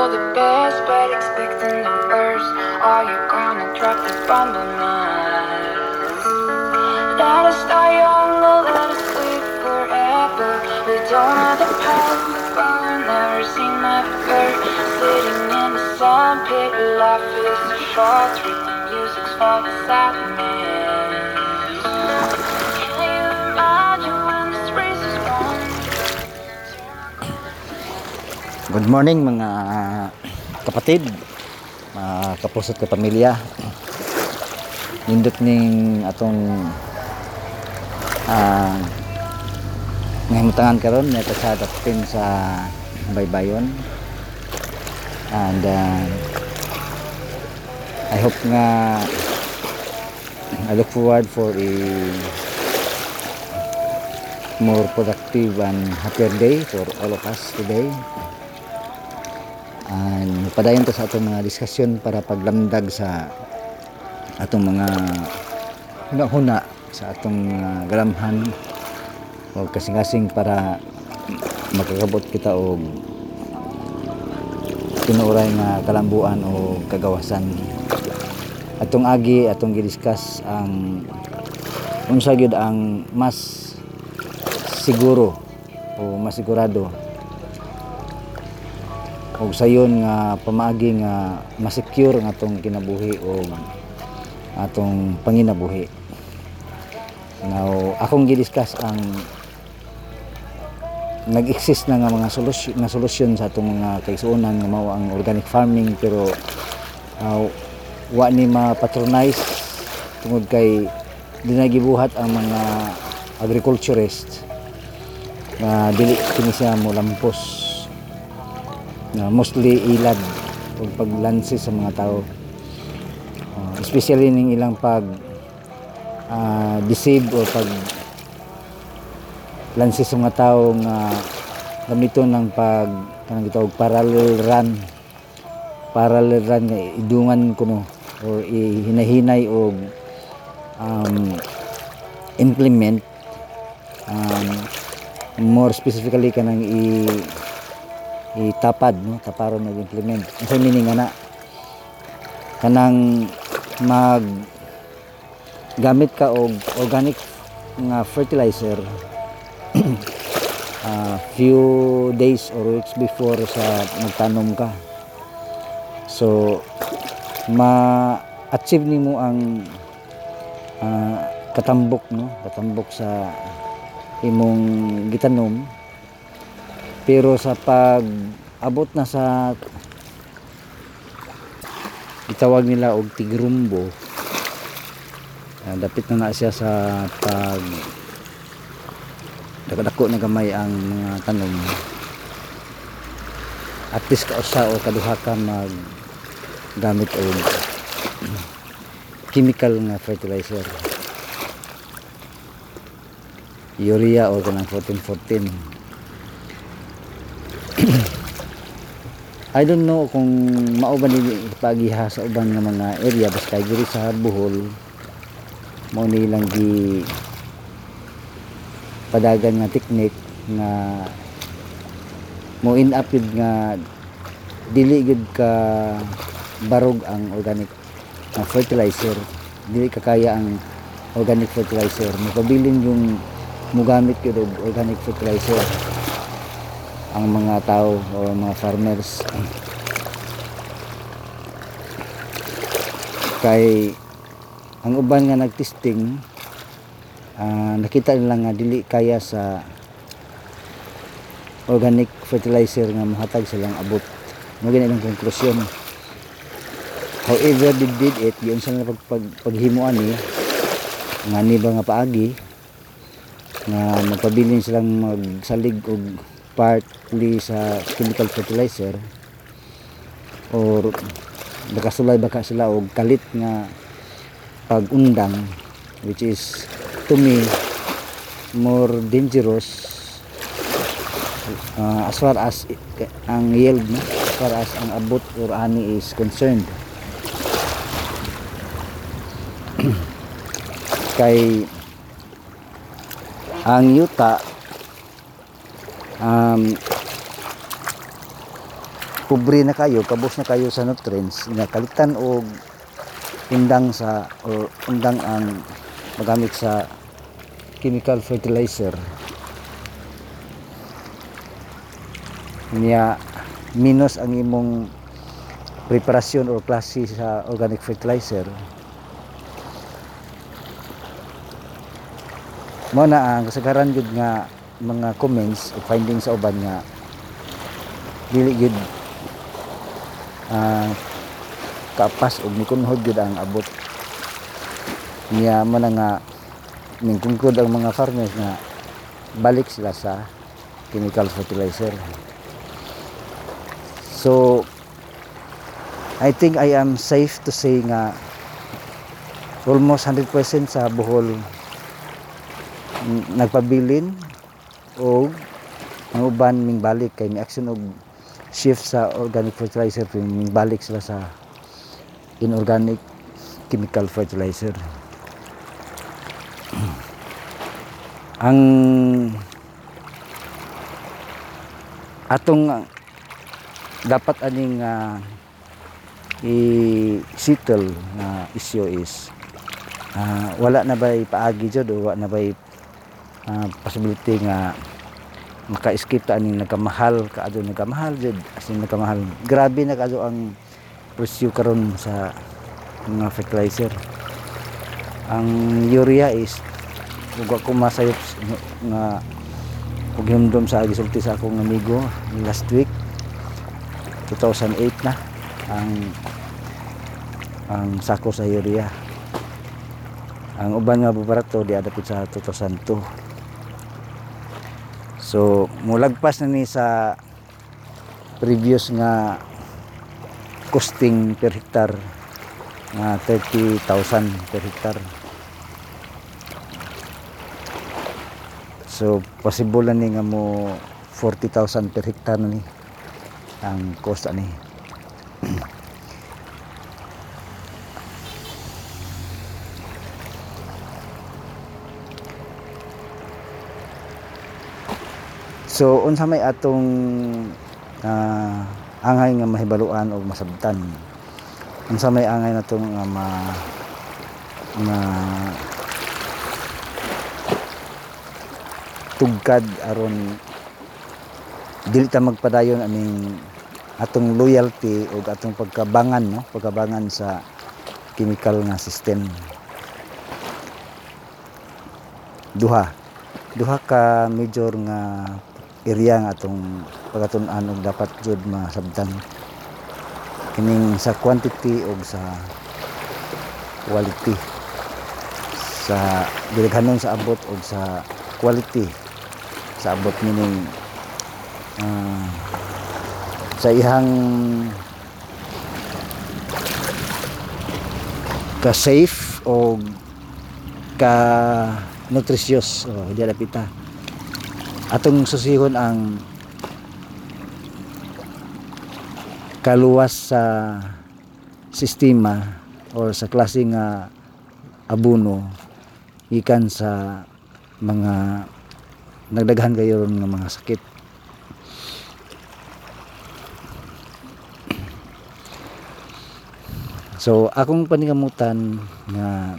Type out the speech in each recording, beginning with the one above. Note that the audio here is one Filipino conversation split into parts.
for the best, but expecting the worst. Are you gonna drop the bomb or not? Let us die young or let us live forever. We don't have the power, but we've never seen my bird. Sitting in the sandpit, life is too short. Read the music's for the sadness. Can Good morning mga kapatid, mga kapusot ka pamilya. Nindot ning atong ah ngahimutangan karon na sa dapatin sa baybayon. And ah, I hope nga I look forward for a more productive and happier day for all of us today. And padayon to sa atong mga diskusyon para paglamdag sa atong mga huna-huna sa atong uh, galamhan o kasing-kasing para makakabot kita og tinuray nga kalambuan o kagawasan. Atong agi atong gidiscuss ang unsa gyud ang mas siguro o mas sigurado og sayon nga pamaagi nga ma-secure nga atong kinabuhi o atong panginabuhi. Now, akong gidiscuss ang nag-exist na nga mga solusyon nga solusyon sa atong mga kaisuonan nga mao ang organic farming pero uh, wa ni ma-patronize tungod kay di na gibuhat ang mga agriculturists nga dili kini mo lampos na mostly ilad o paglansi sa mga tao. Uh, especially ning ilang pag uh, deceive o pag lansi sa mga tao nga gamiton ng pag kanang gitawag parallel run. Parallel run nga idungan kuno or hinahinay o um, implement. Um, more specifically kanang i itapad no? Taparon nag implement. Unsa meaning ana kanang mag gamit ka og organic nga fertilizer uh, few days or weeks before sa magtanom ka. So ma-achieve nimo ang uh, katambok no? Katambok sa imong gitanom pero sa pag abot na sa itawag nila og tigrumbo uh, dapit na na siya sa pag dako na gamay ang mga tanom. At least ka o kaduha ka mag gamit og chemical nga fertilizer. Urea o kanang 1414 I don't know kung mao ba ni pagiha sa ubang nga mga area basta diri sa Bohol mo nilang gi padagan nga technique nga mo in up yun nga dili gud ka barog ang organic nga fertilizer. Dili ka kaya ang organic fertilizer. Mapabilin yung mugamit yun og organic fertilizer ang mga tao o mga farmers. Kay ang uban nga nagtesting uh, nakita nila nga dili kaya sa organic fertilizer nga mahatag silang abot. Mo gani ang konklusyon however did did it yun sa pag, pag, paghimuan ni nga ni ba nga paagi nga magpabilin silang magsalig og partly sa chemical fertilizer or nakasulay baka sila og kalit nga pagundang which is to me more dangerous uh, as far as ang yield no? as far as ang abot or ani is concerned kay ang yuta um, pobre na kayo kabos na kayo sa nutrients nga kalitan og undang sa or undang ang magamit sa chemical fertilizer. Niya minus ang imong preparasyon or klase sa organic fertilizer. Mo na ang kasagaran gud nga mga comments o findings sa uban nga dili gud ah kapas og mikunhod gud ang abot. Niya mo na nga ning ang mga farmers nga balik sila sa chemical fertilizer. So I think I am safe to say nga almost 100% sa Bohol nagpabilin o ang uban ming balik kay action og shift sa organic fertilizer ming balik sila sa inorganic chemical fertilizer. Ang atong dapat aning ah, i-settle na issue is ah, wala na ba'y paagi jud o wala na ba'y ah, possibility nga maka-escape ta aning nagkamahal kaado nagkamahal jud as in nagkamahal. Grabe na kaado ang presyo karon sa mga fertilizer. Ang urea is ug ako masayop nga ug himdom sa gisulti sa akong amigo last week. 2008 na ang ang sako sa urea. Ang uban nga barato di adapit sa 2002 so mulagpas na ni sa previous nga costing per hectare nga 30,000 per hectare. So possible na ni nga mo 40,000 per hectare na ni ang cost ani So unsa may atong ah, angay nga mahibaluan o masabtan. Unsa may angay natong nga ma na tugkad aron dili ta magpadayon aning atong loyalty o atong pagkabangan no? Pagkabangan sa chemical nga system. Duha. Duha ka major nga area nga atong pagatunan og dapat jud masabtan. Kining sa quantity ug sa quality. Sa gilighanon sa abot ug sa quality. Sa abot meaning ah, sa ihang ka safe o ka nutritious oh, di atong susihon ang kaluwas sa sistema or sa klase nga abono gikan sa mga nagdaghan kayo ron nga mga sakit. So akong paningamutan nga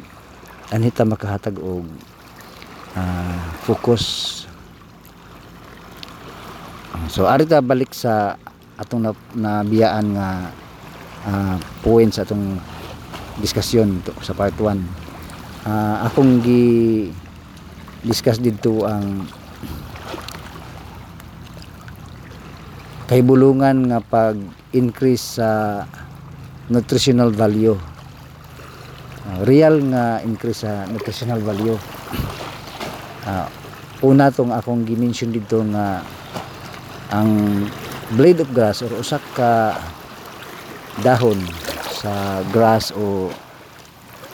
anita makahatag og ah, focus So ari ta balik sa atong na, nabiyaan nga ah, point sa atong diskusyon to, sa part 1. Ah, akong gi discuss dito ang kahibulungan nga pag increase sa nutritional value. Ah, real nga increase sa nutritional value. Ah, una tong akong gi-mention dito nga ang blade of grass or usak ka dahon sa grass o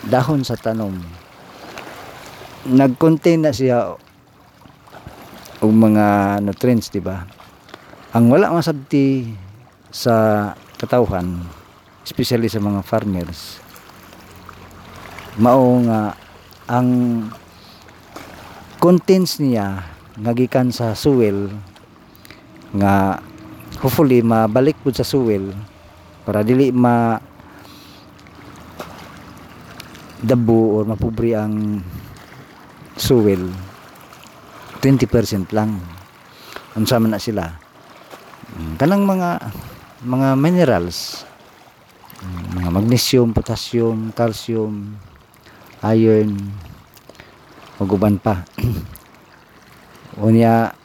dahon sa tanom nag-contain na siya og mga nutrients di ba? Ang wala masabti sa katawhan especially sa mga farmers mao nga ang contents niya nga sa soil nga hopefully mabalik pud sa soil para dili ma dabo or mapubri ang soil 20% lang. Unsa man na sila. Mm, kanang mga mga minerals. Mm, mga magnesium, potassium, calcium, iron ug uban pa. Unya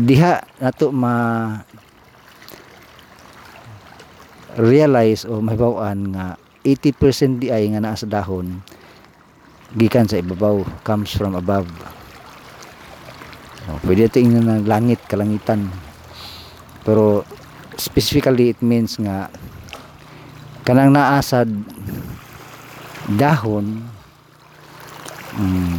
diha nato ma realize o mahibaw-an nga 80% di ay nga naa sa dahon. Gikan sa ibabaw comes from above. O, pwede ito ingnan ng langit kalangitan. Pero specifically it means nga kanang naa sa dahon mm,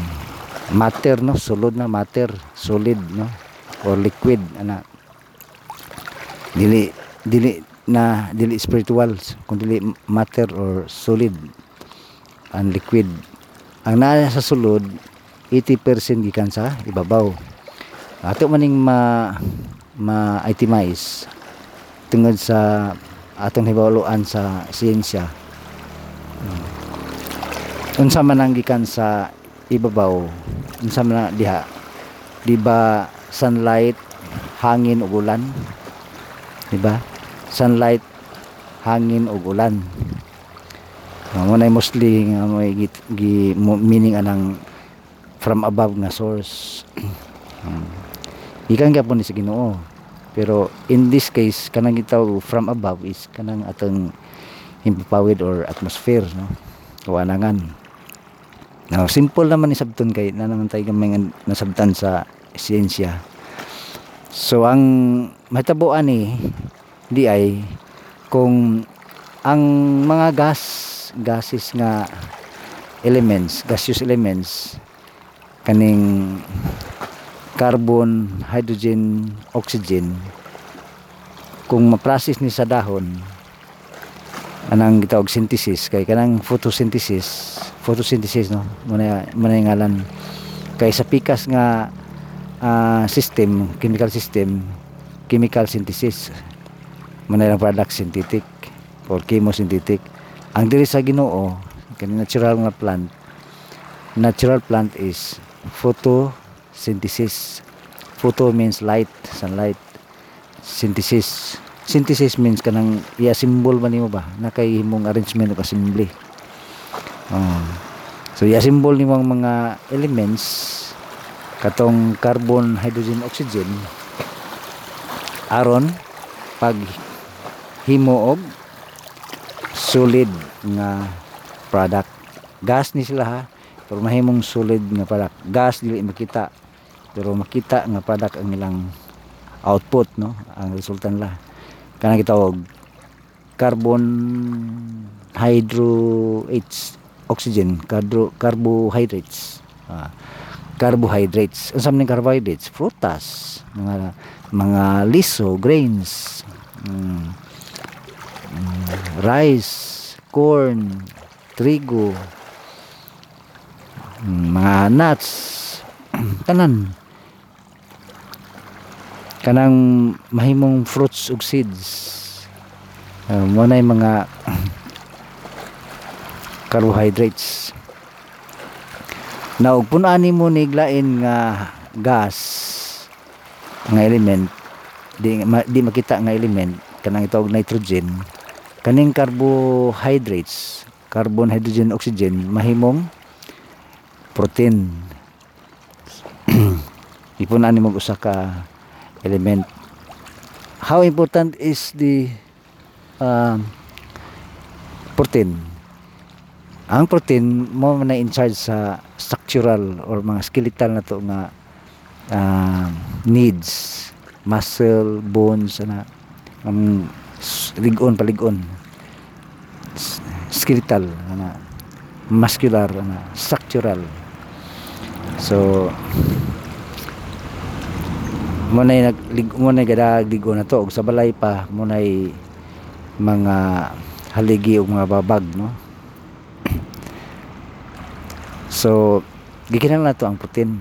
matter no? Sulod na matter solid no or liquid ana. Dili dili na dili spiritual kundi matter or solid and liquid. Ang naa sa sulod 80% gikan sa ibabaw. Ato maning ma ma itemize tungod sa atong hibawloan sa siyensya. Unsa man ang gikan sa ibabaw unsa man diha di ba sunlight hangin ug ulan. Di ba sunlight hangin ug ulan. Mo mostly nga may gi, meaning anang from above nga source. Um, ikan gyapon ni sa Ginoo. Pero in this case kanang gitawag from above is kanang atong himpapawid or atmosphere no? Kawanangan. Now simple naman ni sabton kay na naman tayo gamay nga nasabtan sa siyensya so ang mahitabuan ni di ay kung ang mga gas gases nga elements gaseous elements kaning carbon hydrogen oxygen kung ma-process ni sa dahon anang gitawag synthesis kay kanang photosynthesis photosynthesis no? Muna muna ngalan kay sa pikas nga ah, system chemical system chemical synthesis. Muna yung product synthetic or chemosynthetic. Ang diri sa Ginoo kani natural nga plant. Natural plant is photosynthesis. Photo means light sunlight. Synthesis. Synthesis means kanang symbol man nimo ba? Na kay himong arrangement ug assembly. Oh. so symbol nimo ang mga elements katong carbon hydrogen oxygen. Aron pag himo og solid nga product. Gas ni sila ha? Pero mahimong solid nga product. Gas dili makita. Pero makita nga product ang ilang output no? Ang resulta nila. Kanang gitawag carbon hydroates oxygen carbo, carbohydrates. Ah, carbohydrates. Man ning carbohydrates frutas mga mga liso grains mm, mm, rice corn trigo mm, mga nuts tanan kanang mahimong fruits ug seeds. Uh, mo na mga carbohydrates na ug punan nimo niglain nga gas nga element. Di, ma, di makita nga element kanang itawag nitrogen. Kaning carbohydrates carbon hydrogen oxygen mahimong protein. Ipunan nimo usa ka element. How important is the um, protein ang protein mo na in charge sa structural or mga skeletal na to nga um, needs. Muscle bones ana um, s- ligon paligon. Skeletal ana muscular ana structural. So mo na naglig mo na gadag ligo na to. Ug sa balay pa mo na mga haligi ug mga babag no so gikinahanglan na to ang protein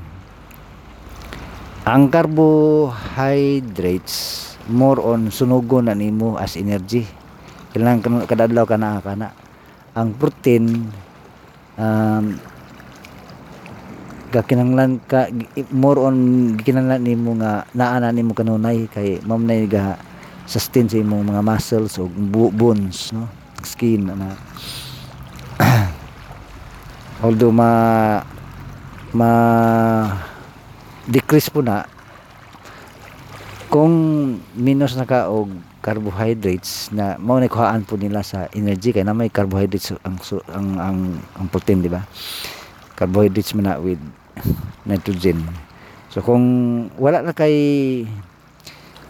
ang carbohydrates more on sunugon na nimo as energy. Kailangan kan- kada adlaw kana ang protein um, gakinanglan ka more on gikinanglan nimo nga naa na nimo kanunay kay mao na ga sustain sa imong mga muscles o bones no? Skin na although ma ma decrease po na kung minus na ka og carbohydrates na mao na kuhaan po nila sa energy kay na may carbohydrates ang ang ang, ang protein di ba? Carbohydrates man na with nitrogen. So kung wala na kay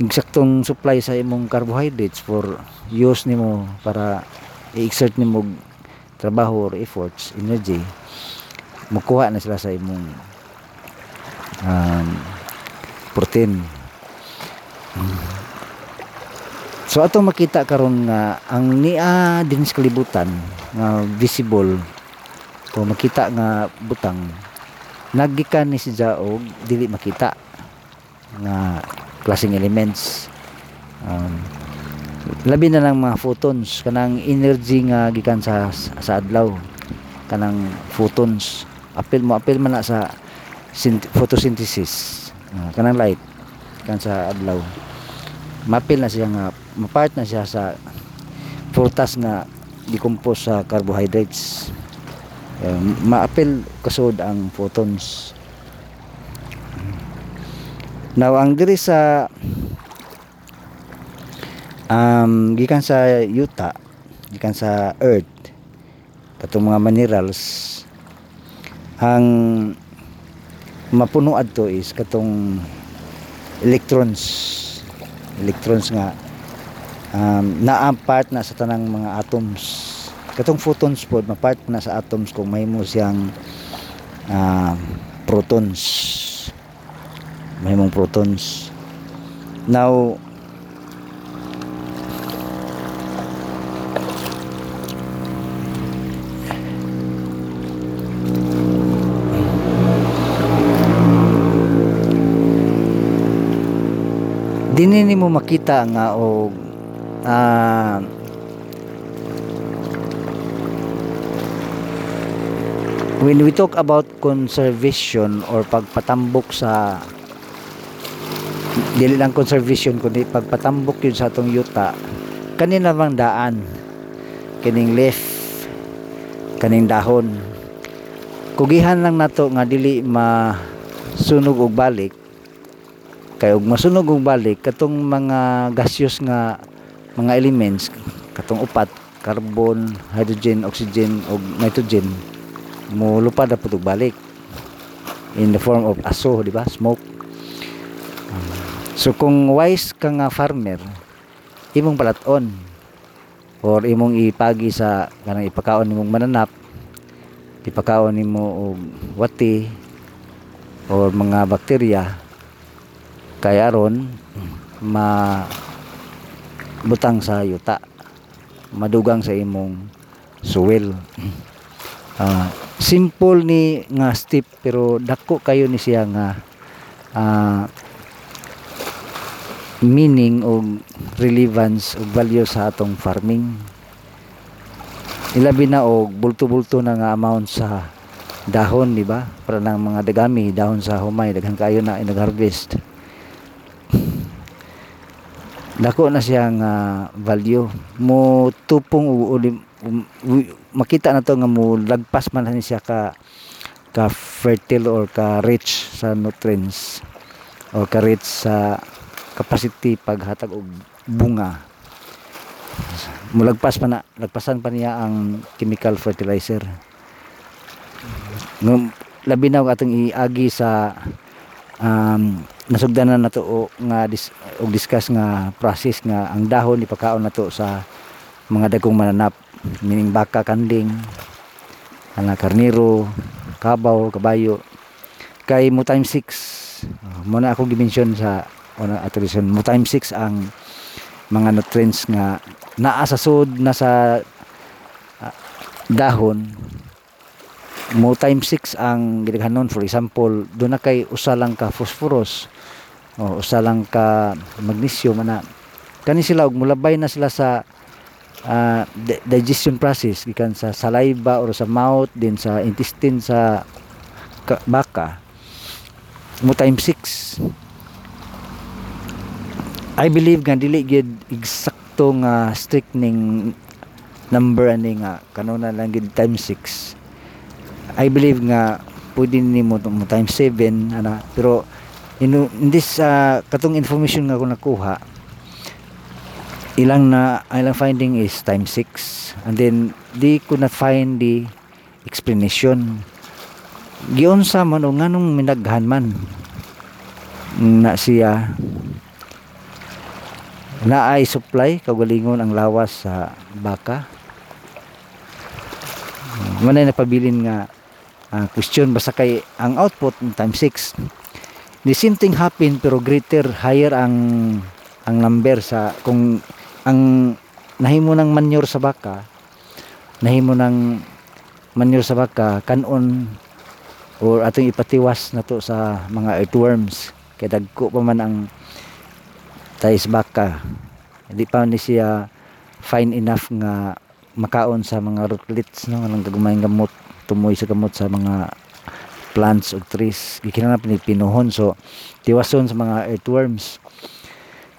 eksaktong supply sa imong carbohydrates for use nimo para i-exert nimo trabaho or efforts energy makuha na sila sa imong um, protein So ato makita karon nga ang nia din sa kalibutan nga visible. O makita nga butang. Naggikan ni si og dili makita nga klaseng elements. Um, labi na lang mga photons. Kanang energy nga gikan sa sa adlaw. Kanang photons apil mo apil man na sa syn- photosynthesis. Ah, kanang light kan sa adlaw. Mapil na siya nga mapart na siya sa prutas nga decompose sa carbohydrates. Eh, maapil kasod ang photons. Now ang diri sa um, gikan sa yuta gikan sa earth katong mga minerals ang mapuno adto is katong electrons. Electrons nga um, naa part na sa tanang mga atoms. Katong photons pod mapart na sa atoms kung mahimo siyang ah, protons. Mahimong protons. Now dinhi nimo makita nga og ah when we talk about conservation or pagpatambok sa dili lang conservation kundi pagpatambok yun sa atong yuta kanina bang daan? Kining leaf kaning dahon. Kugihan lang nato nga dili masunog og balik kay og masunog og balik katong mga gaseous nga mga elements katong upat carbon hydrogen oxygen ug nitrogen mo lupad na pud og balik. In the form of aso di ba? Smoke. So kung wise ka nga farmer imong palaton or imong ipagi sa kanang ipakaon nimong mananap ipakaon nimo og wati or mga bakterya kay aron ma butang sa yuta. Madugang sa imong soil Ah, simple ni nga step pero dako kayo ni siya nga ah, meaning o relevance o value sa atong farming. Ilabi na og bulto-bulto na nga amount sa dahon di ba? Para ng mga dagami dahon sa humay daghan kayo na nag-harvest dako na siya nga value. Mo tupong u- uli- wi- makita na to nga mo lagpas man ni siya ka ka fertile or ka rich sa nutrients or ka rich sa capacity paghatag og bunga. Mulagpas pa na lagpasan pa niya ang chemical fertilizer. Ngum labi na atong iagi sa um, nasugdanan nato o nga dis, og discuss nga process nga ang dahon ipakaon nato sa mga dagkong mananap. Meaning baka kanding ana karniro kabaw kabayo. Kay mo time 6 uh, mo na ako gimension sa una ato reason. Mo time 6 ang mga nutrients nga naa sa sud na sa ah, dahon mo time 6 ang gidaghanon for example do na kay usa lang ka phosphorus o usa lang ka magnesium ana. Kani sila og mulabay na sila sa ah, di- digestion process gikan sa saliva or sa mouth din sa intestine sa ka- baka. Mo time 6 I believe nga dili gyud eksakto nga strict ning number ani nga kanuna lang gyud time 6 I believe nga pwede nimo mo time 7 ana pero in, in this ah, katong information nga ako nakuha ilang na ilang finding is time 6 and then di ko na find the explanation. Giunsa man o nganong minaghan man na siya na ay supply kagalingon ang lawas sa baka. Manay napabilin nga ah, question basta kay ang output ng time 6 the same thing happen pero greater higher ang ang number sa kung ang nahimo ng manure sa baka nahimo ng manure sa baka kanon or atong ipatiwas na to sa mga earthworms. Kay dagko pa man ang tais baka. Hindi pa ni siya fine enough nga makaon sa mga rootlets no? Anong gagumayng gamot tumoy sa gamot sa mga plants o trees. Gikinahanglan pinipinuhon so tiwason sa mga earthworms.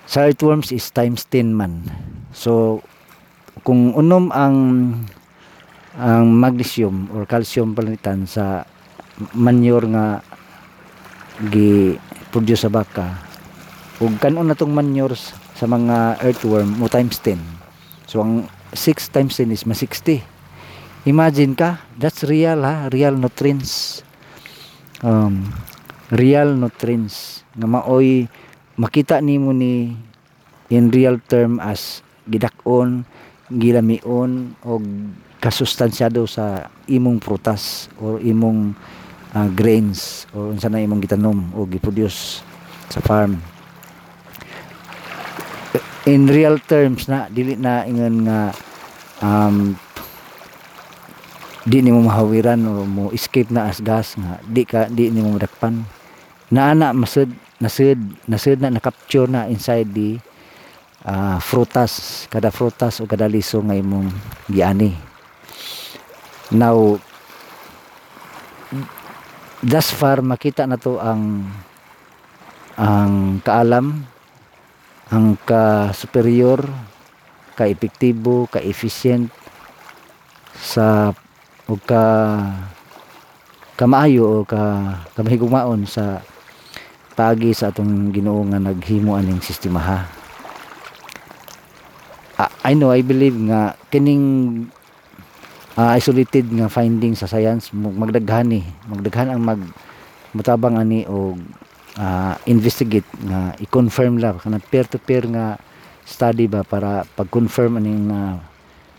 Sa earthworms is times 10 man. So kung unom ang ang magnesium or calcium palitan sa manure nga gi produce sa baka ug kanon na tong manure sa mga earthworm mo times 10 so ang 6 times 10 is ma 60 imagine ka that's real ha? Real nutrients. Um, real nutrients nga maoy makita nimo ni in real term as gidakon gilamion o kasustansyado sa imong prutas or imong ah, grains or unsa na imong gitanom o giproduce sa farm. In real terms na dili na ingon nga um, di nimo mahawiran o mo escape na as gas nga di ka di nimo madakpan naana masud nasud nasud na na-capture na inside the ah, frutas kada frutas o kada liso nga imong giani. Now thus far makita na to ang ang kaalam ang ka superior ka epektibo ka efficient sa o ka kamaayo o ka kamahigugmaon sa pagi sa atong Ginoo nga naghimo aning sistema ha. Ah, I know I believe nga kining ah, isolated nga finding sa science magdaghan ni magdaghan ang mag mutabang ani og ah, investigate nga i-confirm la kana peer to peer nga study ba para pag-confirm aning na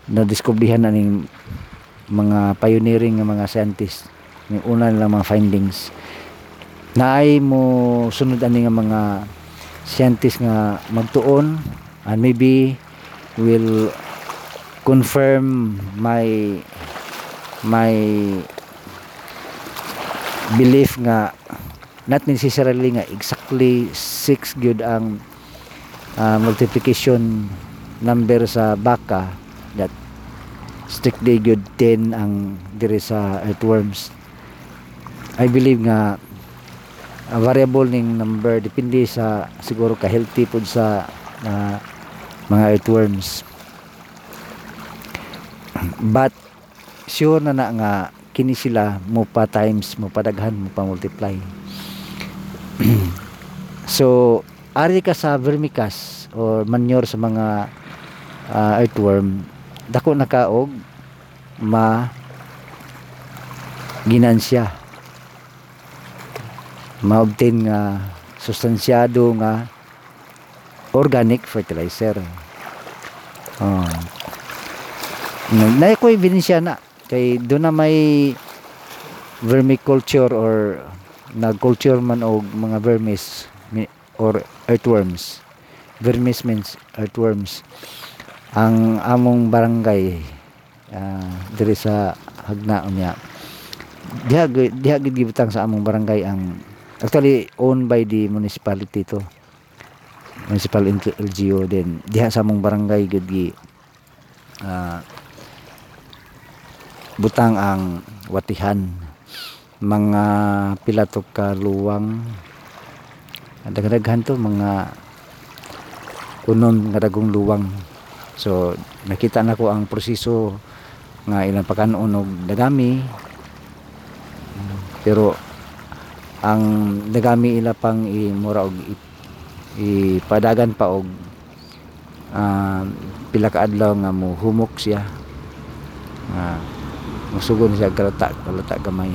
na-discoveryhan aning mga pioneering nga mga scientists yung una nilang mga findings. Naay mo sunod ani nga mga scientists nga magtuon and maybe will confirm my my belief nga not necessarily nga exactly 6 gyud ang ah, multiplication number sa baka that strictly good 10 ang diri sa earthworms. I believe nga a variable ning number depende sa siguro ka healthy pud sa ah, mga earthworms. But sure na na nga kini sila mo pa times mo pa daghan mo pa multiply. So ari ka sa vermicast or manure sa mga ah, earthworm dako na kaog ma ginansya. Ma-obtain nga sustansyado nga organic fertilizer. Oh. na ko ebidensya na. Kay doon na may vermiculture or nag-culture man og mga vermis mi- or earthworms. Vermis means earthworms ang among barangay ah, diri sa Hagnaon niya diha diha gid gibutang sa among barangay ang actually owned by the municipality to. Municipal LGU din. Diha sa among barangay gud gi ah, butang ang watihan. Mga pila to ka luwang. Dagdagan to mga unon nga dagong luwang so nakita na ko ang proseso nga ilang pagkanon og dagami pero ang dagami ila pang imura og ipadagan pa og ah, pila ka adlaw nga mo humok siya. Nga musugon siya galata galata gamay.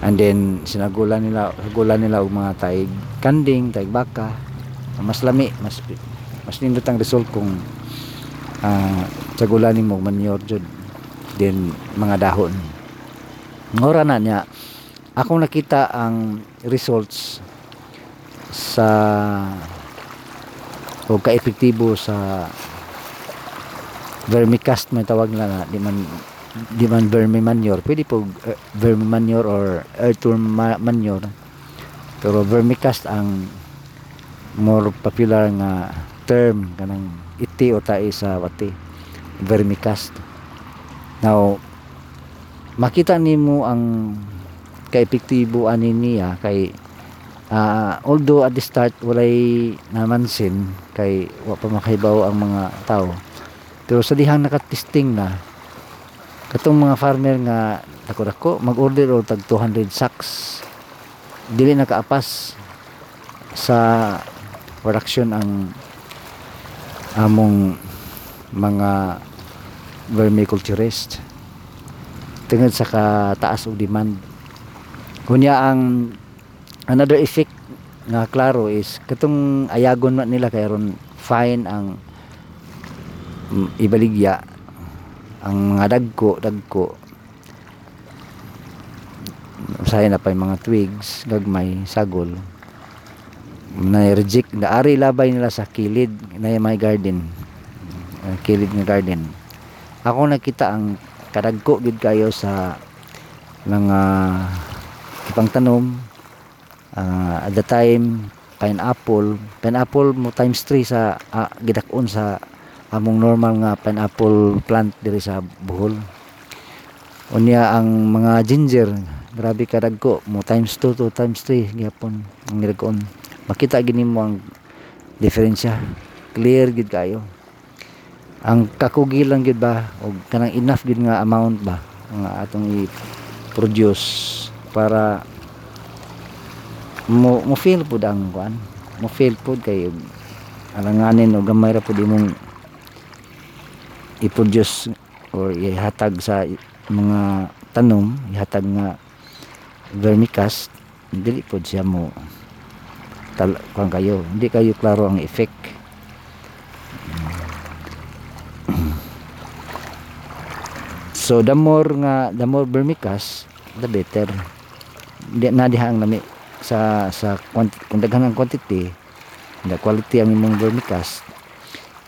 And then sinagulan nila sagulan nila og mga taig kanding taig baka. Mas lami mas mas nindot ang result kung ah sagulan nimo og manure jud then mga dahon. Ngora na niya akong nakita ang results sa o ka-epektibo sa vermicast may tawag na di man di man vermi manure pwede po uh, vermi manure or earthworm ma- manure pero vermicast ang more popular nga term kanang iti o tae sa wati vermicast. Now makita nimo ang ka-epektibo ani niya kay ah, although at the start walay namansin kay wa pa makahibaw ang mga tao pero sa dihang nakatesting na katong mga farmer nga dako dako mag-order og tag 200 sacks dili nakaapas sa production ang among mga vermiculturist. Tungod sa kataas og demand. Kunya ang another effect nga klaro is katong ayagon na nila kay ron fine ang ibaligya ang mga dagko dagko. Usahay na pa yung mga twigs gagmay sagol na reject na ari labay nila sa kilid na may garden. Uh, kilid nga garden. Ako nakita ang kadagko gid kayo sa mga ipangtanom. Ah, at the time pineapple. Pineapple mo times 3 sa ah, gidakon sa among normal nga pineapple plant diri sa Bohol. Unya ang mga ginger. Grabe kadagko mo times 2 to times 3 gyapon ang gidakon makita gini mo ang diferensya. Clear gid kayo. Ang kakugi lang gid ba? Og kanang enough gid nga amount ba? Nga atong i-produce para mo mo feel pud ang kuan mo feel pud kay alanganin o gamay ra pud imong i-produce or ihatag sa mga tanom ihatag nga vermicast dili pud siya mo kuan kayo. Hindi kayo klaro ang effect. So the more nga the more vermicast the better. Di na diha ang lami sa sa kung daghan ang quantity the quality ang imong vermicast.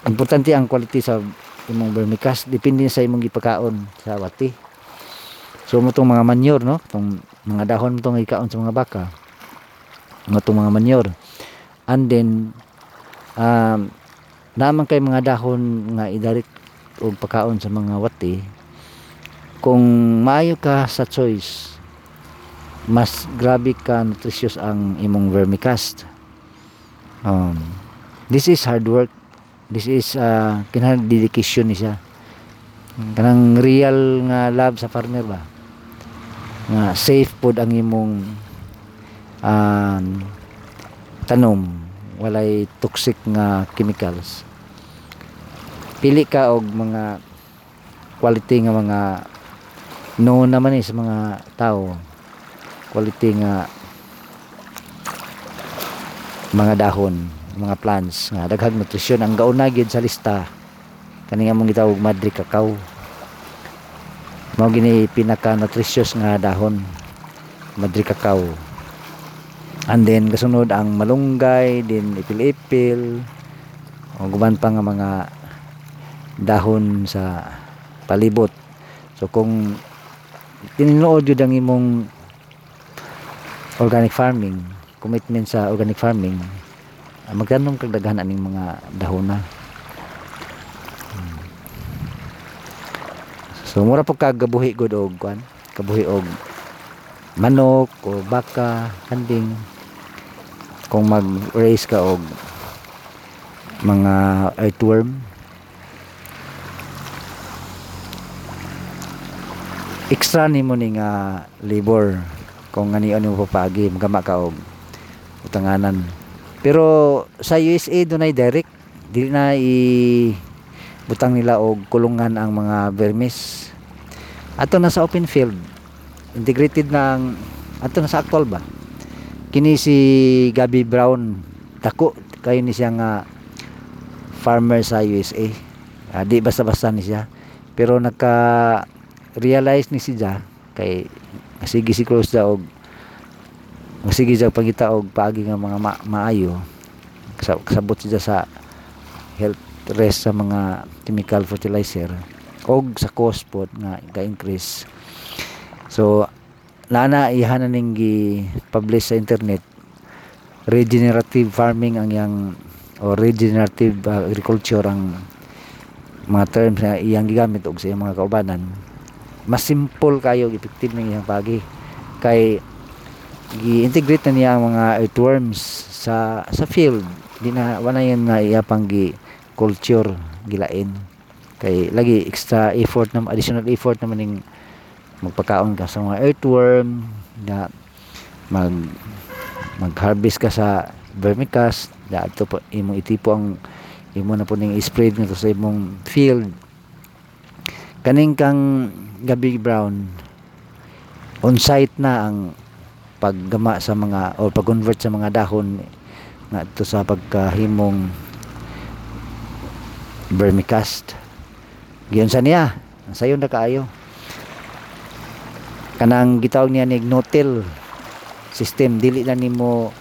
Importante ang quality sa imong vermicast depende sa imong gipakaon sa wati. So mo mga manure no? Tong mga dahon mo tong ikaon sa mga baka tong mga manure and then um, naman kay mga dahon nga idarit og pakaon sa mga wati kung maayo ka sa choice mas grabe ka nutritious ang imong vermicast. Um, this is hard work. This is uh, kinahanglan dedication ni siya. Kanang real nga love sa farmer ba? Nga safe pod ang imong um, tanom walay toxic nga chemicals. Pili ka og mga quality nga mga no naman eh sa mga tao. Quality nga mga dahon mga plants nga. Daghang nutrisyon ang gauna gyud sa lista. Kani nga mong gitawag madri cacao mao gini pinaka nutritious nga dahon madri cacao and then kasunod ang malunggay din ipil-ipil. O guban pa nga mga dahon sa palibot. So kung tinuod yun ang imong organic farming commitment sa organic farming uh, magtanong kag daghan aning mga dahona Hmm. so mura po kag gabuhi gud og kwan kabuhi og manok o baka kanding kung mag-raise ka og mga earthworm. Extra nimo ni nga labor kung ani ano papagi magama ka og utanganan. Pero sa USA dunay direct. Dili na i butang nila og kulungan ang mga vermis. Ato na sa open field. Integrated ng ato na sa actual ba kini si Gabi Brown dako. Kayo ni siya nga farmer sa USA Ah, di basta-basta ni siya. Pero naka realize ni siya kay sige si Cruz daw sige siya pangita og paagi nga mga ma- maayo. Kasa- kasabot siya sa health rest sa mga chemical fertilizer. Og sa cost po nga ga-increase. So nana ihana ning publish sa internet. Regenerative farming ang yang o regenerative uh, agriculture ang mga terms na iyang gigamit og sa iyang mga kaubanan. Mas simple kayo effective ng iyang pagi. Kay gi-integrate na niya ang mga earthworms sa sa field. Di na wala yan nga iya pang culture gilain. Kay lagi extra effort na additional effort naman ning magpakaon ka sa mga earthworm na mag mag-harvest ka sa vermicast da ato po imong itipo ang imo na po ning spread nito sa imong field. Kaning kang gabi brown on site na ang paggama sa mga o pag-convert sa mga dahon nga ito sa pagkahimong vermicast. Giyon sa niya sayon na kaayo kanang gitawag niya ni no-till system dili na nimo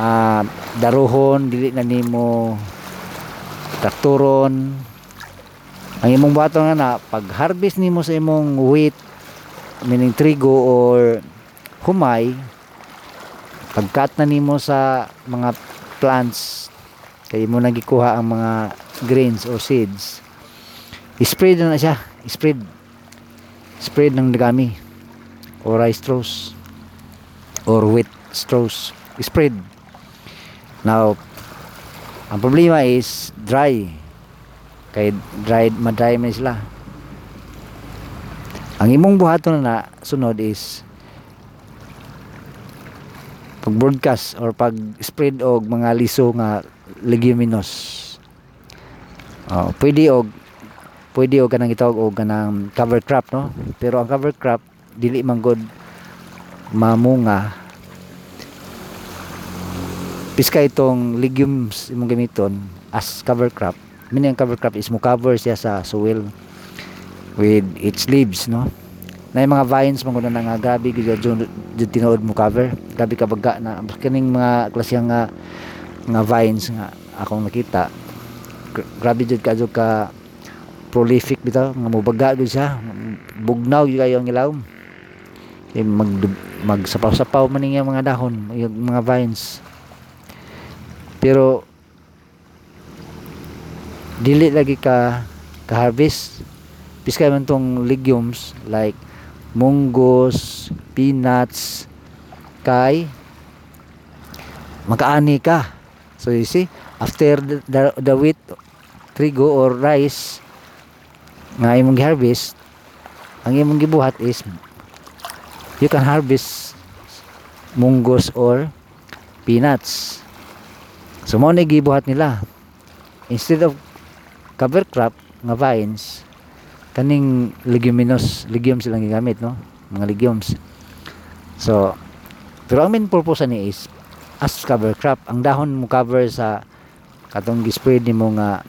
ah, daruhon dili na nimo trakturon ang imong bato nga na pag harvest nimo sa imong wheat meaning trigo or humay pagkat na nimo sa mga plants kay mo nang gikuha ang mga grains or seeds spread na, na siya spread spread ng dagami or rice straws or wheat straws spread. Now ang problema is dry. Kay dried madry man sila. Ang imong buhaton na sunod is pag broadcast or pag spread og mga liso nga leguminous oh, pwede og pwede og kanang gitawag og kanang cover crop no? Pero ang cover crop dili man gud mamunga piska itong legumes imong gamiton as cover crop. Meaning ang cover crop is mo cover siya sa soil with its leaves no? Na yung mga vines mga na nga grabe gyud tinuod mo cover. Grabe ka baga na kaning mga klase nga nga vines nga akong nakita. Gra- grabe jud ka jud ka prolific bitaw. Nga mobaga gyud siya. Bugnaw gyud kayo ang ilawom Eh, mag magsapaw-sapaw man yung mga dahon yung mga vines. Pero dili lagi ka ka harvest piskay man tong legumes like munggos peanuts kay makaani ka. So you see after the, the, the wheat trigo or rice nga imong harvest ang imong gibuhat is you can harvest munggos or peanuts. So mo na gibuhat nila. Instead of cover crop nga vines kaning leguminous legumes silang gigamit no? Mga legumes. So pero ang main purpose ni is as cover crop. Ang dahon mo cover sa katong gispread nimo nga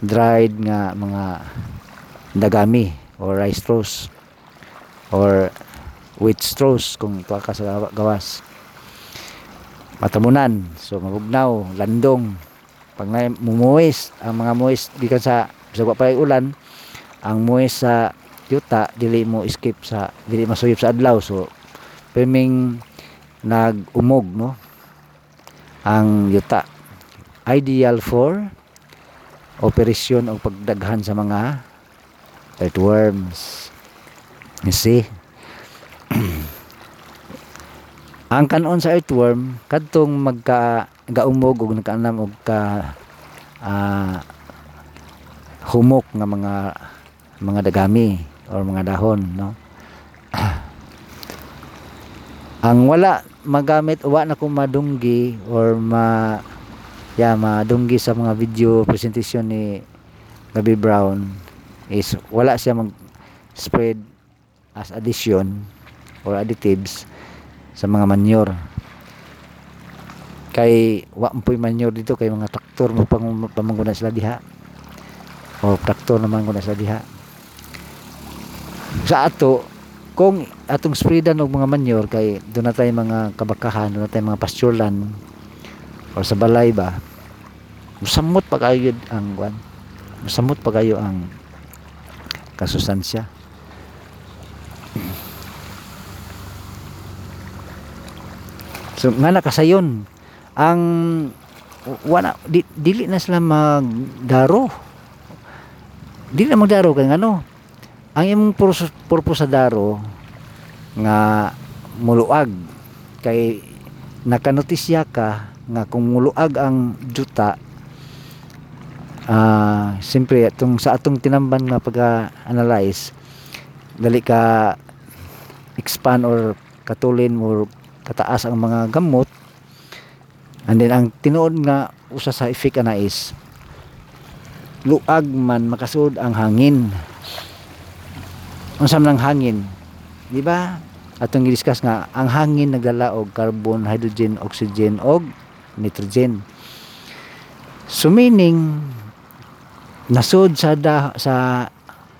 dried nga mga dagami or rice straws or wheat straws kung tuwa ka sa gawa- gawas. Matamunan. So mabugnaw landong. Pag na mumuwis ang mga muwis gikan sa sa pa ulan ang muwis sa yuta dili mo escape sa dili masuyop sa adlaw. So peming nag-umog no? Ang yuta. Ideal for operasyon o pagdaghan sa mga earthworms. You see ang kanon sa earthworm kadtong magka gaumog ug nagkaanam og ka ah, humok nga mga mga dagami or mga dahon no? Ang wala magamit wa na ko madunggi or ma ya madunggi sa mga video presentation ni Gabi Brown is wala siya mag spread as addition or additives sa mga manure. Kay wa mo po'y manure dito kay mga traktor magpamanguna sila diha. O traktor naman kuna sila diha. Sa ato kung atong spreadan og mga manure kay doon na tayo mga kabakahan doon na tayo mga pasture land or sa balay ba musamot pa kayo yun ang kwan musamot pa kayo ang kasustansya so nga nakasayon. Ang wala di, dili na sila magdaro. Dili na magdaro kay ano ang imong purpose, sa daro nga muluag. Kay nakanotisya ka nga kung muluag ang juta ah siyempre atong sa atong tinamban nga pagka-analyze dali ka expand or katulin or kataas ang mga gamot. And then ang tinuod nga usa sa effect ana is luag man makasud ang hangin. Unsa man ang hangin di ba? Atong gi-discuss nga ang hangin nagdala og carbon hydrogen oxygen og nitrogen. So meaning nasod sa da, sa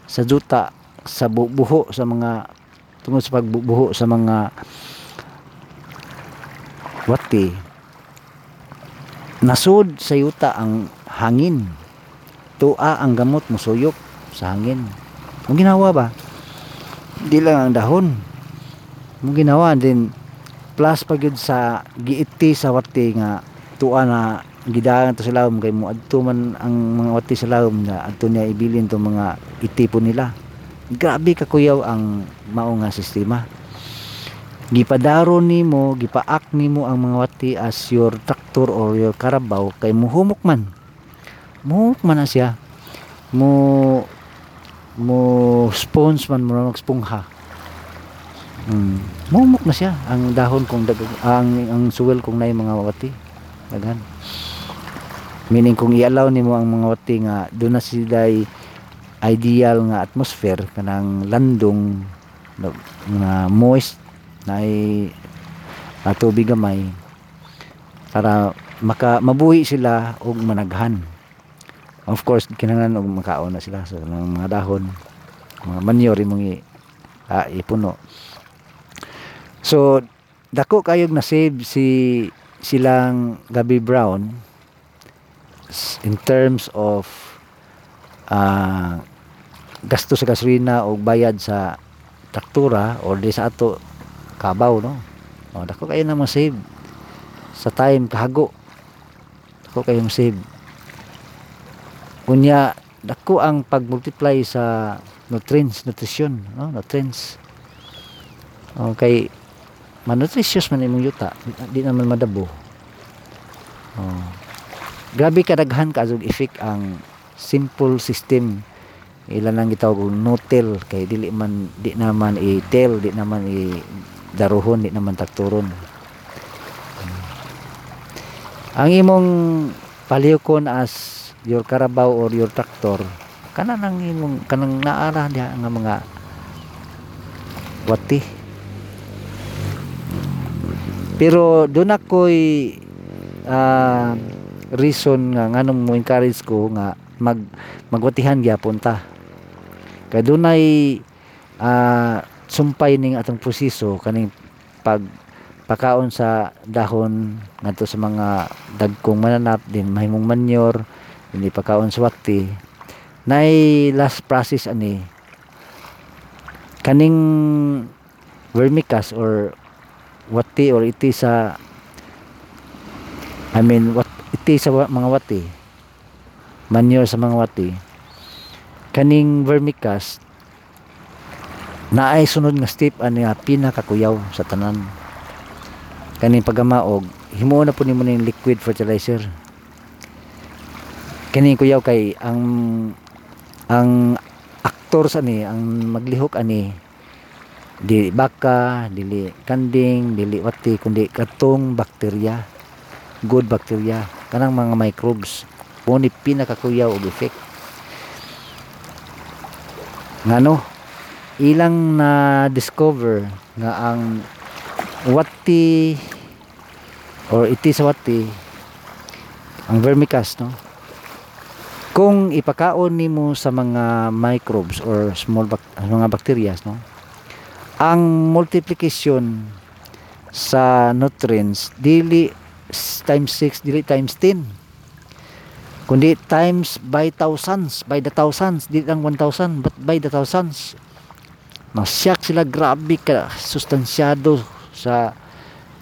sa duta sa bu- buho sa mga tungod sa pagbubuho sa mga wati. Nasod sa yuta ang hangin. Tua ang gamot musuyok sa hangin. Ang ginawa ba? Di lang ang dahon. Ang ginawa din plus pag yun sa giiti sa wati nga tua na gidagan to sa lawom. Kay mo adto man ang mga wati sa lawom na adto niya ibilin to mga itipon nila. Grabe ka kuyaw ang mao nga sistema gipadaro nimo gipaak nimo ang mga wati as your tractor or your karabaw kay muhumok man. Muhumok man na siya. Mo mo sponge man mo magspungha mm. muhumok na siya. Ang dahon kung dag ang ang suwel kung nay mga wati. Daghan. Meaning kung i-allow nimo ang mga wati nga doon na sila ideal nga atmosphere kanang landong nga moist ay na tubig gamay para maka mabuhi sila og managhan. Of course kinahanglan og makaon na sila so ng mga dahon mga manure imong i, ah, ipuno. So dako kayog na save si silang Gabi Brown in terms of ah gasto sa gasolina o bayad sa traktura or di sa ato kabaw no? O dako kayo na save sa time kahago. Dako kayong save kunya dako ang pag-multiply sa nutrients nutrition no? Nutrients. Okay manutritious man imong yuta. Di naman madabo. Oh. grabe kadaghan ka og effect ang simple system. Ilan lang gitawag no-till. Kay dili man di naman i-tell di naman i daruhon di naman takturon ang imong palihukon as your karabaw or your tractor kana nang imong kanang naara diha nga mga wati. Pero doon ako'y ah, reason nga nganong mo encourage ko nga mag magwatihan gyapon ta. Kay dunay ah, sumpay ning atong proseso kaning pag pakaon sa dahon ngadto sa mga dagkong mananap din mahimong manure hindi pakaon sa wati nay last process ani kaning vermicast or wati or iti sa I mean what iti sa mga wati manure sa mga wati kaning vermicast naay sunod nga step ani pinakakuyaw sa tanan. Kaning pagamaog himuon na po nimo ning liquid fertilizer. Kaning kuyaw kay ang ang aktor sa ni ang maglihok ani dili baka dili kanding dili wati kundi katong bakterya good bacteria kanang mga microbes. Mo ni pinakakuyaw og effect. Ngano ilang na discover nga ang wati or iti sa wati ang vermicast no? Kung ipakaon nimo sa mga microbes or small bak- mga bacteria no? Ang multiplication sa nutrients dili times 6 dili times 10 kundi times by thousands by the thousands dili lang 1000 but by the thousands masyak sila grabe ka sustansyado sa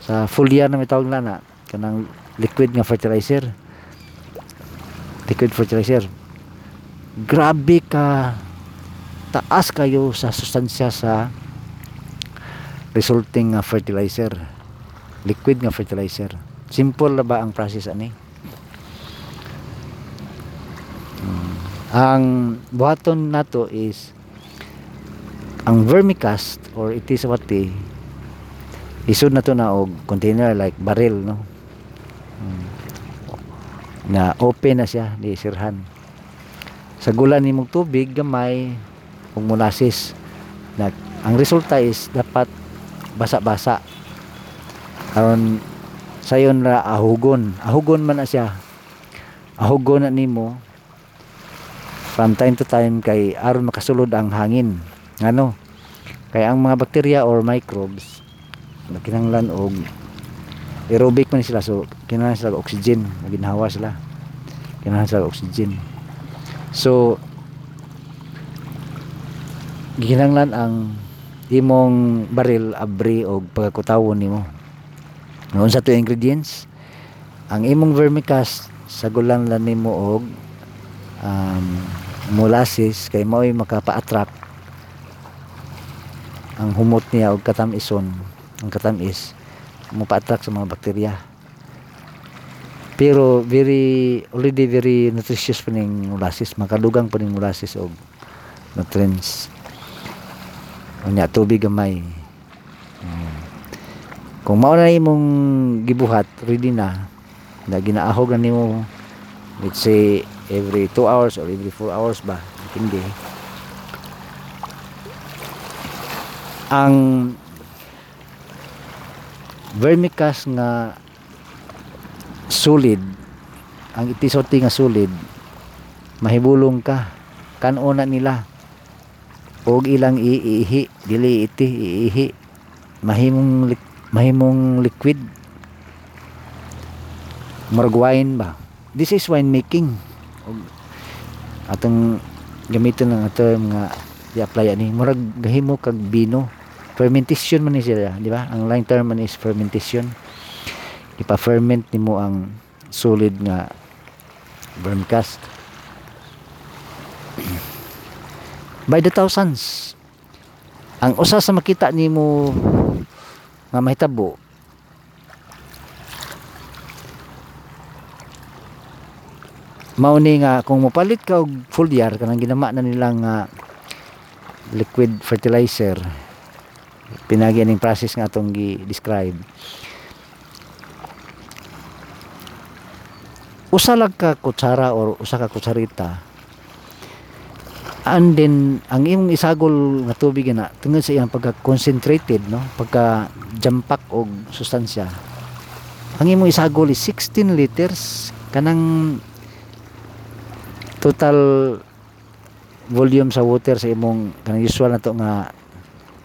sa foliar na may tawag na kanang liquid nga fertilizer. Liquid fertilizer. Grabe ka taas kayo sa sustansya sa resulting nga fertilizer. Liquid nga fertilizer. Simple na ba ang process ani? Hmm. ang buhaton nato is ang vermicast or iti sa wati isud na to na og container like barrel no? Hmm. na open na siya di sirhan. Sa gulan nimong tubig gamay ug molasses. Na ang resulta is dapat basa-basa. Aron sayon ra ahugon. Ahugon man na siya. Ahugon na nimo. From time to time kay aron makasulod ang hangin ngano kay ang mga bacteria or microbes kinahanglan og aerobic man sila so kinahanglan sila oxygen. Ginhawa sila. Kinahanglan sila oxygen. So ginahanglan ang imong baril abri og pagkakutawon nimo. Noon sa to ingredients ang imong vermicast sagulan lang nimo og um, molasses kay mao'y makapa-attract ang humot niya og katamison ang katamis mo pa-attract sa mga bakterya. Pero very already very nutritious pa ning molasses makadugang pa ning molasses og nutrients. Unya tubig gamay. Mm. kung mao na imong gibuhat ready na na ginaahog na nimo let's say every 2 hours or every 4 hours ba depende ang vermicast nga solid ang itisote nga solid mahibulong ka. Kanuna nila. Og ilang iihi dili iti iihi. Mahimong lik- mahimong liquid. Murag wine ba? This is wine making og atong gamiton ng term nga i-apply ani. Murag gahimo kag bino fermentation man ni sila di ba? Ang line term man is fermentation. Ipa-ferment nimo ang solid nga vermicast by the thousands. Ang usa sa makita nimo nga mahitabo mao ni nga kung mopalit ka og foliar kanang ginama na nilang nga liquid fertilizer pinagi ning process nga atong gi-describe. Usa lang ka kutsara or usa ka kutsarita and then ang imong isagol nga tubig na tungod sa iyang pagka concentrated no? Pagka jampak og sustansya. Ang imong isagol is 16 liters kanang total volume sa water sa imong kanang usual na to nga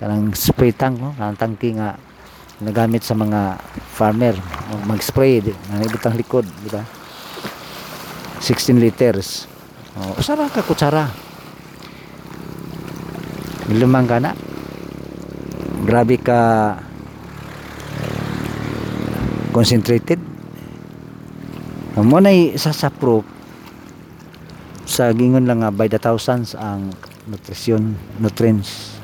kanang spray tank no? Kanang tangke nga nagamit sa mga farmer. Mag-spray di- nga ibutang likod di ba? 16 liters. Oh, usa ra ka kutsara. Limang ka na. Grabe ka concentrated. Mo na isa sa proof sa gingon lang nga by the thousands ang nutrition nutrients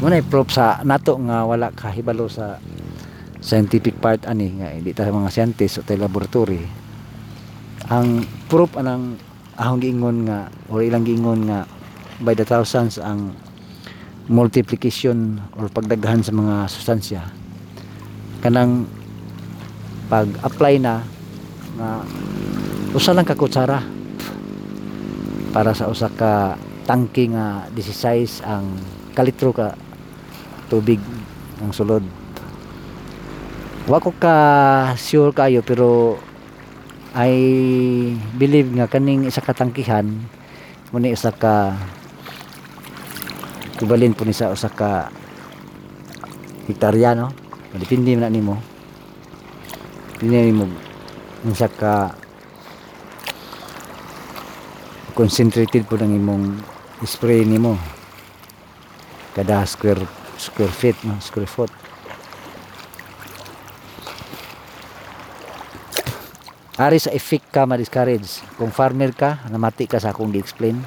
mo na proof sa nato nga wala kahibalo sa scientific part ani nga hindi ta mga scientist o tayo laboratory. Ang proof anang ahong giingon nga o ilang giingon nga by the thousands ang multiplication or pagdaghan sa mga sustansya. Kanang pag apply na nga usa lang ka kutsara para sa usa ka tangke nga 16 ang kalitro ka tubig ang sulod. Wa ko ka sure kayo pero I believe nga kaning isa ka tangkihan mo ni isa ka equivalent po ni sa usa ka hektarya no? Depende na nimo. Na nimo unsa ka concentrated po ng imong spray nimo. Kada square square feet no square foot Ari sa effect ka ma-discourage. Kung farmer ka, namati ka sa akong gi-explain.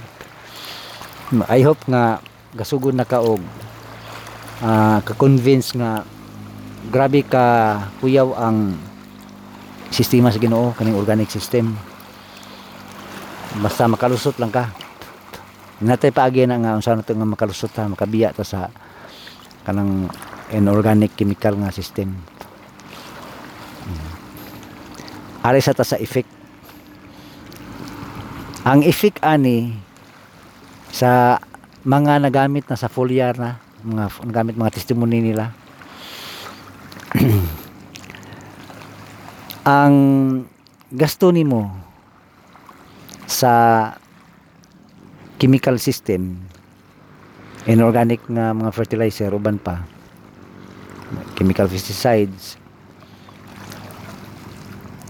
I hope nga gasugod na ka og ah, ka-convince nga grabe ka kuyaw ang sistema sa Ginoo kaning organic system. Basta makalusot lang ka. Natay paagi na nga unsa nato nga makalusot ta, makabiya ta sa kanang inorganic chemical nga system. Ari sa ta sa effect. Ang effect ani sa mga nagamit na sa foliar na mga nagamit mga testimony nila ang gasto nimo sa chemical system inorganic nga mga fertilizer uban pa. Chemical pesticides.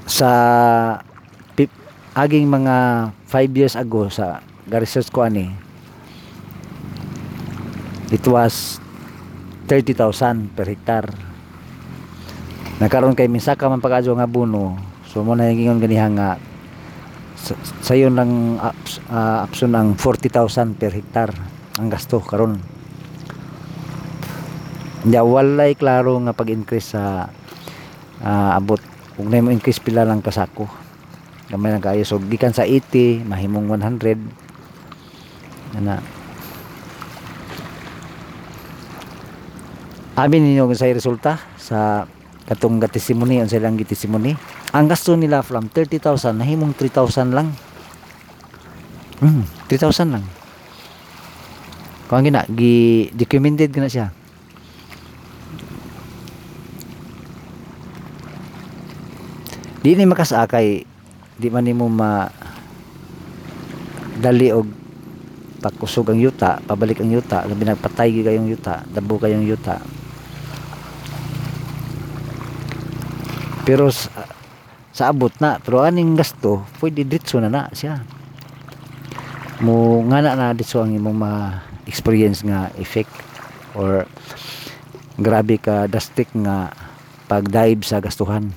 Sa pip, aging mga 5 years ago sa ga-research ko ani it was 30,000 per hektar nagkaroon kay minsa ka man pag-adyo nga buno so mo na yung ganiha nga sa, sayon lang ups, uh, ang 40,000 per hektar ang gasto karon. Hindi walay klaro nga pag-increase sa ah, abot. Kung na increase pila lang kasako gamay lang kayo so gikan sa 80 mahimong 100 ana amin ninyo sa resulta sa katong testimony on silang testimony ang gasto nila from 30,000 nahimong 3,000 lang. Hmm 3,000 lang kung ang gina gi documented gina siya. Di ni makasakay di man nimo ma dali og pakusog ang yuta pabalik ang yuta labi nagpatay gyud kayong yuta dabo kayong yuta. Pero sa, sa abot na pero aning gasto pwede ditso na na siya. Mo nga na na ditso ang imong ma experience nga effect or grabe ka dastik nga pag dive sa gastuhan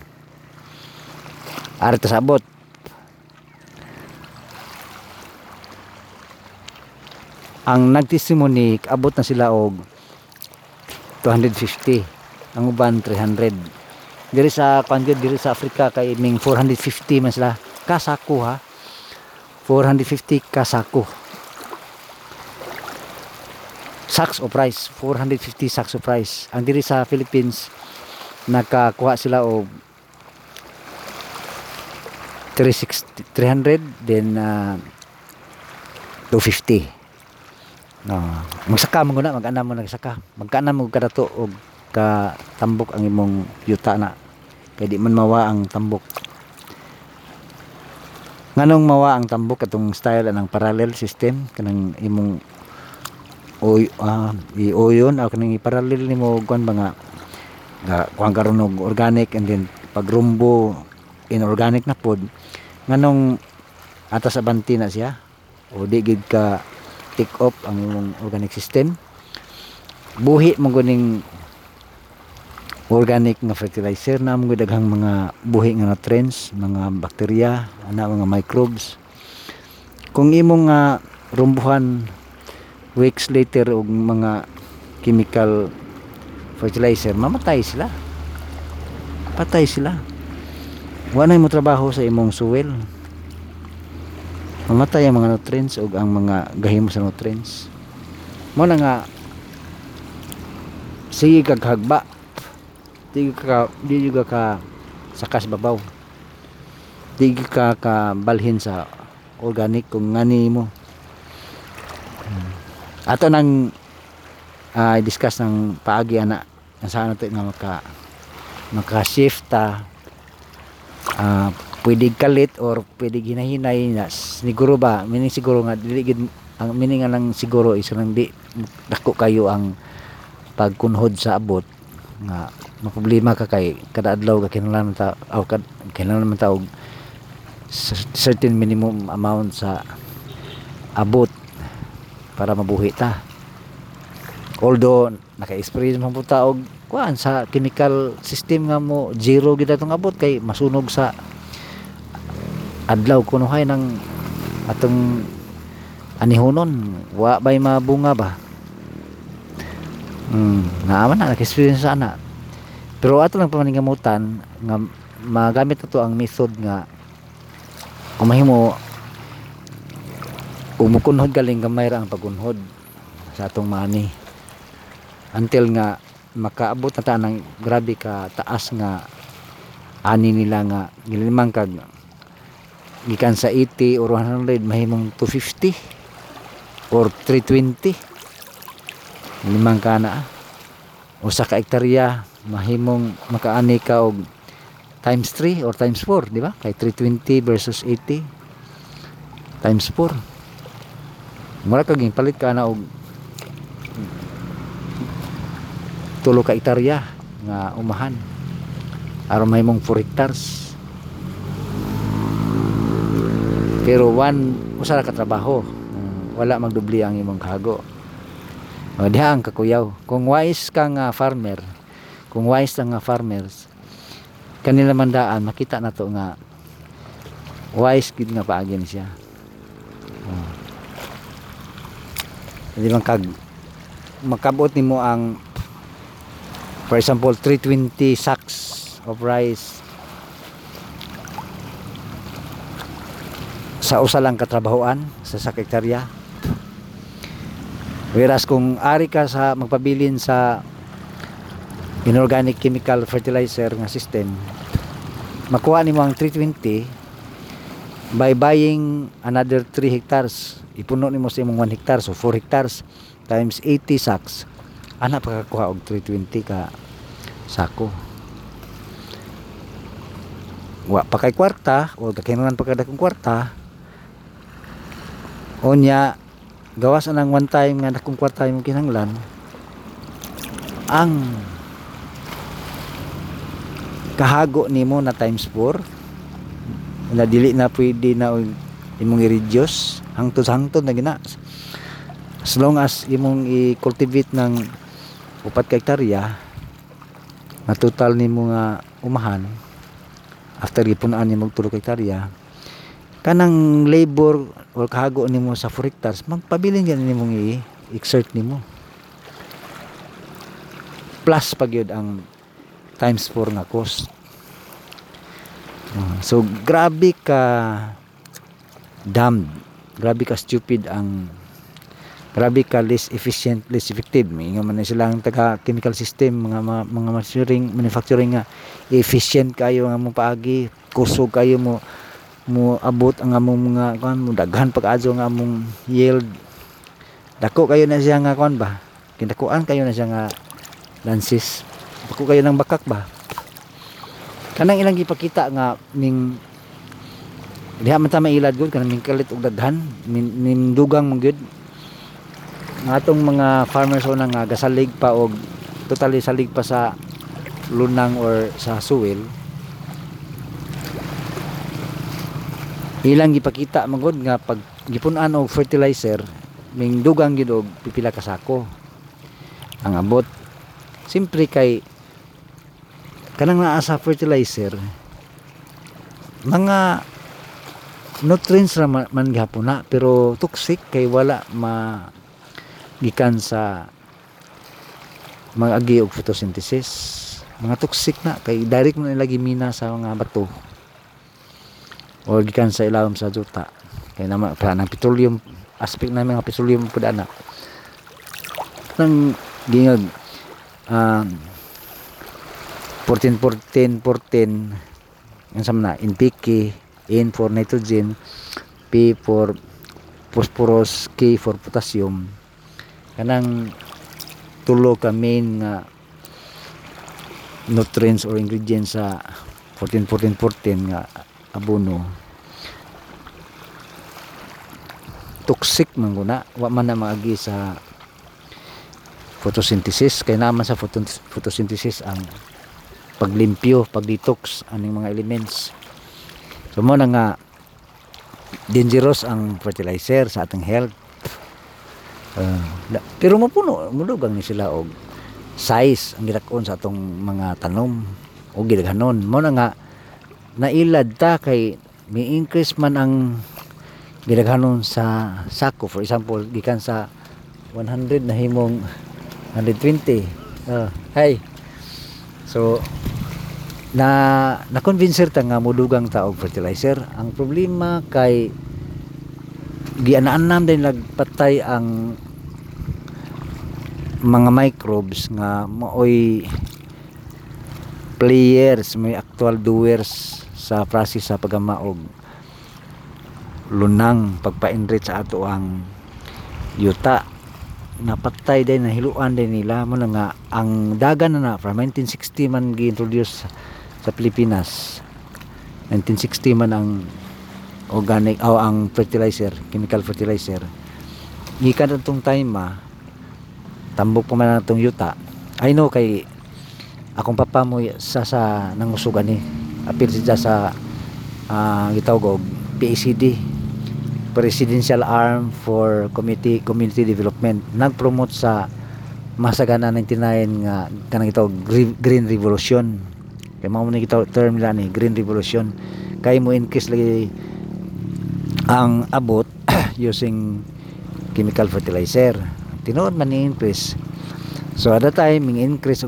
Ari sa abot. Ang nagtestimony, abot na sila og 250. Ang uban 300. Diri sa kanjud diri sa Africa kay ming 450 man sila kasako ha. 450 kasako. Sacks of rice, 450 sacks of rice. Ang diri sa Philippines nakakuha sila og 360 300 then uh, 250 no. Magsaka mo na mag-ana mo nagsaka. Magkana mo kada to og ka tambok ang imong yuta na. Kay di man mawa ang tambok. Nganong mawa ang tambok katong style anang parallel system kanang imong oy uh, i-oyon o kanang i-parallel nimo kuan ba nga nga kuan karon og organic and then pagrumbo inorganic na pod nganong atas abanti na siya o di gid ka take off ang imong organic system buhi mo guning organic nga fertilizer na mo daghang mga buhi nga nutrients, mga bakterya, ana mga microbes. Kung imong nga rumbuhan weeks later og mga chemical fertilizer, mamatay sila. Patay sila. Wala mo trabaho sa imong soil. Mamatay ang mga nutrients ug ang mga gahimo sa nutrients. Mo na nga sige kag hagba di ka di juga ka sakas babaw di ka ka balhin sa organic kung ngani mo Hmm. Ato nang ah, discuss ng paagi ana sa ano to nga maka maka shift ta ah, pwede kalit or pwede ginahinay na siguro ba? Meaning siguro nga dili gid ang meaning nga lang siguro is nang di dako kayo ang pagkunhod sa abot nga maproblema ka kay kada adlaw ka kinahanglan ta aw kad kinahanglan man ta og cer- certain minimum amount sa abot para mabuhi ta. Although naka-experience man po ta og kuan sa chemical system nga mo zero gid atong abot kay masunog sa adlaw kuno hay ng atong anihonon wa bay mabunga ba? Hmm, naaman na, nag-experience sa ana. Pero ato lang pamaningamutan nga magamit na to ang method nga kung mahimo umukunhod galing gamay ra ang pagunhod sa atong mani until nga makaabot na ta ng grabe ka taas nga ani nila nga gilimang kag gikan sa 80 or 100 mahimong 250 or 320 limang ka na. Usa ka hektarya mahimong makaani ka og times 3 or times 4 di ba? Kay 320 versus 80 times 4 mura kag palit ka na og tulo ka hektarya nga umahan aron mahimong 4 hectares pero one usa ka trabaho Mm, wala magdubli ang imong kahago o diha ang kakuyaw. Kung wise ka nga farmer, kung wise lang nga farmers, kanila mandaan, makita na to nga wise gid nga paagi ni siya. Di man kag makabot nimo ang for example 320 sacks of rice sa usa lang katrabahoan sa sak hektarya Whereas kung ari ka sa magpabilin sa inorganic chemical fertilizer nga system, makuha nimo ang 320 by buying another 3 hectares. Ipuno nimo sa imong 1 hectare so 4 hectares times 80 sacks. Ana pagkakuha og 320 ka sako. Wa pa kay kwarta o kakinahanglan pa kada kong kwarta. Onya gawas anang one time nga nakong kwarta yung kinanglan ang kahago nimo na times 4 na dili na pwede na imong i-reduce hangtod sa hangtod na gina. As long as imong i-cultivate ng upat ka hektarya na total nimo nga umahan after ipunaan nimo og tulo ka hektarya kanang labor or kahago nimo sa 4 hectares magpabilin yan nimong i-exert nimo plus pag yun ang times 4 nga cost. Ah, so grabe ka damned grabe ka stupid ang grabe ka less efficient less effective. May nga man na silang taga chemical system mga mga, mga manufacturing manufacturing nga. Efficient kayo nga mo paagi kusog kayo mo mo abot ang among mga kuan mo daghan pag-adto nga among yield. Dako kayo na siya nga kuan ba? Kindakuan kayo na siya nga lansis. Dako kayo ng bakak ba? Kanang ilang gipakita nga ning diha man ta mailad gud kanang kalit og daghan min, ning dugang mong gud atong mga farmers una nga gasalig pa og totally salig pa sa lunang or sa soil ilang gipakita magod nga pag gipunan og fertilizer ming dugang gid og pipila ka sako. Ang abot simpre kay kanang naa sa fertilizer mga nutrients ra man, gihapon na pero toxic kay wala ma gikan sa mga agi og photosynthesis. Mga toxic na kay direct na nila gimina sa mga bato. O gikan sa ilawom sa juta kay naman pa ng petroleum aspect na mga petroleum pud ana nang gingag um, 14 14 14 ang sama na NPK N for nitrogen P for phosphorus K for potassium. Kanang tulo ka main nga nutrients or ingredients sa 14 14 14 nga abono. Toxic man guna. Wa man na maagi sa photosynthesis. Kay naman sa photo- photosynthesis ang paglimpyo pag-detox aning mga elements so mo na nga dangerous ang fertilizer sa ating health. Uh, pero mapuno mudugang ni sila og size ang gidakon sa atong mga tanom o gidaghanon mo na nga nailad ta kay may increase man ang gidaghanon sa sako. For example gikan sa 100 na himong 120 uh, hi. So na na convincer ta nga mudugang ta og fertilizer. Ang problema kay gianaan din nagpatay ang mga microbes nga maoy players may actual doers sa process sa pagamaog lunang pagpa-enrich sa ato ang yuta. Napatay din nahiluan din nila. Mo na nga ang dagan na na from 1960 man gi-introduce sa Pilipinas. 1960 man ang organic o ang fertilizer chemical fertilizer. Gikan atong time ma. Tambok pa man atong yuta. I know kay akong papa mo sa sa nangusugan ni. Apil siya sa uh, gitawag og PACD Presidential Arm for Community Community Development. Nagpromote sa masagana 99 nga kanang gitawag Gre- Green Revolution kay mao ni term nila ni Green Revolution. Kay mo increase lagi ang abot using chemical fertilizer. Tinuod man ni increase so at that time ming increase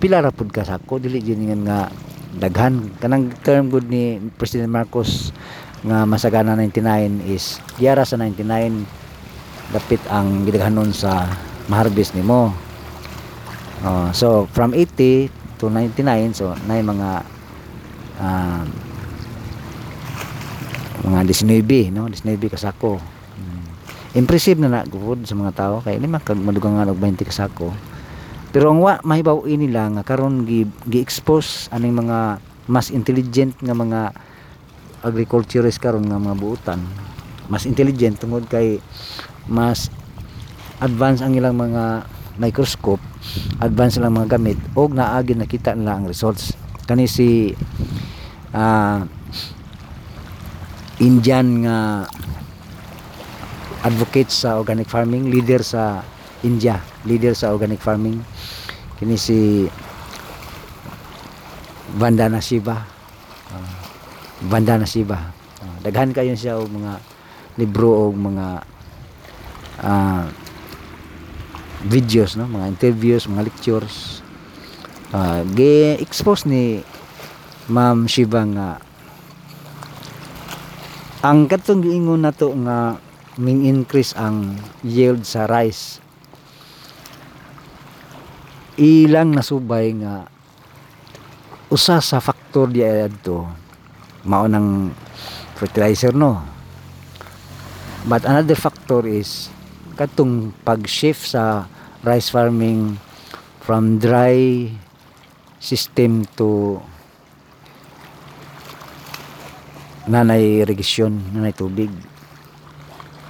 pila ra pud ka sako. Dili gyud nga daghan. Kanang term good ni President Marcos nga masagana 99 is yara sa 99 dapit ang gidaghanon sa maharbis nimo. Oh, so from 80 to 99 so na mga ah, mga 19 no? 19 kasako. Mm. impressive na na gud sa mga tao. Kay lima kag madugangan og 20 kasako. Pero ang wa mahibaw nila nga karon gi, gi-expose aning mga mas intelligent nga mga agriculturist karon nga mga buutan. Mas intelligent tungod kay mas advance ang ilang mga microscope advance lang mga gamit og naagi nakita nila ang results kani si ah Indian nga advocate sa organic farming, leader sa India, leader sa organic farming. Kini si Vandana Shiva. Uh, Vandana Shiva. Uh, daghan kayo siya og mga libro og mga ah, videos no, mga interviews, mga lectures. Uh, gi-expose ni Ma'am Shiva nga ang katong giingon nato nga ming increase ang yield sa rice. Ilang nasubay nga usa sa factor di adto mao nang fertilizer no? But another factor is katong pag-shift sa rice farming from dry system to nanay irrigation, nanay tubig.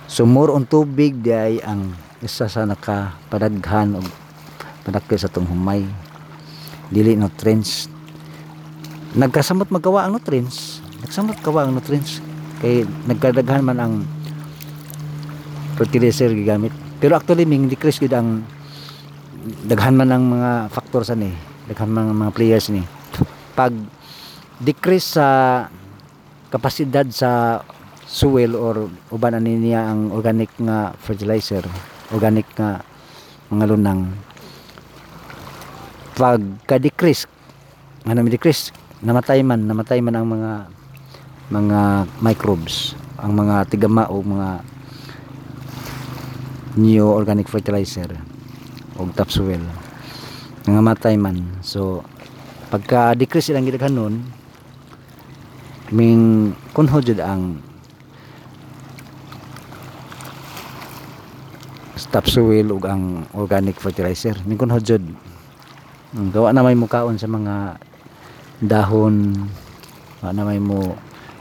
So more on tubig di ay ang isa sa nakapadaghan og padakkel sa tong humay. Dili nutrients. Nagkasamot magawa ang nutrients. Nagsamot gawa ang nutrients kay nagkadaghan man ang fertilizer gigamit. Pero actually ming decrease gid ang daghan man ang mga factors ani daghan man ang mga players ni pag decrease sa kapasidad sa soil or uban niya ang organic nga fertilizer organic nga mga lunang pag ka-decrease ano may decrease namatay man namatay man ang mga mga microbes ang mga tigama o mga new organic fertilizer o topsoil. Nangamatay man. So pagka decrease ilang gid kanon ming kunho jud ang topsoil ug ang organic fertilizer. Ming kunho jud gawa na may mukaon sa mga dahon. Gawa na may mo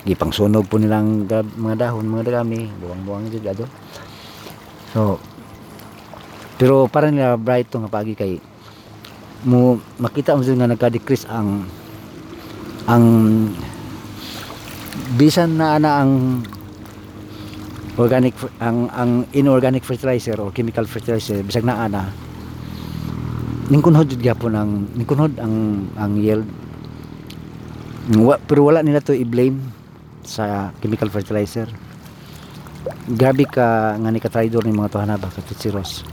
gipang sunog po nilang mga dahon mga dagami. Buwang-buwang jud ado so pero para nila bright nga pagi kay mo makita mo nga nagka-decrease ang ang bisan na ana ang organic ang ang inorganic fertilizer or chemical fertilizer bisag na ana ningkunhod jud gyapon ang ningkunhod ang ang yield. Pero wala nila to i-blame sa chemical fertilizer grabe ka nga ni ka-trader ni mga tuhanaba ka Ross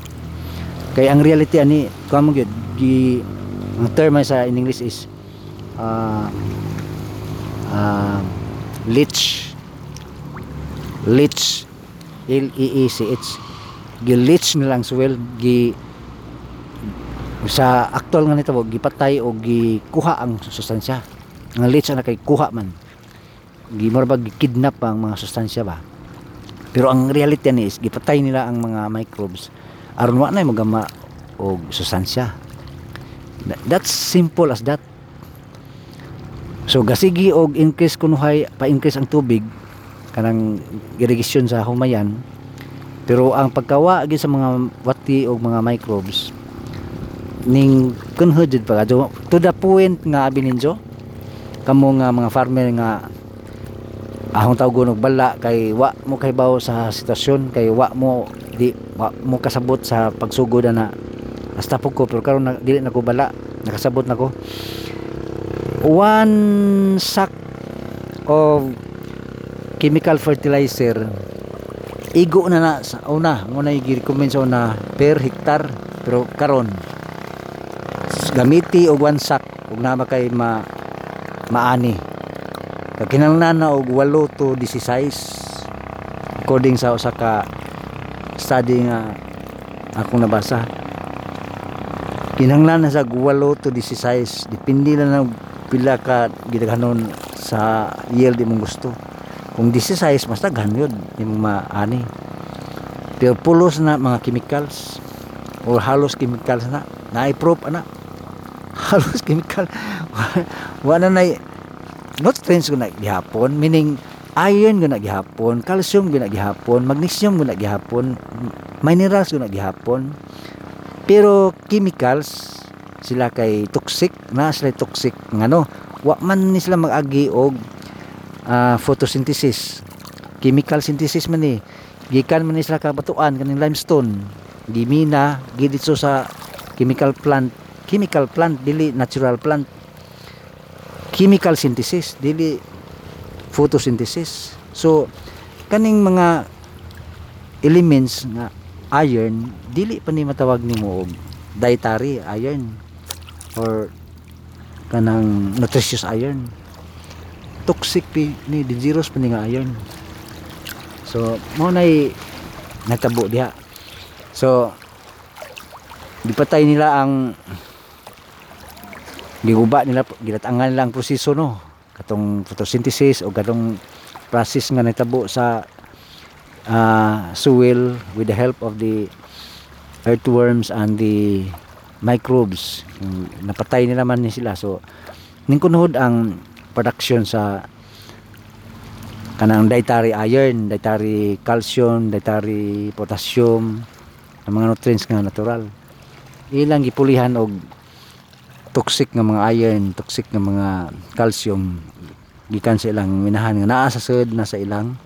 kay ang reality ani kuha mo gyud gi ang term sa in English is uh, uh, leach leach L E E C H. Gi-leach nila ang soil gi sa actual nga nito gipatay o gikuha ang sustansya. Ang leech na kay kuha man. Gimorba gikidnap ang mga sustansya ba pero ang reality ni is gipatay nila ang mga microbes. Aron wa na magama og sustansya. That- that's simple as that. So gasigi og increase kunuhay pa-increase ang tubig kanang irrigation sa humayan. Pero ang pagkawa gyud sa mga wati og mga microbes ning kunhod jud pa. To the point nga abi ninyo kamo nga mga farmer nga ahong tawgon og bala kay wa mo kay baw sa sitwasyon kay wa mo di wa mo kasabot sa pagsugod na hasta po ko pero karon na, dili na ko bala nakasabot na ko. One sack of chemical fertilizer igo na na sa una. Mo na i-recommend sa una per hektar pero karon. Gamiti og one sack ug na kay ma maani kag kinahanglan na og 8 to 16 according sa usa ka study nga akong nabasa. Kinahanglan na sa 8 to 16 depende na ng pila ka gidaghanon sa yield imong gusto. Kung 16 mas daghan yun imong maani. Pero pulos na mga chemicals. Or halos chemicals na. Na-proof ana. Halos chemical wala na nutrients ko na gihapon meaning iron ko na gihapon calcium ko na gihapon magnesium ko na gihapon minerals ko na gihapon. Pero chemicals sila kay toxic na sila toxic ngano wa man ni sila mag-agi og ah, photosynthesis. Chemical synthesis man ni gikan man ni sila kabatuan kaning limestone gimina giditso sa chemical plant. Chemical plant dili natural plant chemical synthesis dili photosynthesis. So kaning mga elements nga iron dili pa ni matawag nimo og dietary iron or kanang nutritious iron. Toxic pi ni dangerous pa ni nga iron. So mo nay natabo diha. So gipatay nila ang giguba nila ginatangan nila ang proseso no? Katong photosynthesis o katong process nga natabo sa ah, soil with the help of the earthworms and the microbes. Napatay nila man ni sila. So ning kunhod ang production sa kanang dietary iron dietary calcium dietary potassium ang mga nutrients nga natural. Ilang gipulihan og toxic nga mga iron, toxic nga mga calcium gikan sa ilang minahan nga naa sa sud na sa ilang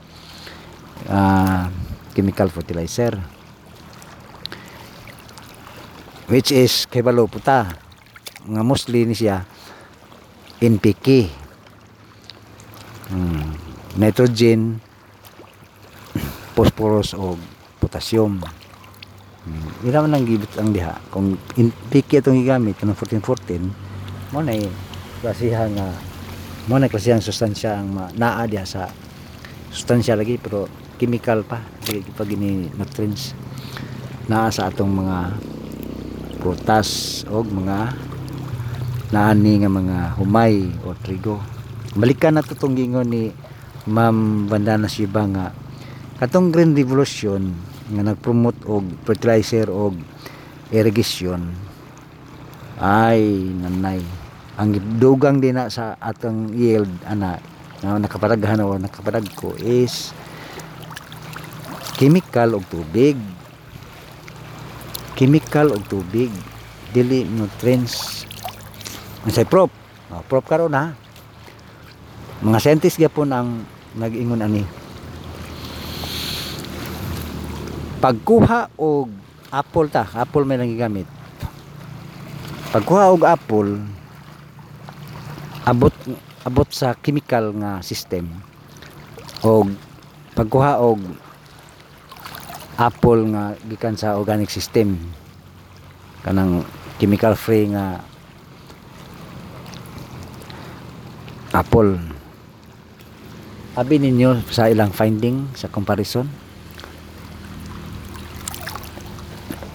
ah, chemical fertilizer. which is kebalo puta nga mostly ni siya NPK hmm. nitrogen phosphorus o potassium hmm. ila man lang gibit ang diha kung NPK itong gigamit kanang 1414 mo na eh klasiha nga mo na klasihang sustansya ang naa diha sa sustansya lagi pero chemical pa dili pa gini nutrients naa sa atong mga prutas o mga naani nga mga humay o trigo balikan na to tong gingon ni Ma'am Bandana Shiba nga katong Green Revolution nga nagpromote og fertilizer og irrigation. Ay nanay. Ang dugang din na sa atong yield ana nga nakaparaghan o nakaparag ko is chemical og tubig. Chemical og tubig. Dili nutrients. Unsay prop? Oh, prop karon ha? Mga scientist gyapon ang nag-ingon ani pagkuha og apple ta apple may lang gigamit pagkuha og apple abot abot sa chemical nga system. Og pagkuha og apple nga gikan sa organic system. Kanang chemical free nga apple. Abi ninyo sa ilang finding sa comparison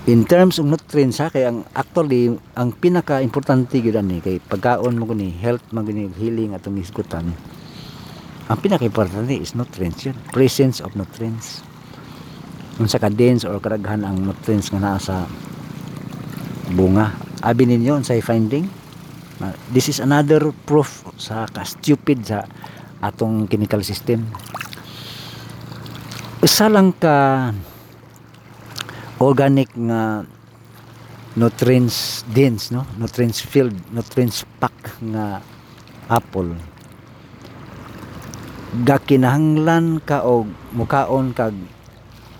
in terms of nutrients ha kay ang actually ang pinaka importante gyud ani kay pagkaon mo gani health mo gani healing atong isgutan ang pinaka importante is nutrients yun presence of nutrients. Unsa ka dense or kadaghan ang nutrients nga naa sa bunga abi ninyo unsay finding? Ah, this is another proof sa ka stupid sa atong chemical system. Isa lang ka organic nga nutrients dense no? Nutrients filled nutrients pack nga apple. Gakinahanglan ka og mukaon kag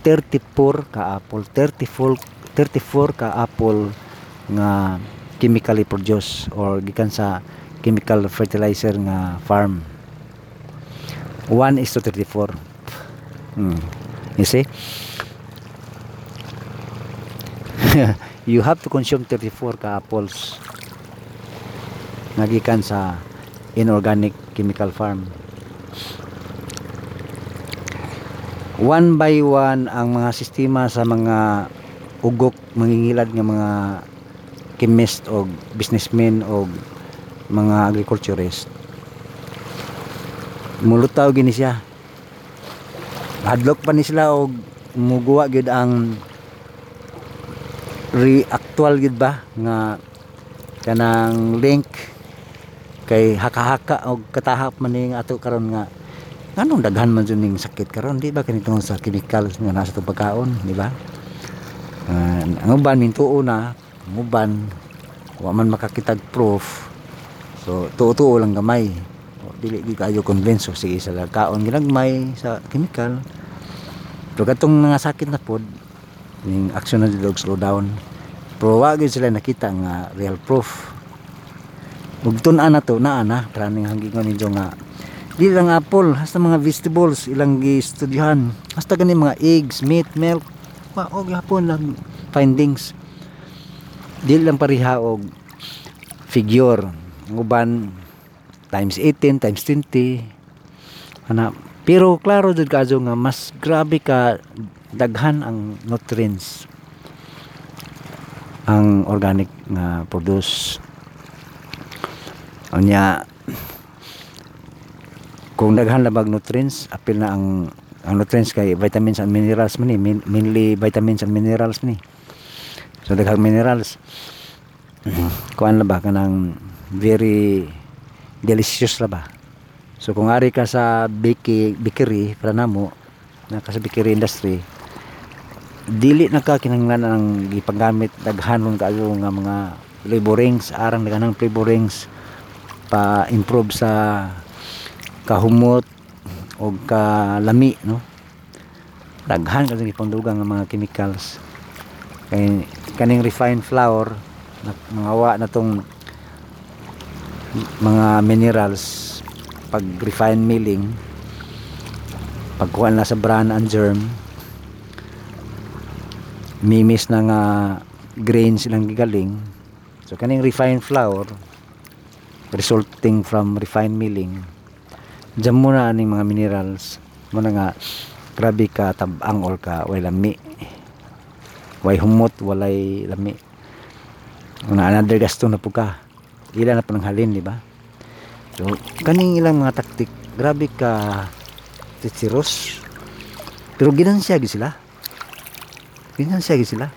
34 ka apple. 34 34 ka apple nga chemically produced or gikan sa chemical fertilizer nga farm. 1 is to 34 hmm. you see you have to consume 34 ka apples nga gikan sa inorganic chemical farm. One by one ang mga sistema sa mga ugok mangingilad nga mga chemist o businessmen o mga agriculturist. Mulutaw gini siya. Hadlok pa ni sila og muguwa gyud ang re actual gyud ba nga kanang link kay haka-haka og katahap man ning ato karon nga nganong daghan man jud ning sakit karon? Di ba kani tungod sa chemicals nga nasa itong pagkaon di ba? Uh, ang uban mintuo na ang uban wa man makakitag proof. So tuo-tuo lang gamay. Dili di kayo convince sige sa kaon ginagmay sa chemical. Pero katong mga sakit na pod ning action na dog slow down pero wa gyud sila nakita nga real proof. Ug tun-an na to naa na praning hanggingon ninyo nga di lang apple hasta mga vegetables ilang gi-studyohan hasta gani mga eggs meat milk wa og hapon lang findings. Di lang pariha og figure. Uban times 18 times 20 ana pero klaro jud kaso nga mas grabe ka daghan ang nutrients ang organic nga produce. Unya kung daghan labag nutrients apil na ang ang nutrients kay vitamins and minerals man ni mainly vitamins and minerals man ni so daghang minerals. Kuan la ba kanang very delicious la ba so kung ari ka sa bake bakery para namo na ka sa bakery industry dili na ka kinahanglan ang gipagamit daghanon kaayo nga mga flavorings arang daghanang flavorings pa improve sa kahumot o kalami no? Daghan kasi pangdugang nga mga chemicals. Kay kaning refined flour na mga na tong mga minerals pag refined milling pagkuha na sa bran and germ mimis na nga grains ilang gigaling. So kaning refined flour resulting from refined milling dyan muna aning mga minerals. Muna nga grabe ka tabang or ka way lami. Way humot walay lami. Una another gasto na po ka. Ila na po ng halin di ba? So kaning ilang mga taktik grabe ka titsiros pero ginansyagi sila ginansyagi sila.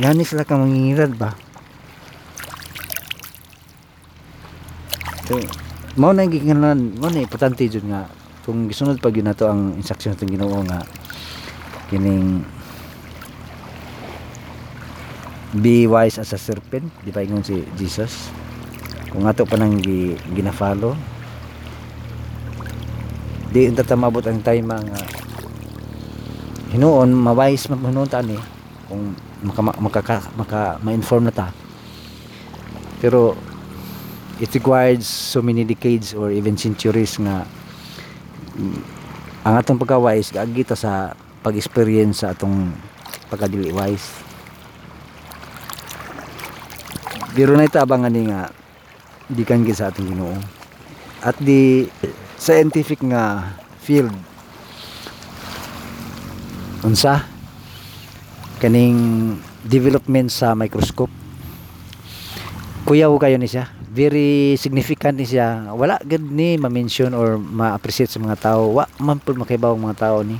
Yani sila ka mangingirad ba? So mao na gikingan mao na importante jud nga kung gisunod pag yun na to ang instruction itong ginoo nga kining be wise as a serpent di ba ingon si Jesus? Kung ato pa nang gi, gina-follow. Di unta ta maabot ang time nga hinuon mawise mahinuon ta ni kung maka maka, maka ma-inform na ta. Pero it requires so many decades or even centuries nga ang atong pagka-wise gaagi ta sa pag-experience sa atong pagka-dili wise biro na ito abangan ni nga di kan sa atong Ginoo at di scientific nga field unsa? Kaning development sa microscope. Kuyaw kayo ni siya. Very significant ni siya. Wala gid ni ma-mention or ma-appreciate sa mga tao. Wa man pud makibaw mga tao ni.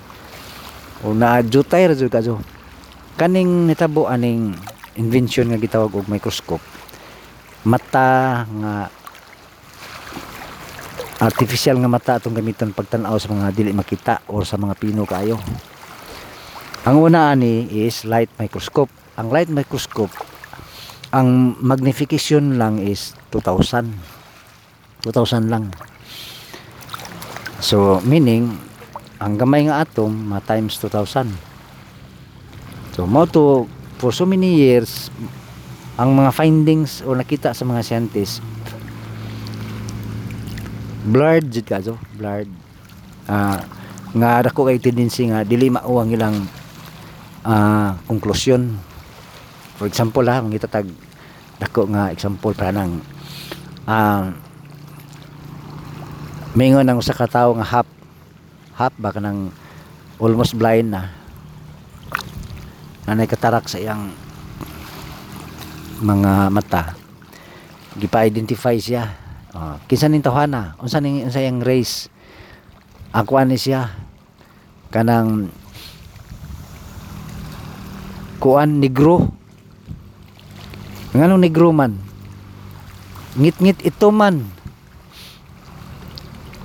O na jutay ra jud kadyo kaning nitabo aning invention nga gitawag og microscope mata nga artificial nga mata atong gamiton pagtan-aw sa mga dili makita or sa mga pino kayo ang una ani is light microscope. Ang light microscope ang magnification lang is 2000 2000 lang. So meaning ang gamay nga atom ma times 2000 so mo to for so many years ang mga findings o nakita sa mga scientists blurred jud kaso blurred. Ah nga dako kay tendency nga dili mao ang ilang ah konklusyon for example ha mangita tag dako nga example para nang ah mingon ang usa ka tawo nga half half ba kanang almost blind na nanay katarak sa iyang mga mata. Gipa-identify siya. Oh, kinsa ning tawhana unsa ning unsa yang race? Ako ani siya? Kanang kuan negro. Nganong negro man? Ngit-ngit ito man.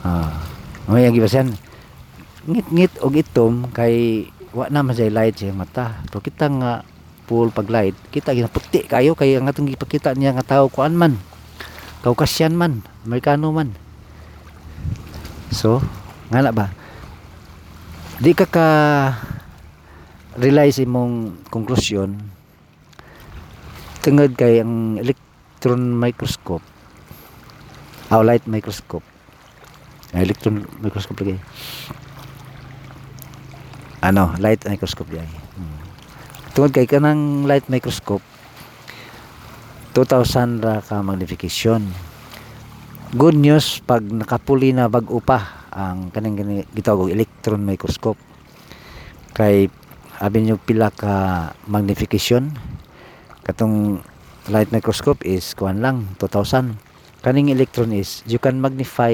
Ah oh yang gibasan ngit-ngit og itom kay wa na man say light sa mata. Pero kita nga full pag light kita ginaputi kayo kay ang atong gipakita niya nga tao kuan man? Kaukasyan man Amerikano man. So nga ba? Di ka ka rely imong konklusyon tungod kay ang electron microscope ah light microscope. Ah, electron microscope lagi. Ano light microscope lagi. Hmm. tungod kay kanang light microscope 2000 ra ka magnification. Good news pag nakapuli na bag-o pa ang kanang gini- gitawag og electron microscope kay abi nyo pila ka magnification. Katong light microscope is kuan lang 2000 kaning electron is you can magnify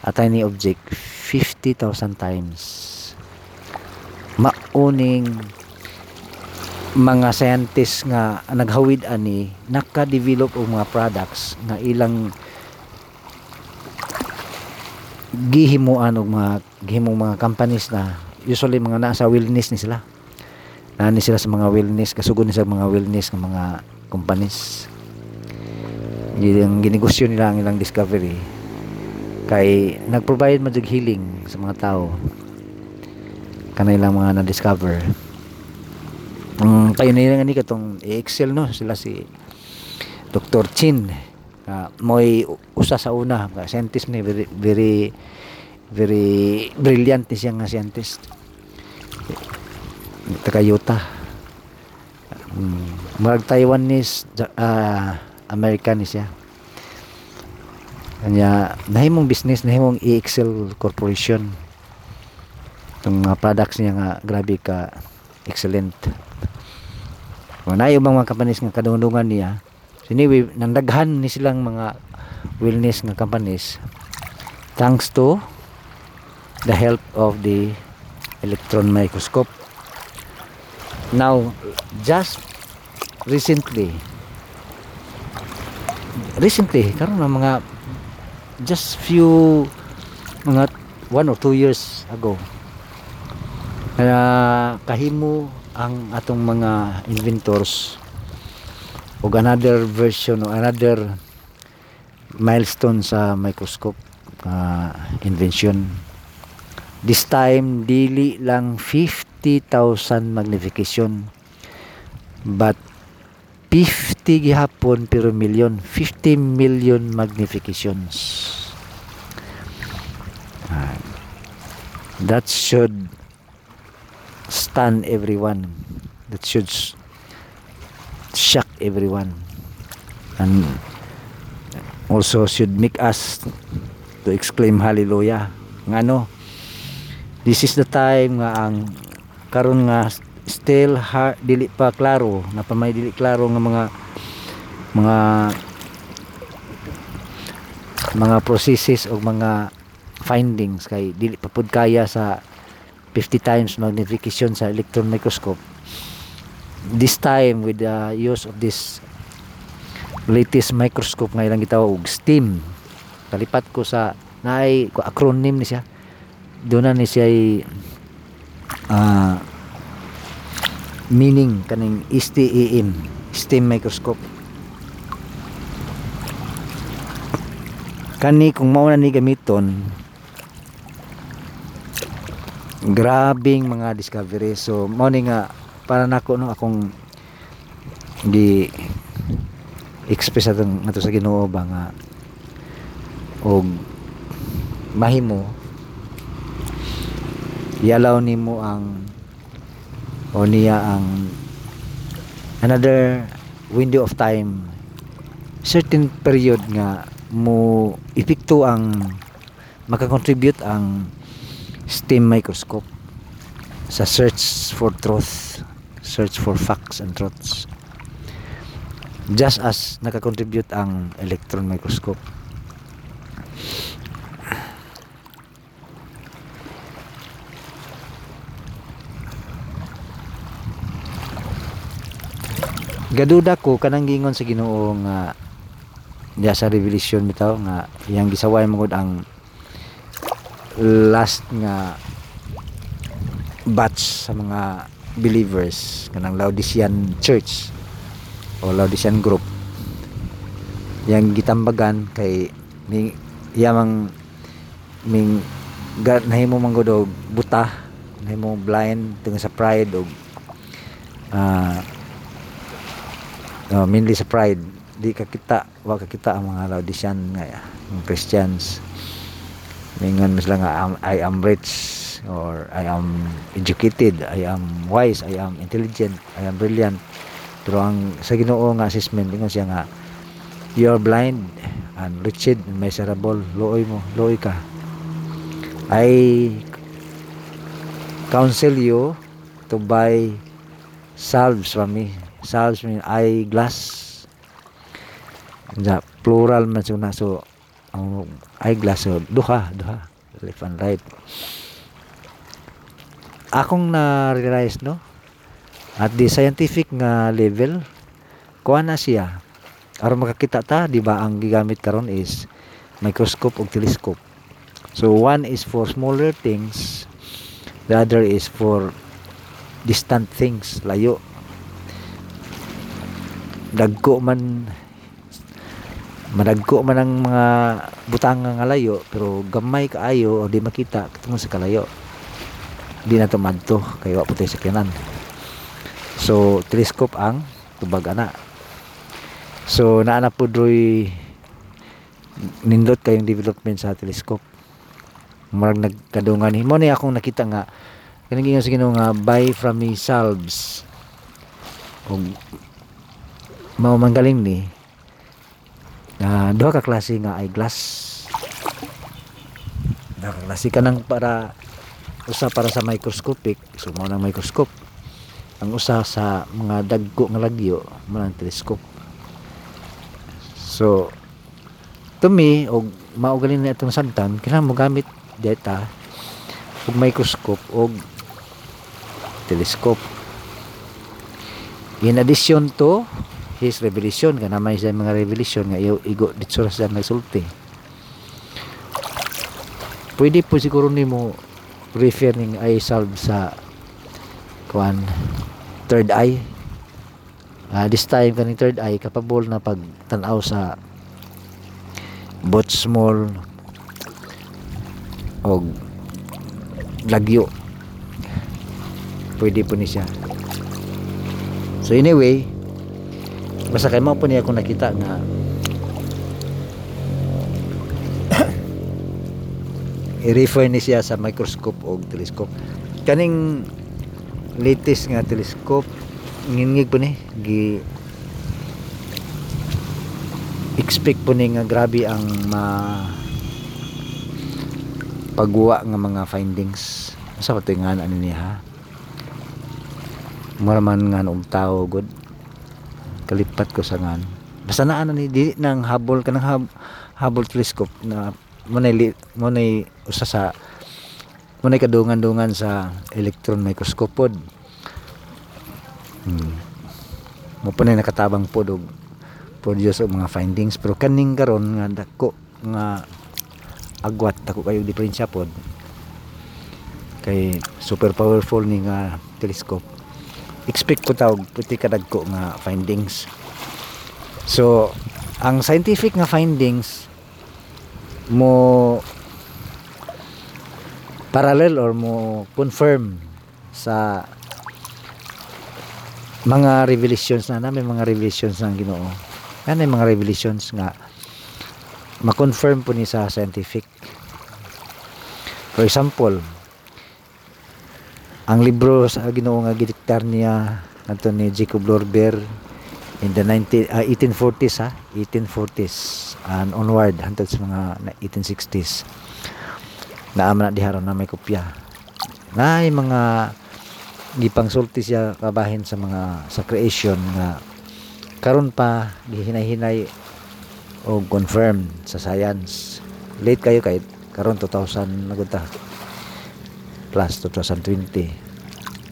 a tiny object 50,000 times. Mauning mga scientists nga naghawid ani naka-develop og mga products nga ilang gihimuan og mga gihimong mga companies na usually mga nasa wellness ni sila. Nani sila sa mga wellness kasugod ni sa mga wellness ng mga companies. Yung ginegosyo nila ang ilang discovery. Kay nag-provide man healing sa mga tao. Kanailang mga na-discover. Ang pioneer nga ni katong Excel no? Sila si Dr. Chin. Uh, mo'y usa sa una. Scientist ni very very very brilliant siya nga scientist. Taga Utah. Um, Taiwanese uh, American siya. Kanya nahimong business nahimong EXL Corporation. Itong mga products niya nga grabe ka excellent. Kung na yung mga companies nga kadungdungan niya siniwi nandaghan ni silang mga wellness nga companies thanks to the help of the electron microscope. Now just recently recently karon mga just few mga one or two years ago kaya kahimo ang atong mga inventors og another version o another milestone sa microscope uh, invention this time dili lang 50,000 magnification. But 50 gihapon pero million 50 million magnifications. That should stun everyone. That should shock everyone. And also should make us to exclaim hallelujah. Nga ano this is the time nga ang karon nga still ha, dili pa klaro na pa may dili klaro nga mga mga mga processes o mga findings kay dili pa pud kaya sa 50 times magnification sa electron microscope. This time with the use of this latest microscope nga ilang gitawag og STEAM. Kalipat ko sa naay acronym ni siya doon na ni siya ay ah, meaning kaning STEM STEM microscope. Kani kung mao na ni gamiton grabing mga discovery. So mao nga para nako no akong di express atong ato sa Ginoo ba nga og mahimo yalaw nimo ang o niya ang another window of time. Certain period nga mo epekto ang makakontribute ang STEM microscope sa search for truth search for facts and truths. Just as nakakontribute ang electron microscope gaduda ko kanang gingon sa Ginoo nga diya sa revelation bitaw nga iyang gisaway magud ang last nga batch sa mga believers kanang Laodicean church o Laodicean group. Yang gitambagan kay mi yamang ming nahimo man gud og buta nahimo blind tungod sa pride og ah uh, mainly sa pride. Di ka kita wa ka kita ang mga Laodicean nga mga Christians. Mingon mas lang I am rich or I am educated I am wise I am intelligent I am brilliant. Pero ang sa Ginoo nga assessment ingon siya nga you are blind and wretched and miserable. Looy mo looy ka. I counsel you to buy salves from me salves mean eyeglass. Ja plural man siya na so ang eyeglass so duha duha left and right. Akong na realize no at the scientific nga level kuha na siya. Aron makakita ta di ba ang gigamit karon is microscope ug telescope. So one is for smaller things the other is for distant things layo dagko man madagko man ang mga butang nga layo pero gamay kaayo o di makita tungod sa kalayo di na to madto kay wa putoy sakyanan So telescope ang tubag ana. So naana po droy nindot kayong development sa telescope. Marag nagkadungan mo ni akong nakita nga kaning gingon sa nga buy from me salves. Mao man galing ni na duha ka klase nga eyeglass. Duha ka klase kanang para usa para sa microscopic, so mao nang microscope. Ang usa sa mga dagko nga lagyo mo ang telescope. So to me og mao galing na itong samtan kinahanglan mo gamit data og microscope og telescope in addition to his revelation kana may sa mga revelation nga iyo igo dito sa nagsulti pwede po siguro nimo refer ning eye salve sa kuan third eye. Ah, this time kaning third eye capable na pag tan-aw sa both small og lagyo. Pwede po ni siya. So anyway basta kay mo po niya kung nakita nga i-refer ni siya sa microscope o telescope. Kaning latest nga telescope ngingig po ni gi expect po ni nga grabe ang ma pagwa nga mga findings. Sa nga ano niya ha? Mura man nga og tao good kalipat ko sa ngan. Basta na ano ni di nang habol kanang hab, Hubble telescope na mo na mo na usa sa mo na kadungan-dungan sa electron microscope pod. Hmm. mo pa na nakatabang pod og produce og mga findings. Pero kaning karon nga dako nga agwat dako kayo diferensya pod. Kay super powerful ni nga telescope expect ko tawag puti kadagko nga findings. So ang scientific nga findings mo parallel or mo confirm sa mga revelations na namin mga revelations ng Ginoo. Yan ay mga revelations nga ma-confirm po ni sa scientific. For example ang libro sa Ginoo nga gidiktar niya nato ni Jacob Lorber in the 19 ah, 1840s ha? 1840s and onward hantod sa mga na- 1860s naama na diharon na may kopya. Na mga gipangsulti siya kabahin sa mga sa creation nga karon pa gihinay-hinay o confirm sa science. Late kayo kay karon 2000 nagunta plus 2020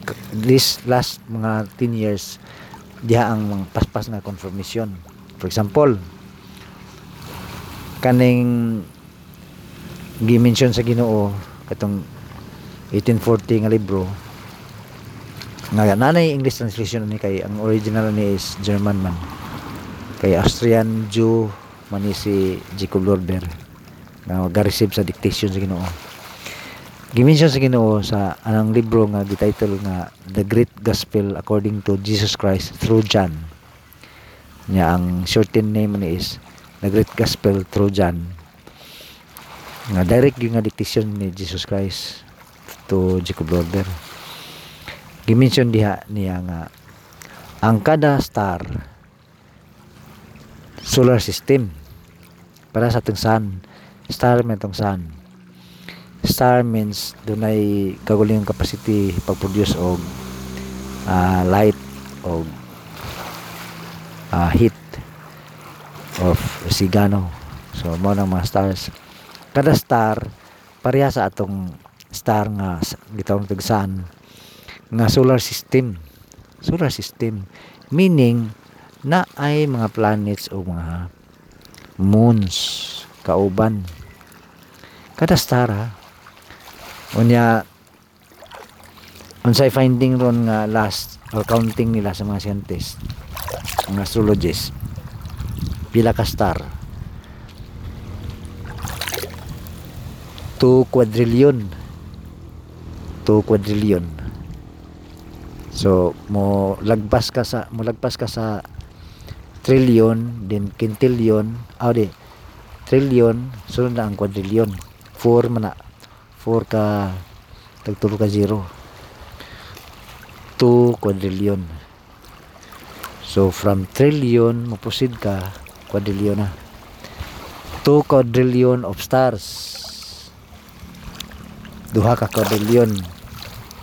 K- this last mga 10 years diha ang mga paspas na confirmation. For example kaning gimension sa Ginoo katong 1840 nga libro nga nanay English translation ni kay ang original ni is German man. Kay Austrian Jew man ni si Jacob Lorber nga ga-receive sa dictation sa Ginoo gimension sa Ginoo sa anang libro nga gititle nga The Great Gospel According to Jesus Christ through John. Nya ang shortened name ni is The Great Gospel through John. Nga direct yung nga dictation ni Jesus Christ to Jacob Lorber gimension diha niya nga ang kada star solar system para sa atong sun star man itong sun star means dunay kaguling capacity pag-produce og ah, light og ah, heat of oxygeno so mo ng mga stars. Kada star pareha sa atong star nga gitawag tag sun nga solar system. Solar system meaning na ay mga planets o mga moons kauban. Kada star ha unya unsay finding ron nga last or counting nila sa mga scientists mga astrologists pila ka star 2 quadrillion 2 quadrillion So mo lagpas ka sa mo lagpas ka sa trillion, then quintillion, ah di, trillion, sunod na ang quadrillion. 4 man na. 4 ka tagtulo ka zero. 2 quadrillion. So from trillion proceed ka quadrillion na. 2 quadrillion of stars. Duha ka quadrillion.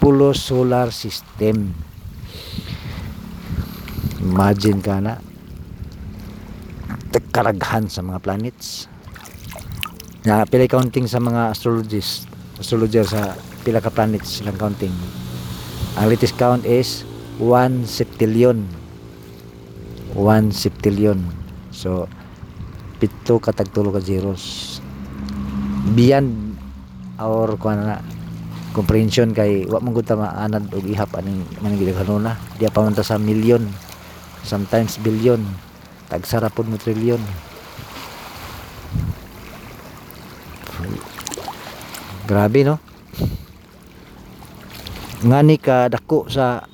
Pulo solar system. Imagine ka na karaghan sa mga planets na pila counting sa mga astrologists astrologer sa pila ka planets silang counting? Ang latest count is 1 septillion. 1 septillion. So pito katagtulo ka zeros. Beyond our kuan na comprehension kay wa man gud maanad og ihap aning maningid kanuna di pa man ta sa million sometimes billion. Tagsara pod mo trilyon grabe no? Ngani ka dako sa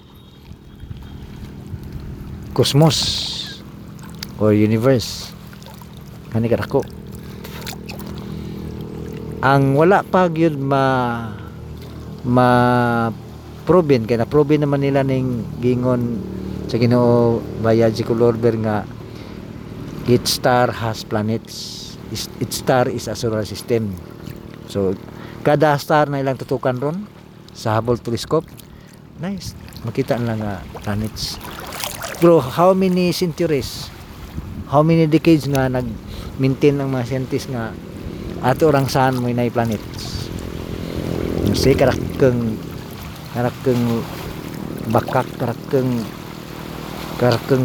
cosmos or universe. Ngani ka dako. Ang wala pa gyud ma ma proven kay na proven naman nila ning gingon sa Ginoo biological order nga each star has planets. Each star is a solar system. So kada star na ilang tutukan ron sa Hubble telescope. Nice. Makita na nga planets. Bro how many centuries? How many decades nga nag maintain ng mga scientists nga ato orang saan mo inay planets? Kasi karakeng karakeng bakak karakeng karakeng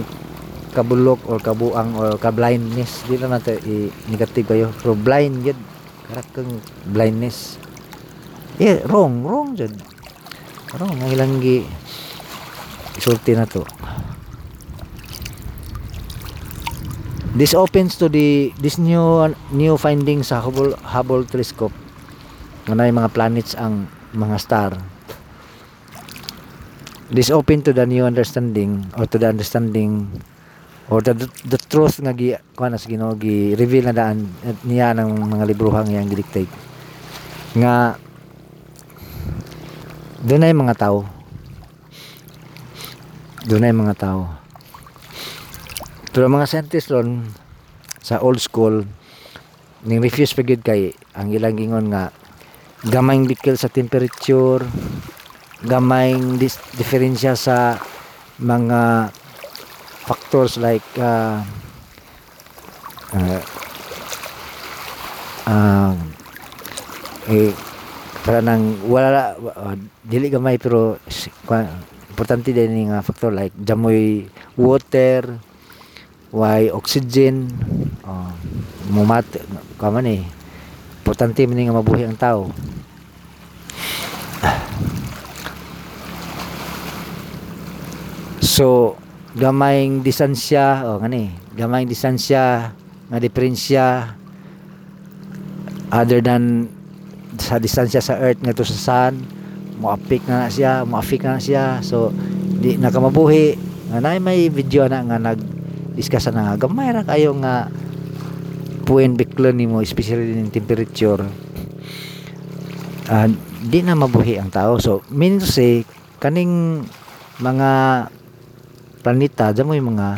kabulok or kabuang or ka-blindness. Di na nato i-negative kayo. Pero blind yun. Karakeng blindness yeah wrong wrong jud wrong ang ilang gi isulti na to. This opens to the this new new findings sa Hubble, Hubble telescope. Nga mga planets ang mga star. This open to the new understanding or to the understanding or the, the truth nga gi kuha na sa Ginoo gi reveal na daan niya ng mga libruhang yang gidictate nga doon na yung mga tao. Doon na yung mga tao. Pero mga scientists ron sa old school ning refuse pa kay ang ilang gingon nga gamayng bikil sa temperature gamayng dis- diferensya sa mga factors like uh, uh, uh, eh, para nang wala uh, dili gamay pero importante din nga factor like jamoy water why oxygen uh, mumat kaman eh. Importante man nga mabuhi ang tao. So gamayng distansya oh, ngani gamayng distansya nga diferensya other than sa distansya sa earth nga sa sun moapik na na siya moafik na na siya. So di nakamabuhi nga na may video na nga nag discuss na nga gamay ra kayo nga puwen biklon nimo especially in temperature. Ah, di na mabuhi ang tao. So mean to say kaning mga planeta damo yung mga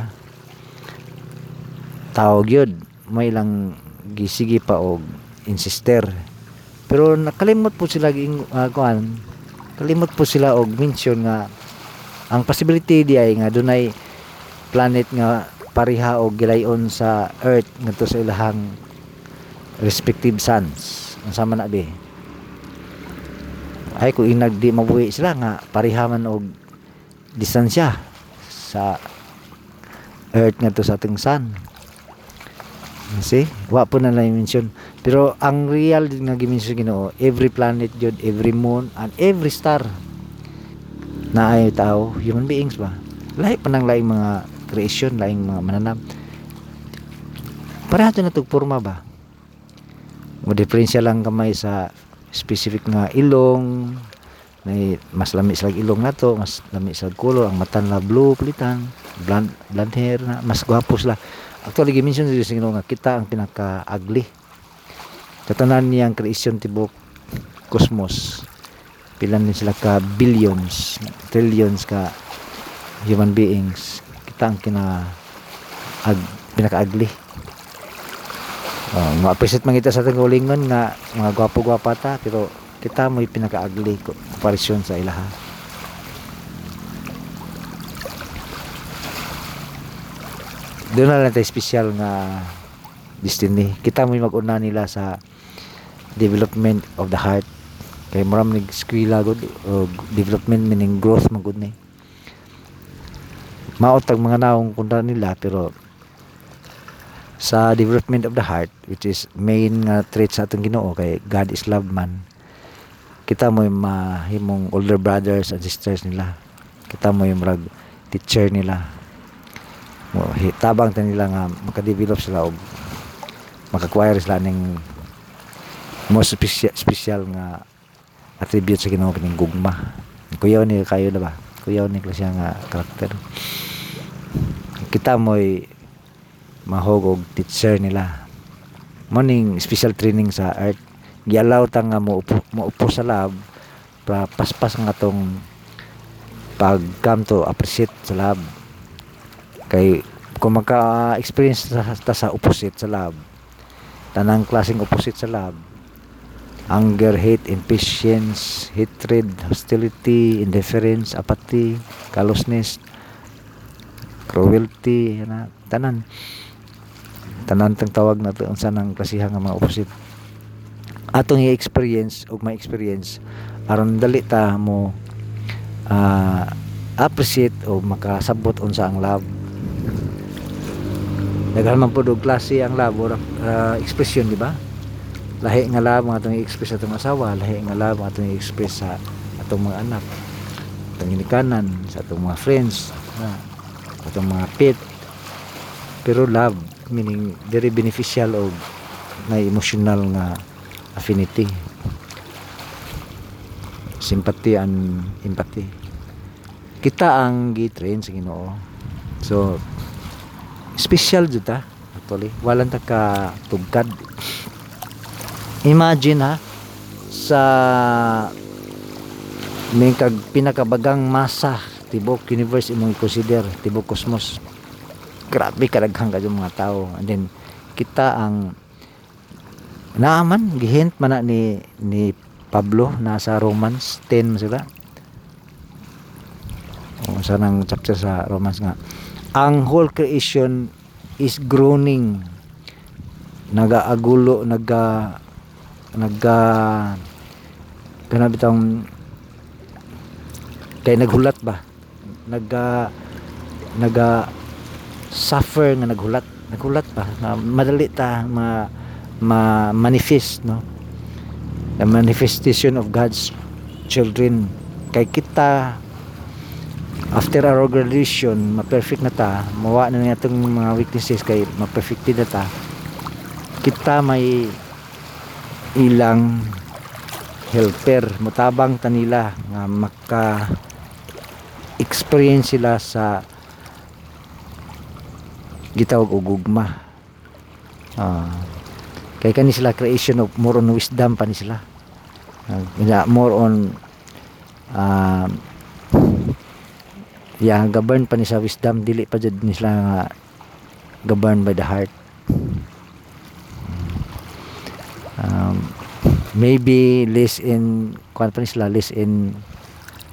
tao gyud. May ilang gisigi pa og insister pero nakalimot po sila ging uh, kuan kalimot po sila og mention nga ang possibility di ay nga dunay planet nga pareha og gilayon sa earth ngadto sa ilahang respective suns. Ang sama na be ay kung inag di mabuhi sila nga pareha man og distansya sa earth ngadto sa ating sun See? Wa po na lang mention. Pero ang real nga gimension Ginoo, every planet jud, every moon and every star na ay tao, human beings ba? Lahi pa nang laing mga creation, laing mga mananap. Pareha na tug forma ba? Mo diferensya lang kamay sa specific nga ilong, May mas lami sa ilong nato, mas lami sa kulo, ang mata na blue palitan, blonde, blonde hair na, mas gwapo sila. Actually, gimension sa Ginoo nga kita ang pinaka-ugly. Katanan niyang creation tibok cosmos. Pilan din sila ka billions, trillions ka human beings. Kita ang kina ag, pinaka-ugly. Oh, ma-appreciate man kita sa atong kaulingon nga mga gwapo-gwapa ta pero kita mo'y pinaka-ugly ko komparasyon sa ilaha. Doon na lang tayo special nga destiny. Kita mo'y mag-una nila sa development of the heart. Kay maram nig eskwela gud o development meaning growth man gud ni. Maotag mga naong kunda nila pero sa development of the heart which is main nga trait sa atong Ginoo kay God is love man kita mo yung mahimong older brothers and sisters nila kita mo yung rag teacher nila mo tabang ta nila nga makadevelop sila og makakwire sila ning most special, special nga attribute sa Ginoo kining gugma. Kuyaw ni kayo na ba? Kuyaw ni klasya nga karakter. Kita mo'y mahog og teacher nila. Morning special training sa art. Gialaw ta nga mo mo upo sa lab para paspas nga tong pag come to appreciate sa lab kay kung maka-experience ta, ta sa opposite sa lab tanang klaseng opposite sa lab anger, hate, impatience, hatred, hostility, indifference, apathy, callousness, cruelty, na tanan. Tanan tang tawag na to unsa nang klasihan nga mga opposite. Atong i-experience ug ma-experience aron dali ta mo ah, appreciate o makasabot unsa ang love daghan man pud og klase ang love or ah, expression di ba? Lahi nga love ang atong i-express atong asawa lahi nga love ang atong i-express sa atong mga anak atong ginikanan sa atong mga friends na atong mga pet. Pero love meaning very beneficial og na emotional nga affinity. Sympathy and empathy. Kita ang gitrain sa Ginoo. So special jud ta actually. Walang ta ka tugkad imagine ha sa may kag pinakabagang masa tibok universe imong i-consider tibok cosmos. Grabe kadaghang kadyo mga tao. And then kita ang naaman gihint man na ni ni Pablo nasa Romans 10 man sila. O sa nang chapter sa Romans nga ang whole creation is groaning. Nagaagulo naga naga kana bitang kay naghulat ba? Naga naga suffer nga naghulat. Naghulat pa na madali ta ma, ma manifest no? The manifestation of God's children. Kay kita after our graduation ma-perfect na ta. Mawa na niya itong mga weaknesses kay ma-perfected na ta. Kita may ilang helper. Mutabang ta nila nga maka experience sila sa gitawag og gugma. Ah kay kani sila creation of more on wisdom pa ni sila. Uh, more on um yeah govern pa ni sa wisdom dili pa jud ni sila nga governed by the heart. Um, maybe less in kuan pa ni sila less in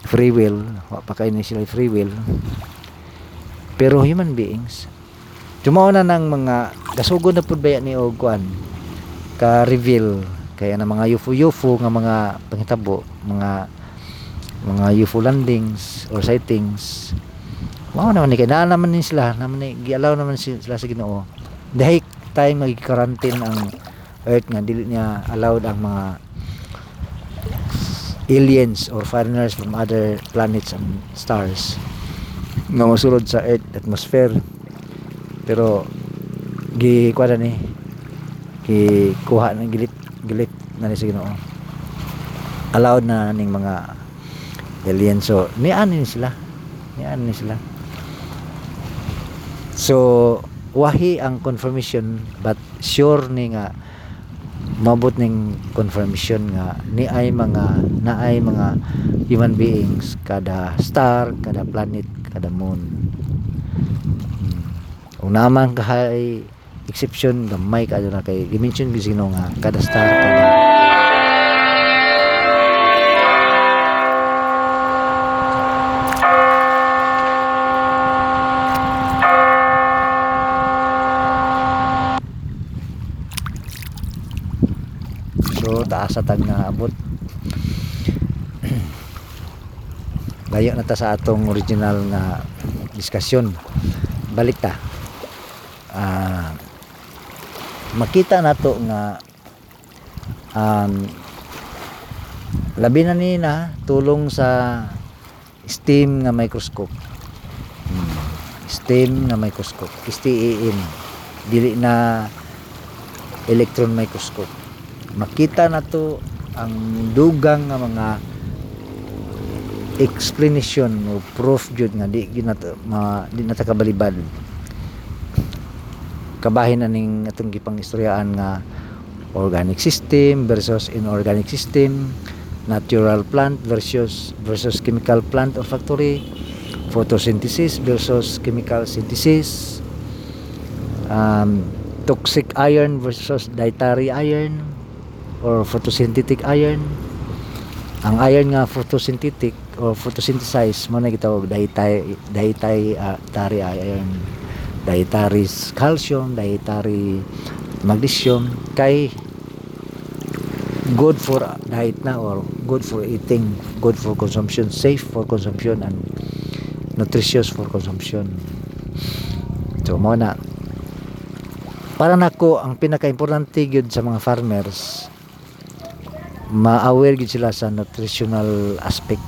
free will. Wa pa kay ni sila free will. Pero human beings Tumao na ng mga gasugod na pud baya ni og kuan ka reveal kaya na mga UFO UFO nga mga panghitabo mga mga UFO landings or sightings. Mao naman ni kay naa naman ni sila naman ni gialaw naman si- sila sa Ginoo. Dahil time magi-quarantine ang earth nga dili niya allowed ang mga aliens or foreigners from other planets and stars. Nga mosulod sa earth atmosphere. Pero gi kuha ni gi kuha na gilit gilit na ni sa Ginoo. Allowed na ning mga alien. So nian ni sila. Nian ni sila. So wahi ang confirmation but sure ni nga mabot ning confirmation nga ni ay mga na ay mga human beings kada star kada planet kada moon. Hmm. kung naman kahay exception gamay ka na kay dimension bisino nga kada star kada taas sa tag nga abot. Layo na ta sa atong original nga diskusyon. Balik ta. Ah makita nato nga um, labi na ni na tulong sa steam nga microscope. Hmm. Steam nga microscope. STEM. Dili na electron microscope makita na to ang dugang nga mga explanation o proof jud nga di gyud ma, di na kabalibad kabahin na ning atong gipang istoryaan nga organic system versus inorganic system natural plant versus versus chemical plant or factory photosynthesis versus chemical synthesis um, toxic iron versus dietary iron or photosynthetic iron. Ang iron nga photosynthetic or photosynthesize mo na gitawag dietary dietary uh, dietary iron. Dietary calcium dietary magnesium. Kay good for diet na or good for eating good for consumption safe for consumption and nutritious for consumption. So mo na. Para nako ang pinaka-importante gyud sa mga farmers ma-aware gyud sila sa nutritional aspect.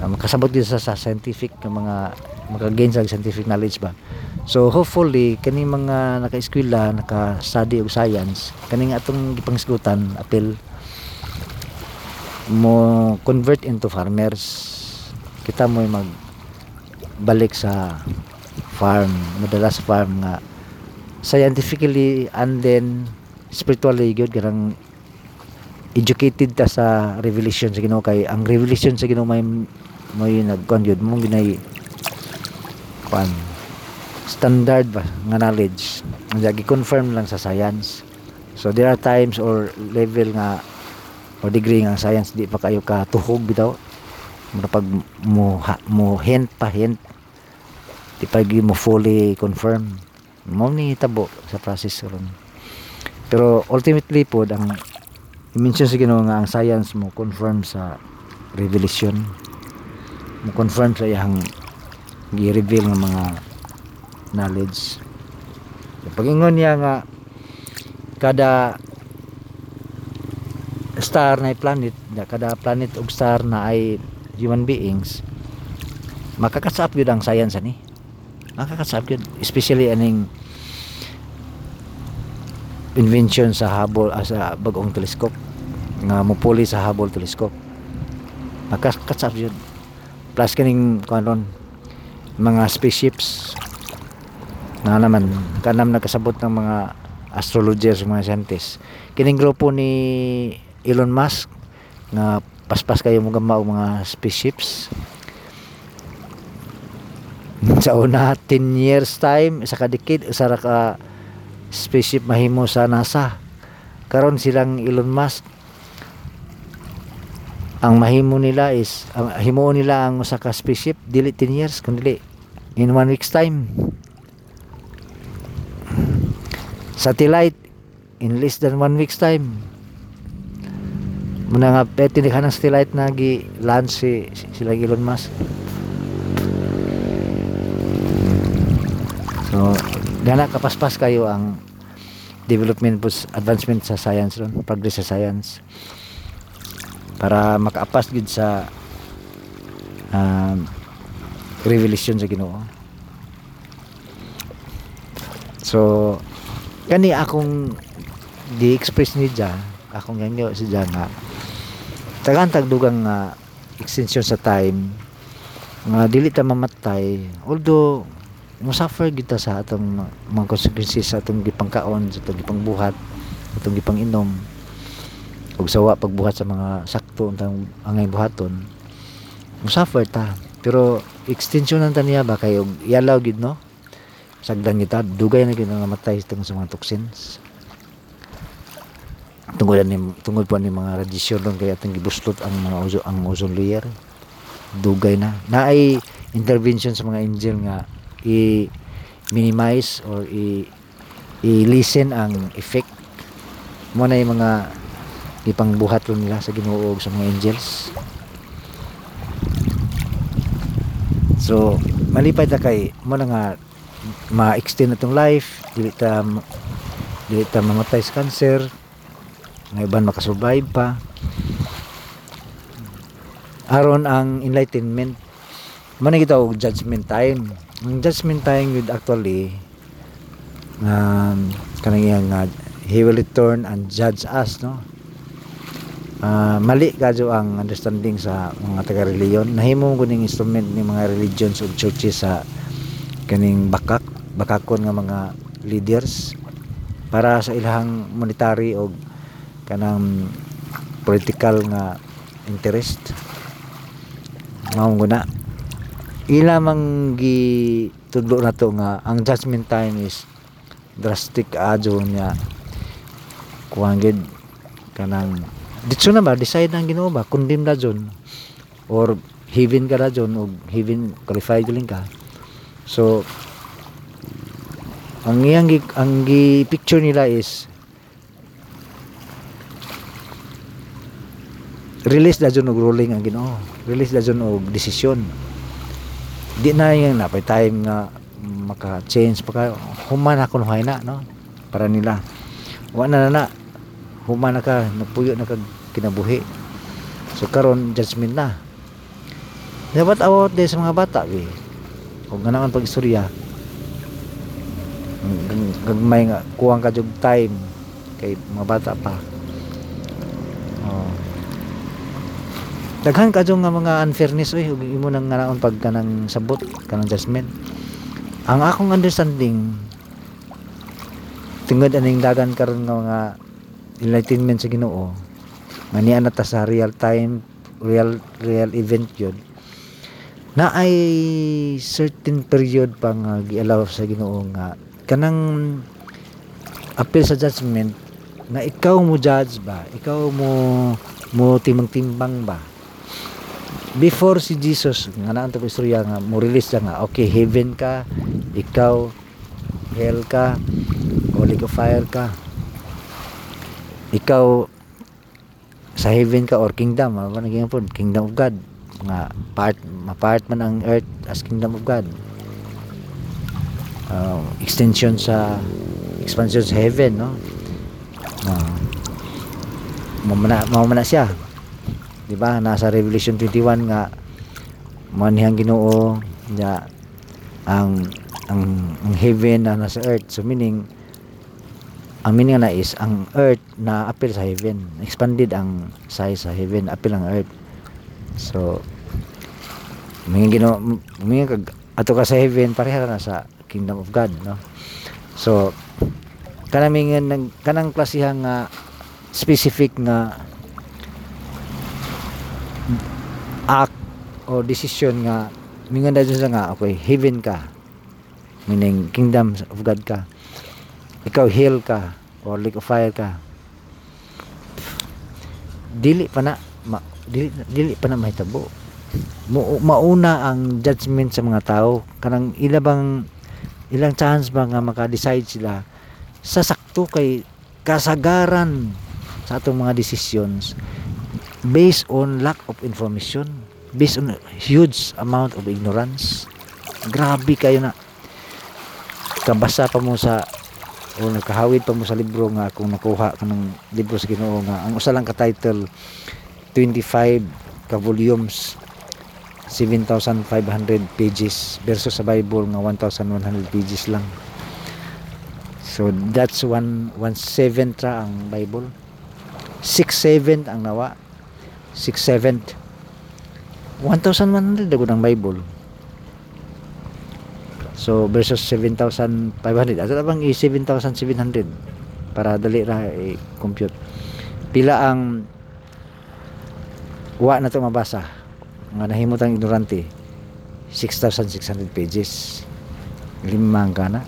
Uh, makasabot gyud sa, sa scientific nga mga maka-gain sa scientific knowledge ba? So hopefully kani mga naka-eskwela naka-study og science kani nga atong gipangsigutan apil mo convert into farmers. Kita mo mag balik sa farm madalas farm nga scientifically and then spiritually good kanang educated ta sa revelation sa Ginoo. Kay ang revelation sa Ginoo may may nagkuan yun. Mo ginay kuan standard ba nga knowledge. Nga gi-confirm lang sa science. So there are times or level nga o degree nga science di pa kayo ka tuhog bitaw. Mura pag mo ha, mo hint pa hint di pa mo fully confirm. Mo ni tabo sa process ron. Pero ultimately po ang mention sa Ginoo nga ang science mo confirm sa revelation. Mo confirm sa iyang gi-reveal ng mga knowledge. Pag ingon niya nga kada star na planet kada planet ug star na ay human beings makakasap yun ang science ani? Makakasap yun especially aning invention sa Hubble ah, sa bagong telescope nga mupuli sa Hubble telescope makakasap yun. Plus kaning kanon mga spaceships. Nga naman kanam nagkasabot ng mga astrologers mga scientists kining grupo ni Elon Musk nga paspas kayo mga mao mga spaceships. Sa una 10 years time isa ka decade isa ra ka spaceship mahimo sa NASA. Karon silang Elon Musk. Ang mahimo nila is ang himuon nila ang usa ka spaceship dili 10 years kundi in one week's time. Satellite in less than one week's time. Muna nga pwede ni kanang satellite na gi launch si sila Elon Musk. So gana kapaspas kayo ang development po advancement sa science ron progress sa science. Para makaapas gid sa um, revelation sa Ginoo. So kani akong di-express ni Jah akong ganyo si Jah nga tagan tagdugang nga extension sa time nga dili ta mamatay although mo suffer kita sa atong mga consequences sa atong gipangkaon sa atong gipangbuhat atong gipanginom. Ug sawa pagbuhat sa mga sakto untang angay buhaton mo suffer ta. Pero extension ta niya ba? Kay og yalaw gid no? Sagdan kita dugay na gid namatay tungod sa mga toxins. Tungod ni tungod po ni mga radiation doon kaya atong gibuslot ang mga ozo, ang ozone layer. Dugay na. Naay intervention sa mga angel nga i minimize or i-listen ang effect mo na yung mga ipangbuhat ron nila sa Ginoo sa mga angels. So malipay ta kay mo na nga ma-extend atong life dili ta dili ta mamatay sa cancer nga iban makasurvive pa. Aron ang enlightenment man kita og judgment time ang judgment time with actually um, kanang iyang nga he will return and judge us no? Ah, mali kadyo ang understanding sa mga taga reliyon nahimo ko ning instrument ni mga religions ug churches sa kaning bakak bakakon nga mga leaders para sa ilahang monetary o kanang political nga interest. Mao na ila mang gi tudlo na to nga ang judgment time is drastic adyo niya. Kuang gid kanang ditso na ba? Decide ang Ginoo ba? Condemn na dyon or heaven ka na dyon o heaven qualified lang ka? So ang iyang ang gi picture nila is release na dyan og ruling ang Ginoo. Release na dyan og desisyon di na yung napay time nga maka-change pagka human ako nuhay na no? Para nila. Wa na na human na ka nagpuyo na kag kinabuhi. So karon judgment na. Dapat awat din sa mga bata bi kung ganaon pag istorya gagmay nga kuwang ka time kay mga bata pa. Oh. Daghan ka nga mga unfairness oy. Ug imo nang nganaon pag kanang sabot kanang judgment. Ang akong understanding tungod aning dagan karon nga mga enlightenment sa Ginoo niya na ta sa real time real real event yun. Na ay certain period pa nga gialaw sa Ginoo nga kanang appeal sa judgment na ikaw mo judge ba? Ikaw mo mo timang-timbang ba before si Jesus nga naan to istorya nga mo release nga okay heaven ka ikaw hell ka lake of fire ka. Ikaw sa heaven ka or kingdom ano ba naging po kingdom of God. Nga part ma-part man ang earth as kingdom of God. Uh, extension sa expansion sa heaven no? Uh, mamana mamana siya di ba nasa revelation 21 nga manihang Ginoo nga ang ang ang heaven na nasa earth. So meaning ang meaning na is ang earth na appeal sa heaven. Expanded ang size sa heaven appeal ang earth. So mga gino mga kag ato ka sa heaven pareha na sa kingdom of God no? So kanang nag kanang klasihang nga specific nga act o decision nga mingan na dyan sa nga okay heaven ka. Meaning kingdom of God ka. Ikaw hell ka or lake of fire ka. Dili pa na ma, dili, dili pa na mahitabo. Mauna ang judgment sa mga tao. Kanang ilabang ilang chance ba nga maka-decide sila sa sakto kay kasagaran sa atong mga decisions based on lack of information based on huge amount of ignorance. Grabe kayo na. Kabasa pa mo sa o nakahawid pa mo sa libro nga kung nakuha ka ng libro sa Ginoo nga ang usa lang ka title 25 ka volumes 7,500 pages versus sa Bible nga 1,100 pages lang. So that's one one seventh ra ang Bible. 6 seventh ang nawa. 6 seventh 1,100 dago ng Bible. So versus 7,500. Ato na bang i-7,700 para dali ra i-compute. Pila ang wa na to mabasa nga nahimutang ignorante 6,600 pages limang kana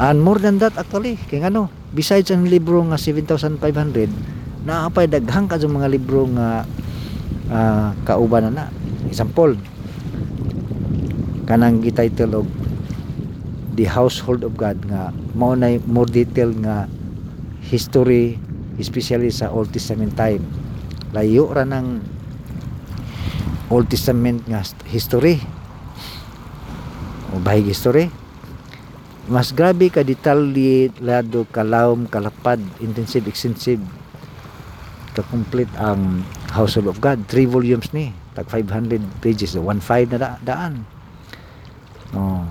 and more than that actually kay ano besides ang libro nga 7,500 naapay daghang ka mga libro nga ah, kauban na na. Example kanang gi-title og The Household of God nga mao na more detail nga history especially sa Old Testament time. Layo ra ng Old Testament nga history. O bahig history. Mas grabe ka detalyado kalawom kalapad intensive extensive. Ka complete ang Household of God three volumes ni. Tag 500 pages. 1.5 na da, daan. Oh.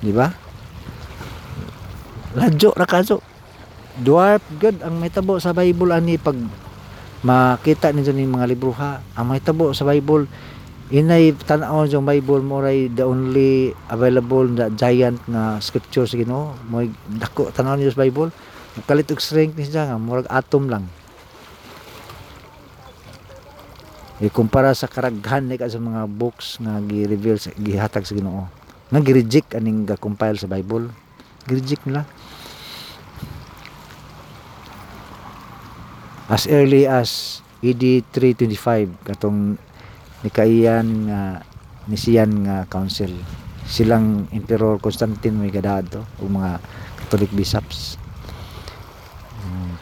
Di ba? Ladyo ra kaso dwarf good ang mahitabo sa Bible ani pag makita ninyo ning mga libro ha ang mahitabo sa Bible inay tan-aw yung Bible mo ray the only available na giant nga scripture sa Ginoo mo dako tan-aw sa Bible. Kalit og strength ni siya nga murag atom lang ikumpara sa karaghan ni sa mga books nga gi-reveal gihatag sa Ginoo. Nga gi-reject aning ga-compile sa Bible. Gi-reject nila. As early as AD 325 katong nikaiyan nga nisiyan nga council. Silang Emperor Constantine may gadado o mga Catholic bishops. Mm.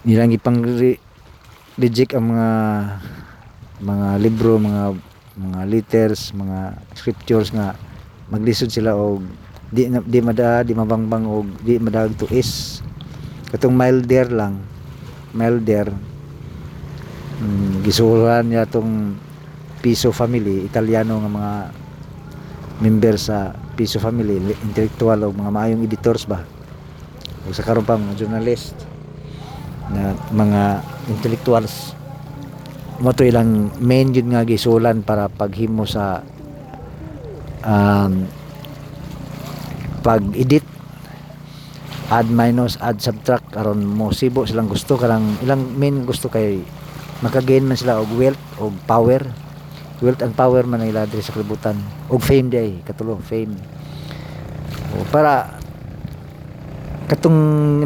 nilang ipang reject ang mga mga libro mga mga letters mga scriptures nga maglisod sila og di di mada di mabangbang og di madag tuis katong milder lang. Milder. Mm, gisulan niya tong Piso family Italiano nga mga member sa Piso family intellectual o mga maayong editors ba? O sa karon pa mga journalist na mga intellectuals mo to ilang main yun nga gisulan para paghimo sa um, pag-edit. Add minus add subtract. Aron mo sibo silang gusto. Karang ilang main gusto kay makagain man sila og wealth og power. Wealth and power man ang ila diri sa kalibutan. Og fame day katulo fame. O para katong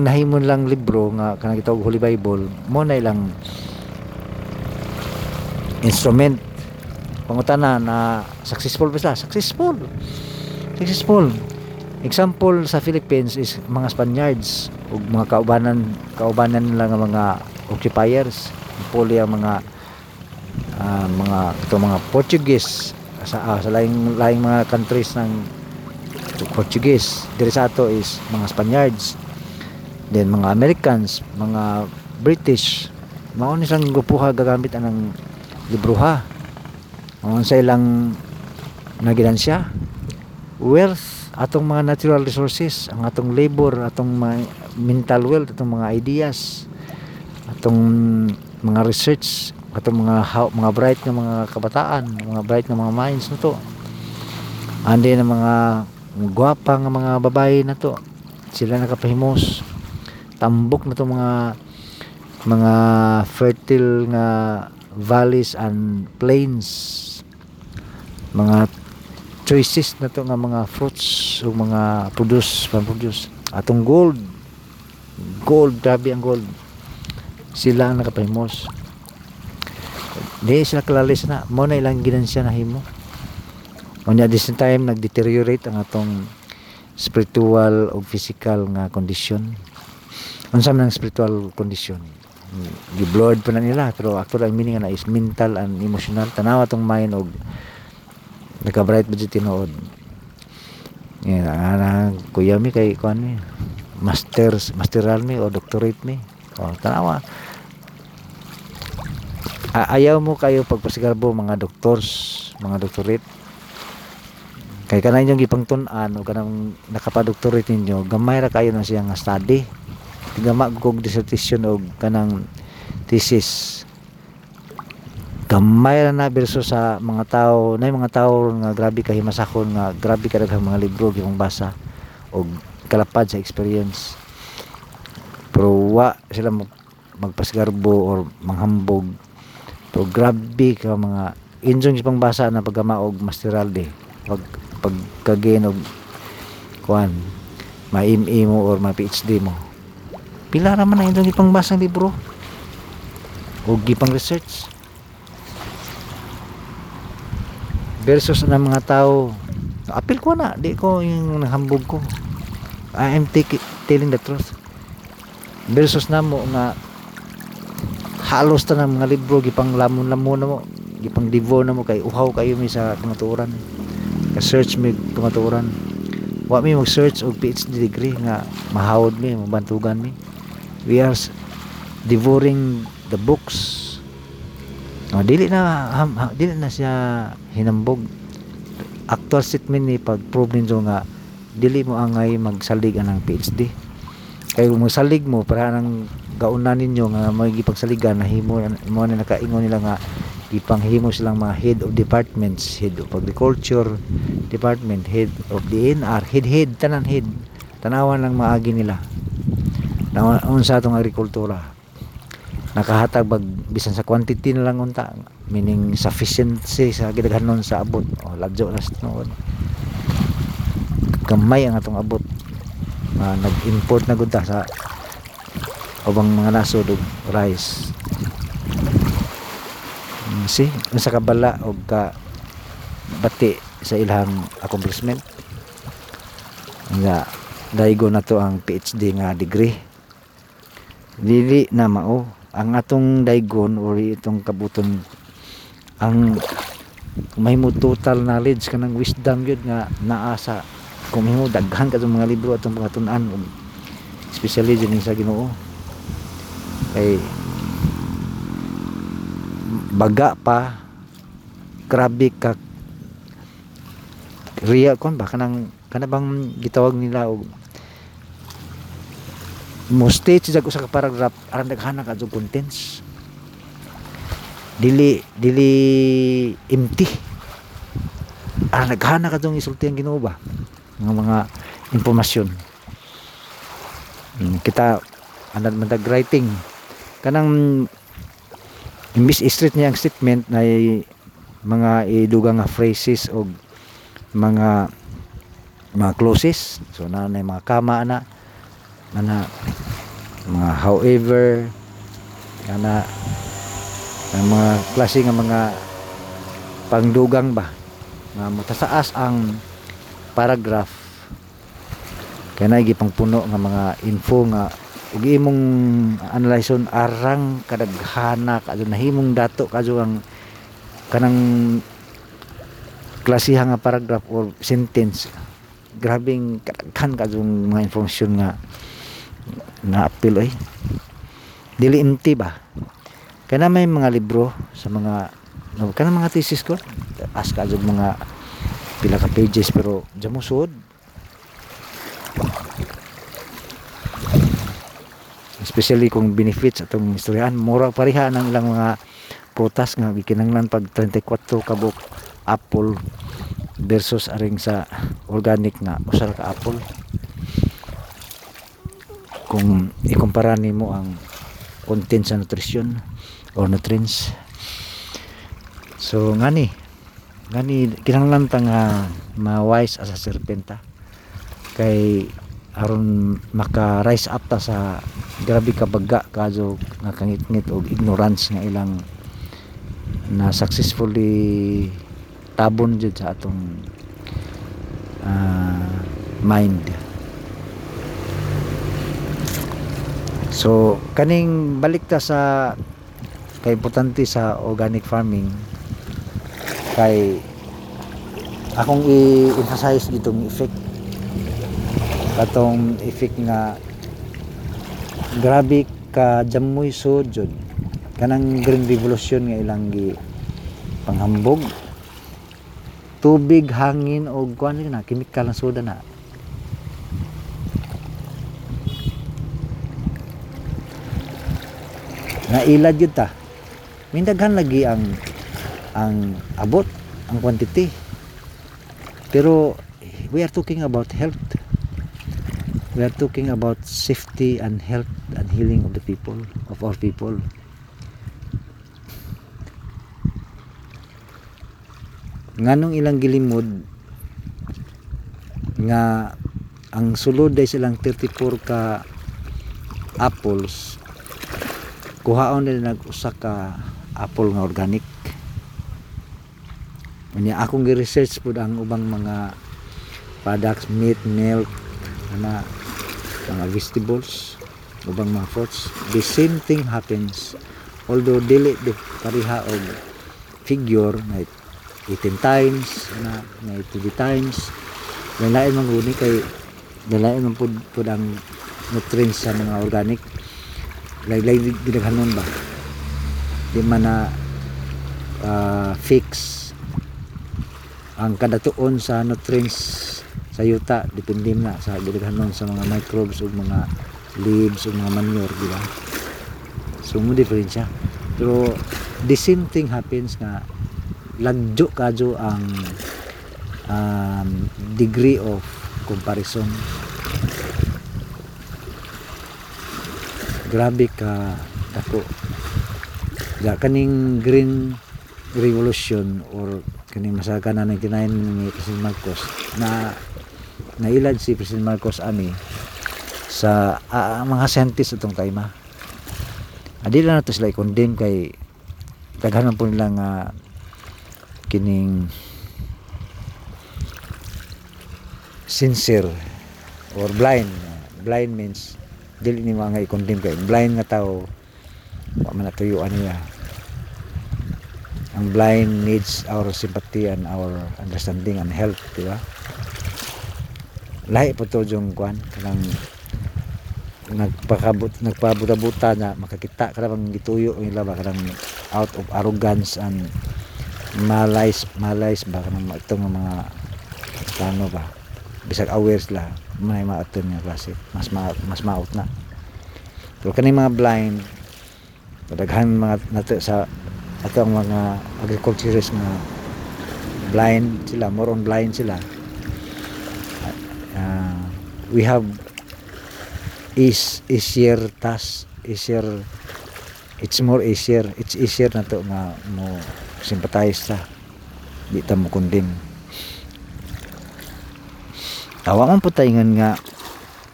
nahimon lang libro nga kanang gitawag Holy Bible mo na ilang instrument. Pangutana na successful ba sila? Successful. Successful. Example sa Philippines is mga Spaniards ug mga kaubanan kaubanan nila nga mga occupiers. Puli ang mga ah, mga ito mga Portuguese sa ah, sa laing laing mga countries ng Portuguese. Diri sa ato is mga Spaniards then mga Americans mga British. Mao ni sang gupuha gagamit anang libruha. Mao sa ilang naginansya wealth atong mga natural resources ang atong labor atong mga mental wealth atong mga ideas atong mga research atong mga mga bright nga mga kabataan mga bright nga mga minds na to. Andi na mga gwapa nga mga babae na to. Sila nakapahimos. Tambok na to mga mga fertile nga valleys and plains. Mga choices na to nga mga fruits o mga produce pan produce atong gold. Gold grabe ang gold. Sila ang nakapahimos. Di sila kalalis na. Mo na ilang ginansya na himo the same time nag-deteriorate ang atong spiritual o physical nga condition. Unsa man ang spiritual condition? Gi-blurred pa na nila pero actually ang meaning na is mental and emotional. Tanawa tong mind og nagka-bright ba tinuod yan ana kuya mi kay kuan mi? Masters masteral mi o doctorate mi? O tanawa A- ayaw mo kayo pagpasigarbo mga doctors mga doctorate kay kanay yung gipangtun-an o kanang nakapadoktorate ninyo gamay ra kayo na siya nga study. Tigama kog dissertation og kanang thesis. Gamay ra na versus sa mga tao na mga tao nga grabe ka himasakon nga grabe ka mga libro gyung basa og kalapad sa experience. Pero wa sila mag, magpasgarbo or manghambog. Pero grabe ka mga injong pang basa na pagama og masteralde pag pagkagain og kuan ma-MA mo or ma-PhD mo. Pila ra man ang injong ipang basa libro? O gipang research? Versus na mga tao apil ko na di ko yung nahambog ko. I am telling the truth. Versus na mo nga halos ta ng mga libro gipang lamon-lamon na mo gipang divo na mo kay uhaw kayo mi sa kamatuoran search mi kamatuoran wa mi mag search og PhD degree nga mahawod mi mabantugan mi we are devouring the books Oh, dili na ham, ha- dili na siya hinambog. Actual statement ni pag prove ninyo nga dili mo angay magsalig anang PhD. Kay kung magsalig mo para nang gaunan ninyo nga magipagsaligan na himo mo na nakaingon nila nga ipanghimo silang mga head of departments, head of agriculture department, head of DNR, head head tanan head. Tanawan lang maagi nila. Na unsa atong agrikultura? Nakahatag bag bisan sa quantity na lang unta meaning sufficiency sa gidaghanon sa abot. O ladyo na sa gamay ang atong abot. Ah, nag-import na gud ta sa ubang mga nasod og rice see unsa ka bala ka bati sa ilang accomplishment. Nga daigo na to ang PhD nga degree. Dili na mao. Ang atong daigon or itong kabuton ang mahimo total knowledge kanang wisdom yun nga naa sa kung mahimo daghan ka mga libro atong pangatunan ug especially din sa Ginoo. Kay baga pa. Grabe ka. Real kon ba? Kanang kana bang gitawag nila og mo state sa usa ka paragraph aran daghana ka og contents. Dili dili empty. Aran daghana ka dong isulti ang Ginoo ba? Nga mga impormasyon. Hmm, kita anad man writing. Kanang imbis straight niya ang statement na mga idugang nga phrases o mga mga clauses. So na na mga kama na ana mga however ana ang mga klase nga mga pangdugang ba nga matasaas ang paragraph. Kaya na pang puno nga mga info nga ug imong analyson arang kadaghana kadto nahimong dato kadto ang kanang klasiha nga paragraph or sentence. Grabing kadaghan kadto mga informasyon nga na appeal ay dili empty ba? Kana may mga libro sa mga no, kana mga thesis ko. As ka jud mga pila ka pages pero jamo suod especially kung benefits atong istoryahan. Mura pareha ng ilang mga prutas nga gikinanglan pag 34 kabok apple versus aring sa organic nga usa ka apple. Kung ikumpara nimo ang content sa nutrition or nutrients. So ngani ngani kinahanglan ta nga ma-wise as a serpenta. Kay aron maka rise up ta sa grabe ka baga kadyo nga kangit-ngit og ignorance nga ilang na successfully tabon jud sa atong ah, mind. So kaning balik ta sa kay importante sa organic farming kay akong i-emphasize gitong effect katong effect nga grabe ka jamoy sojod kanang green revolution nga ilang gi panghambog. Tubig hangin o kuan na chemical na soda na. Nailad yun ta. May daghan lagi ang ang abot ang quantity. Pero we are talking about health we are talking about safety and health and healing of the people of our people. Nganong ilang gilimod nga ang sulod ay silang 34 ka apples kuhaon nila nag usa ka apple nga organic. Unya akong gi-research pud ang ubang mga products meat, milk, ana mga vegetables, ubang mga fruits. The same thing happens. Although dili di pareha og figure na 18 times na na 20 times dalain man guni kay dalain man pud pud ang nutrients sa mga organic. Laylay gidaghanon ba? Di man na ah, fix ang kadatuon sa nutrients sa yuta depende na sa gidaghanon sa mga microbes ug mga leaves ug mga manure di ba? So mo diferensya. Pero the same thing happens nga lagjo kadyo ang um, degree of comparison. Grabe ka dako ya kaning green revolution or kaning masaga na 99 ni Marcos na nailad si President Marcos ani sa ah, mga scientist itong time adi lang na to sila i-condemn kay daghanan po nila nga kining sincere or blind. Blind means dili ni mga i-condemn kay blind nga tao wa man natuyuan niya. Ang blind needs our sympathy and our understanding and help di ba lahi po to yung kwan. Kanang nagpakabut nagpabuta-buta na makakita ka bang gituyo nila ba kanang out of arrogance and malice malice ba? Kanang itong mga plano ba? Bisag aware sila may maaton nga klase. Mas ma, mas maot na. Pero kaning mga blind daghan mga nato sa ato ang mga agriculturists nga blind sila more on blind sila uh, we have is easier task easier it's more easier it's easier na to nga mo sympathize ta. Di ta mo condemn tawa man po tayo nga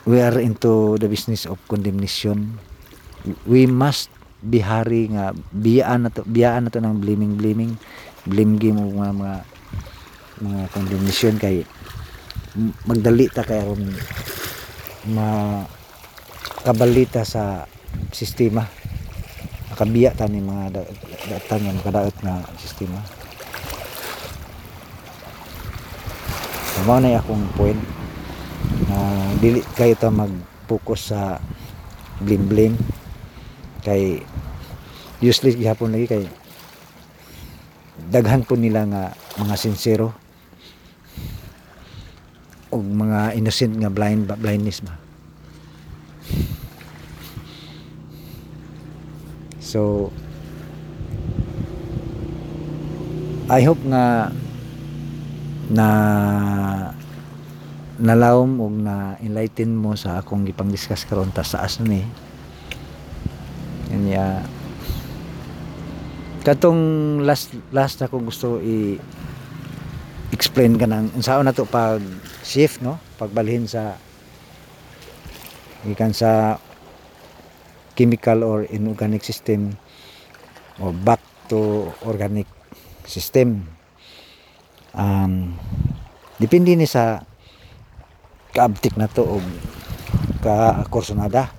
we are into the business of condemnation. We must bihari nga biyaan na to biyaan na to ng blaming blaming blame game mga mga mga condemnation kay magdali ta kay aron ma kabalita sa sistema. Makabiya ta ni mga da- datan nga makadaot nga sistema. So, mao na akong point na dili kayo ta mag-focus sa blame blame kay useless gihapon lagi kay daghan po nila nga mga sincero og mga innocent nga blind blindness ba. So I hope nga na nalawom og na enlighten mo sa akong gipang discuss karon ta sa as ni. Kanya katong last last ako gusto i explain ka nang unsaon na to pag shift no? Pagbalhin sa gikan sa chemical or inorganic system or back to organic system. Um, depende ni sa kaabtik na to o ka kursonada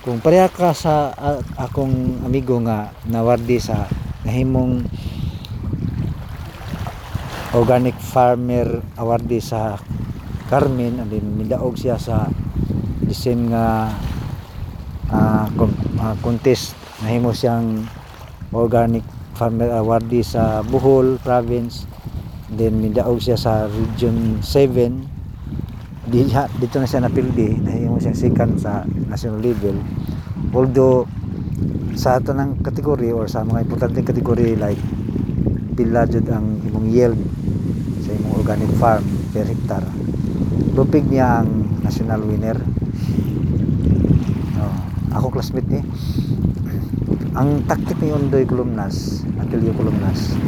kung pareha ka sa akong amigo nga nawardi sa nahimong organic farmer awardi sa Carmen and then midaog siya sa isin nga ah, con- ah, contest. Nahimo siyang organic farmer awardi sa Bohol province. Then midaog siya sa region 7 diha dito na siya napildi. Nahimo siyang second sa national level. Although sa ato ng kategory or sa mga importanteng kategory like pila jud ang imong yield sa imong organic farm per hectare. Lupig niya ang national winner. Oh, ako classmate ni. Ang taktik ni Undoy Columnas Atilio Columnas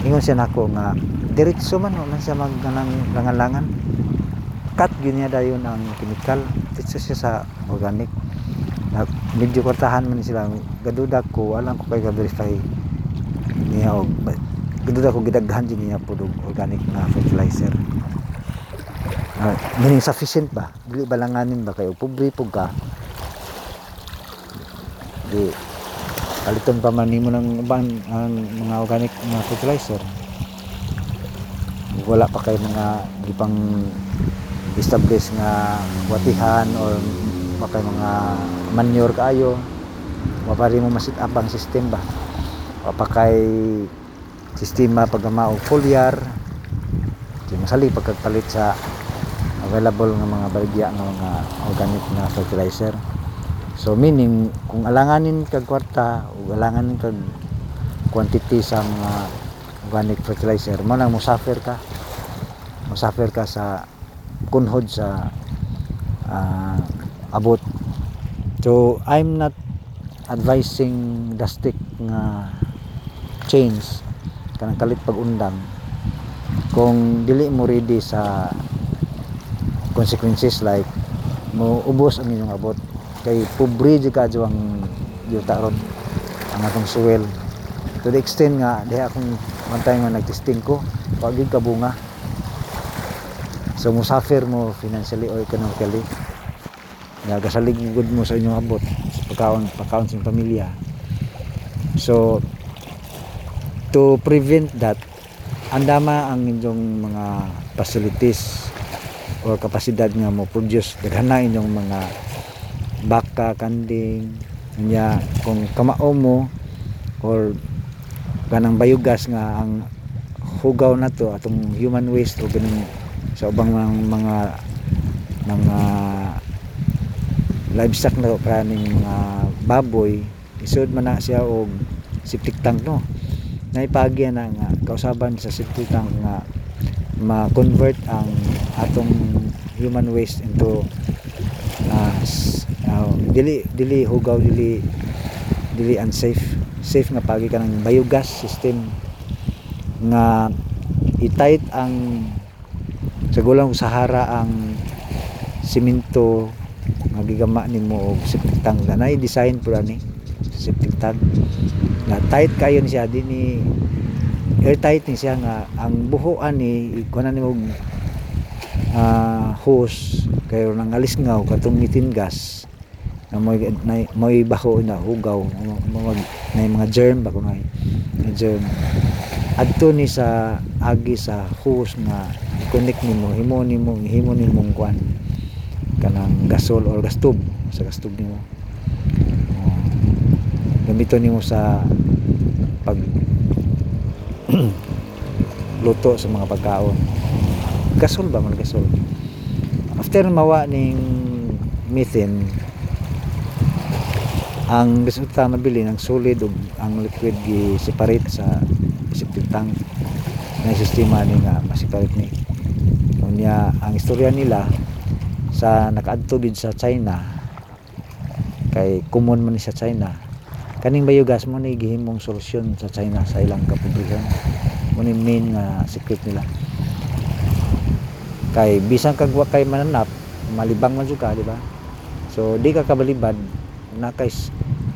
ingon siya nako nga diretso man wala siya magganang langan-langan cut yun niya dayon ang chemical. Diretso siya sa organic. Na medyo kortahan man sila. Gaduda ko alam ko kay ga-verify niya og gaduda ko gidaghan din niya pud og organic na fertilizer. Uh, meaning sufficient ba? Dili balanganin ba kayo? Pobre pug ka. Di kaliton pa man nimo ng uban ang mga organic na fertilizer. Wala pa kay mga gipang establish nga watihan or pa kay mga manure kaayo. Mapari mo masit up ang system ba wa pa kay sistema pagama og foliar masali pagkapalit sa available nga mga baligya nga mga organic na fertilizer. So meaning kung alanganin kag kwarta o alanganin kag quantity sa mga organic fertilizer mo nang musafir ka. Musafir ka sa kunhod sa ah, abot. So I'm not advising drastic nga change. Kanang kalit pag undang. Kung dili mo ready sa consequences like mo ubos ang inyong abot. Kay pobre di ka ang yuta ron. Ang atong soil to the extent nga diha akong one time nga nagtesting ko gyud ka bunga. So musafir mo financially or economically. Nga gasalig gud mo sa inyong abot. Sa pagkaon pagkaon sa pamilya. So to prevent that andama ang inyong mga facilities or kapasidad nga mo produce. Daghan na inyong mga baka kanding nya kung kamao mo or kanang biogas nga ang hugaw na to atong human waste o ganun sa ubang mga mga, mga livestock na kaning mga baboy isud man na siya og septic tank no naipagya na nga kausaban sa tank nga ma-convert ang atong human waste into uh, uh, dili dili hugaw dili dili unsafe. Safe nga pagi ka ng biogas system nga itight ang sa gulang Sahara ang simento nga gigama nimo og tank na design pura ni. sa septic tank nga tight kayo ni siya di ni airtight ni siya nga ang buhoan ni kunan nimo og ah, hose kayo nang alisngaw katong methane gas na moy na, moy baho na hugaw mga na mga germ ba kunay na germ adto ni sa agi sa hose nga connect nimo himo nimo himo nimo kuan kanang gasol or gastub sa gastub nimo oh. Gamito nimo sa pag luto sa mga pagkaon. Gasol ba man gasol? After mawa ning methane ang resulta mabili ng solid ug ang liquid gi separate sa septic tank. Na sistema ni nga ma-separate ni. Unya ang istorya nila sa nakaadto sa China kay common man sa China kaning biogas mo ni gihimong solusyon sa China sa ilang kapublikan mo ni main nga secret nila. Kay bisan kag wa kay mananap malibang man ka di ba? So di ka kabalibad na kay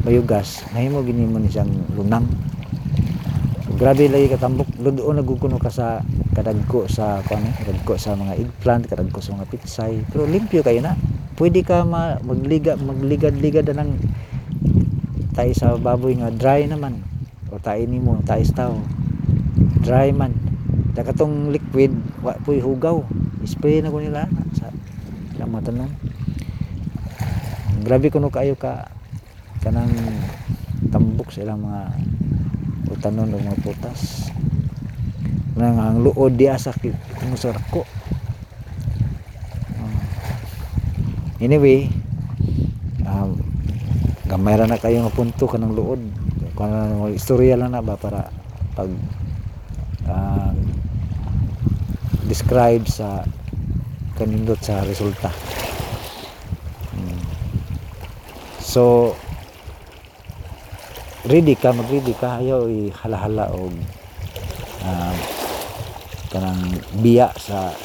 biogas nahimo gini mo ni siyang lunang. So, grabe lagi katambok ludo nagukuno ka sa kadagko sa kano kadagko sa mga eggplant kadagko sa mga pitsay. Pero limpyo kayo na. Pwede ka ma, magliga magligad-ligad ng tayo sa baboy nga dry naman. O tayo nimo tayo tao. Dry man. Katong liquid wa puy hugaw. Spray na ko nila sa ilang mga tanom grabe kuno kayo ka kanang tambok sa ilang mga utanon o mga putas. Nang ang luod di asa kung sa rako Ah. anyway um, gamay na kayo nga punto kanang luod. Kanang istorya lang na ba para pag ah, describe sa kanindot sa resulta. Mm. so ready ka mag ready ka. Ayaw ihala-hala og ah, kanang biya sa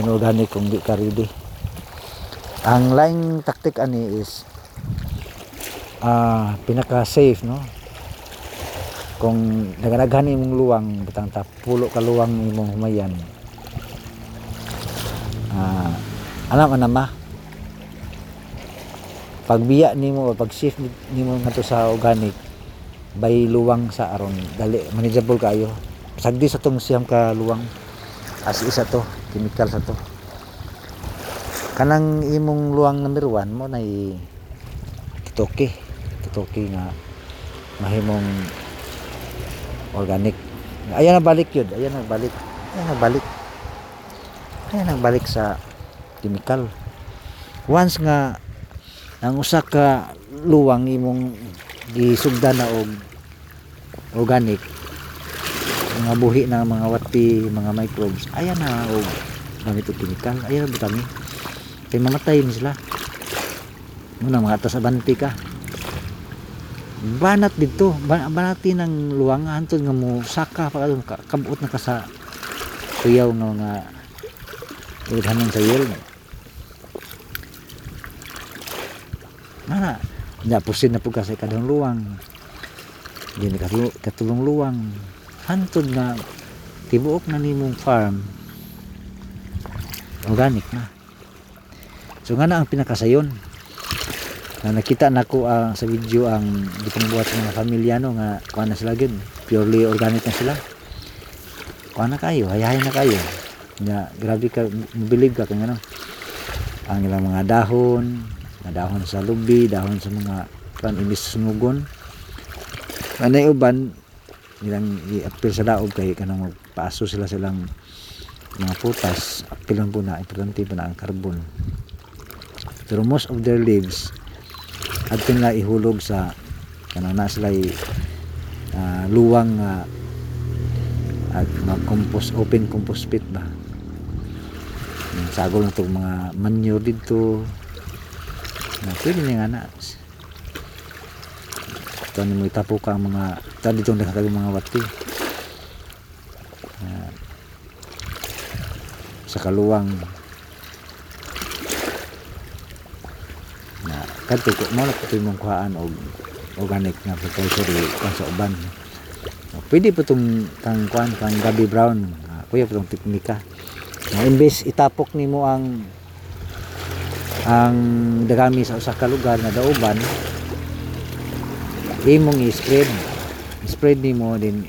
inorganic kung di ka ready. Ang laing taktik ani is ah pinaka safe no? Kung naganaghan imong luwang butang ta pulo ka luwang imong humayan. Ah alam ana ma? Pagbiya nimo pag shift nimo ngadto sa organic bay luwang sa aron. Dali manageable kayo. Sagdi sa tong siyam ka luwang as isa to chemical sa to. Kanang imong luwang number 1 mo nay kitoke kitoke nga mahimong organic. Ayan na balik yun. Ayan na balik. Ayan na balik. Ayan na balik sa chemical. Once nga ang usa ka luwang imong gisugdan na og organic mga buhi na mga wati mga microbes ayan na og gamit og chemical. Ayan na butami. Kay mamatay ni sila. Muna mga atas abanti ka banat dito. Ba- banati ng luwang. Antod nga mo saka pa kadun ka- kabuot na ka sa kuyaw nga mga ilhanon sa yield mana napusin na po kasi kadang luwang. Katulong, katulong luwang. Hantod na tibuok na nimong farm. Organic na. So nga na ang pinakasayon na nakita na ko ah, sa video ang gitong buhat sa mga pamilya no nga kuha na sila gid purely organic na sila. Kuha na kayo hayahay na kayo. Nga grabe ka mabilib ka kung ano. Ang ilang mga dahon mga dahon sa lubi dahon sa mga kan imis sunugon anay uban nilang i-appeal sa daog kay kanang magpaaso sila silang mga putas appeal lang po na importante po na ang carbon. Pero most of their leaves at nila ihulog sa kanang na sila ah, luwang nga at mag compost open compost pit ba? Yung sagol na mga manure dito. Na pwede niya nga na. Ito mo itapo ka ang mga ito dito ang nakatagong mga wati. Ah, sa kaluwang na kadto ko mo ko mong kuhaan og organic nga fertilizer kan sa uban. Pwede po tong kang kuan kang gabi brown. Ah, kuya po tong teknika. Na imbes itapok nimo ang ang dagami sa usa ka lugar na dauban imong i-spread. Spread nimo din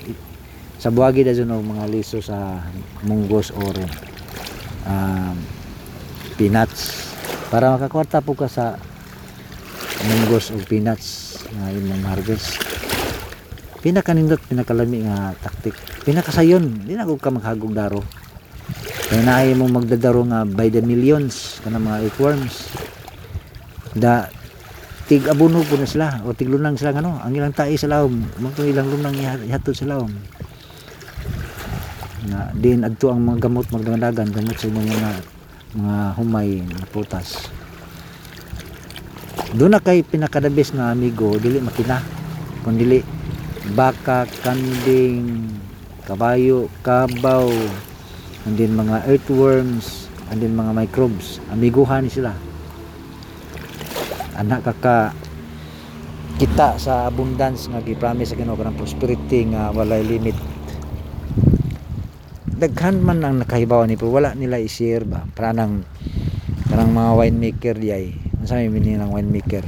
sa buwagi da og mga liso sa munggos or um, peanuts. Para makakwarta po ka sa munggos o peanuts nga imong harvest. Pinakanindot pinakalami nga taktik. Pinakasayon di na ko ka maghagog daro. Kaya naay mo magdadaro nga by the millions kana mga earthworms. Da tig abono po na sila o tig lunang sila ano? Ang ilang tae sa laom mga ilang lunang iha- ihatod sa laom na din adto ang mga gamot magdangdagan gamot sa mga mga humay na putas doon na kay pinakadabis nga amigo dili makina kung dili baka kanding kabayo kabaw and then mga earthworms and then mga microbes. Amiguhan sila. Anak kaka kita sa abundance nga gipromise sa Ginoo kanang prosperity nga walay limit. Daghan man ang nakahibaw ni pero wala nila i-share ba? Para nang kanang mga winemaker di ay. ano sa may ng winemaker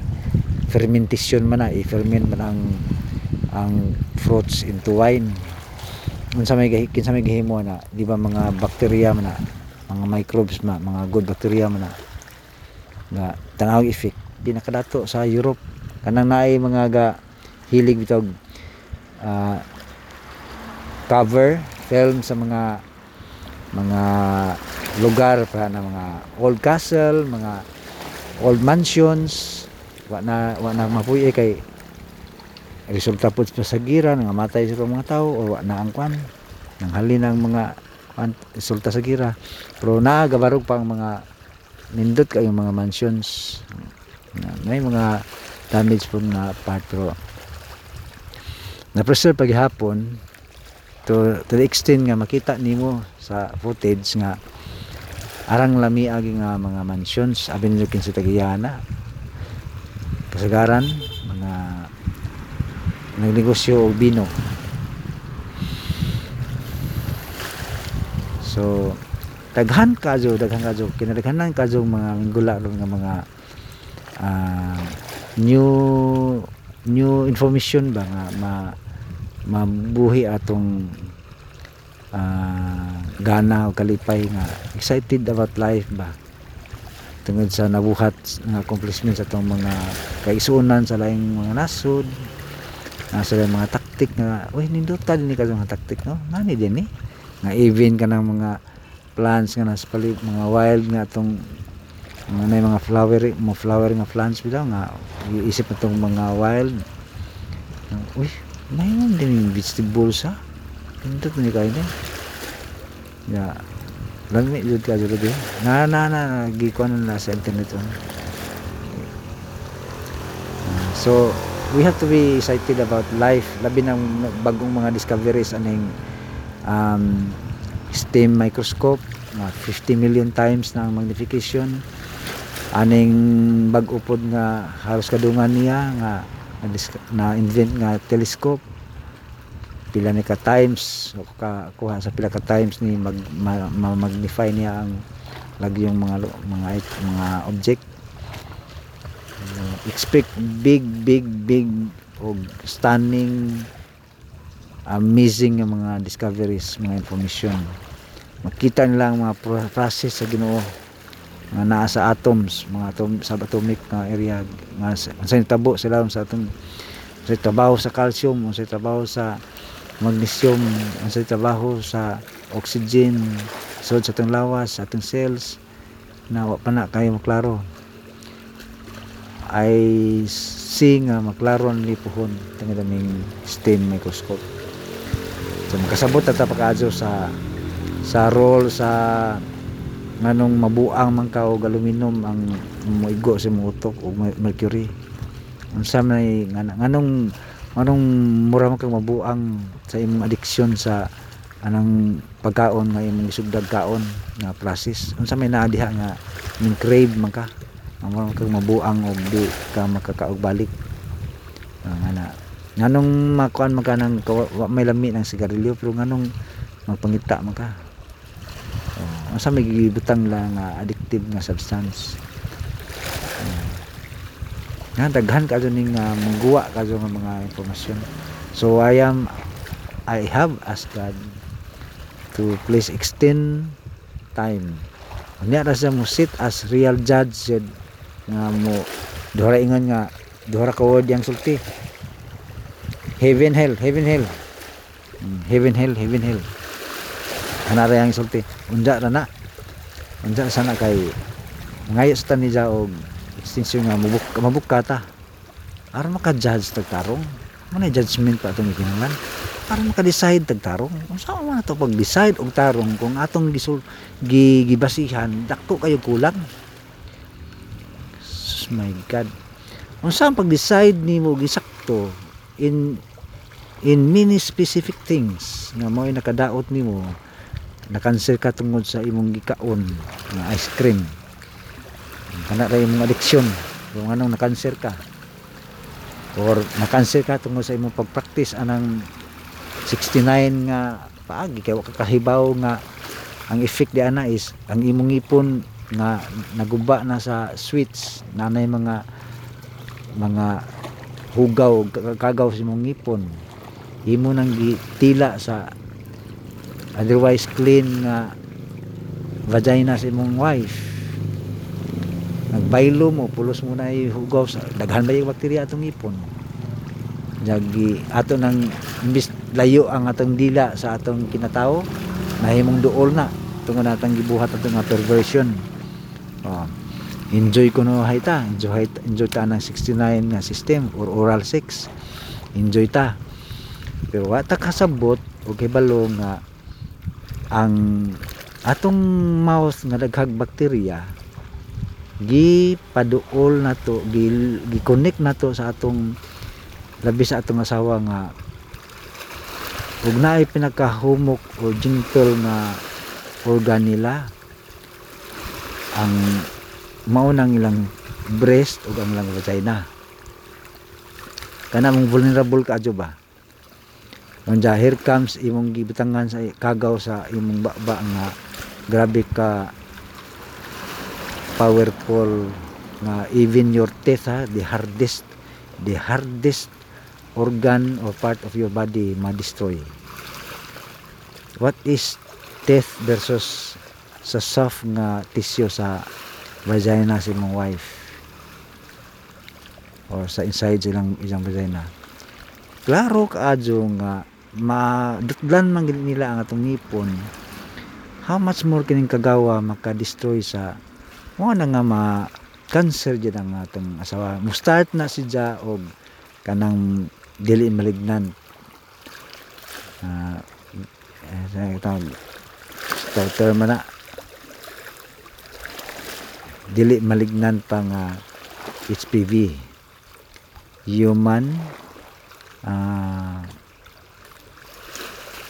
fermentation man na i-ferment man ang ang fruits into wine. Unsa may gahi kinsa may gahimo na di ba mga bacteria man na mga microbes ma mga good bacteria man na nga tanawag effect di nakadato sa Europe. Kanang naay mga ga hilig bitog ah, cover film sa mga mga lugar para na mga old castle mga old mansions wa na wa na mapuy eh, kay resulta po sa sagira nga matay sa mga tao o wa na ang kwan nang halin ang mga kwan, resulta sa gira pero naagabarog pa ang mga nindot kayo mga mansions. Na- may mga damage po na part pero na-preserve paghapon to, to the extent nga makita nimo sa footage nga arang lami agi nga mga mansions abin nyo sa Tagayana. Kasagaran mga nagnegosyo og bino. So daghan kajo daghan kajo kinadaghanan kajo mga minggula nga mga ah, new new information ba nga ma mabuhi atong ah, gana o kalipay nga excited about life ba? Tungod sa nabuhat nga accomplishment sa atong mga kaisunan sa laing mga nasod na sa laing mga taktik nga uy nindot ta din ni kadto nga taktik no? Nani din ni nga even ka ng mga plants nga nasa palit mga wild nga atong mga na mga flowery mga flower nga plants bilang nga iisip atong mga wild. Uy mayroon din vegetables ha Pindot ni kayo din. Ya. Lami jud ka jud din. Na na na gikuan na sa internet on. So, we have to be excited about life. Labi ng bagong mga discoveries aning um, STEM microscope na 50 million times na ang magnification aning bag-o pod nga halos kadungan niya nga na invent nga telescope pila ni ka times o ka kuha sa pila ka times ni mag ma, ma- magnify niya ang mga lu- mga it- mga object. Uh, expect big big big o stunning amazing nga mga discoveries mga information. Makita nila ang mga pro- process sa Ginoo nga naa sa atoms mga atom sa atomic nga area nga sa tabo sila sa atong sa trabaho sa calcium sa trabaho sa magnesium ang sa trabaho sa oxygen so sa atong lawas sa atong cells na wa pa na kayo maklaro. Ay see nga maklaro ang lipuhon tungod aming STEM microscope. So makasabot ata pagkaadyo sa sa role sa nganong mabuang man ka aluminum ang moigo sa imong utok mer- mercury. Unsa may nganong nganong mura man kang mabuang sa imong addiction sa anang pagkaon nga imong isugdag kaon nga process. Unsa may naa diha nga ning crave man ka? Mura man kang mabuang og di ka makakaog balik. Ah, ngana nganong makuan man ka ng may lami ng sigarilyo pero nganong magpangita man ka. Oh, asa may gibutang lang nga addictive nga substance. Nga daghan ka ning uh, mangguwa ka nga mga impormasyon. So I am I have asked God to please extend time. Unya ra siya mo sit as real judge said nga mo duha ra ingon nga duha ra ka word yang sulti. Heaven hell, heaven hell. Mm, Heaven hell, heaven hell hanara yang sulti unda ra na unda sana kay ngayo sa tani og extension nga mabuk mabuka ta. Aron maka-judge tag tarong mo judgment pa atong gikinahanglan aron maka-decide tag tarong unsa man ato pag-decide og tarong kung atong gisul gi, gibasihan dako kayo kulang. Sus, my god. Unsa ang pag-decide nimo gisakto in in many specific things nga mo'y nakadaot nimo na-cancel ka tungod sa imong gikaon nga ice cream kana ra imong addiction kung anong na-cancel ka. Or na-cancel ka tungod sa imong pag-practice anang 69 nga paagi kay wa nga ang effect di ana is ang imong ngipon nga naguba na sa sweets nanay mga mga hugaw kagaw sa imong ngipon imo nang gitila sa otherwise clean nga vagina sa imong wife nagbaylo mo pulos mo na hugaw daghan ba yung bakterya atong ipon? Jagi ato nang imbis layo ang atong dila sa atong kinatao nahimong duol na. Tungod natang gibuhat atong nga perversion. Oh. enjoy ko no hay ta. Enjoy enjoy ta ng 69 nga system or oral sex. Enjoy ta. Pero wa ta kasabot og hibalo nga ang atong mouth nga daghag bakterya gi paduol na to gi, gi connect na to sa atong labi sa atong asawa nga ug naay pinakahumok o gentle nga organ nila. Ang maunang ilang breast ug ang ilang vagina. Kana mong vulnerable ka ba Unja here comes imong gibutangan sa kagaw sa imong baba nga grabe ka powerful nga even your teeth ha the hardest the hardest organ or part of your body ma-destroy. What is teeth versus sa soft nga tissue sa vagina sa imong wife? Or sa inside silang isang vagina? Klaro kaadyo nga madutlan man nila ang atong ngipon how much more kining kagawa maka-destroy sa mo na nga ma cancer jud ang atong asawa. Mo start na si ja og kanang dili malignant ah uh, sa tawag. Starter man na. Dili malignant pa nga HPV human ah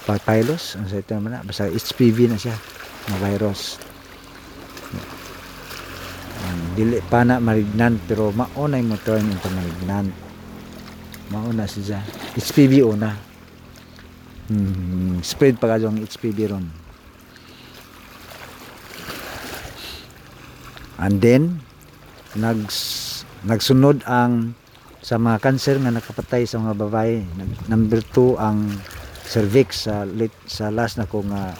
papyrus ang sa ito man na. Basta HPV na siya na virus dili pa na malignant pero maunay mo turn into malignant. Mauna siya. HPV una hmm, spread pa kadyo ang HPV ron. And then nags nagsunod ang sa mga cancer nga nakapatay sa mga babae. Nag- number 2 ang cervix sa lit, sa last na ko nga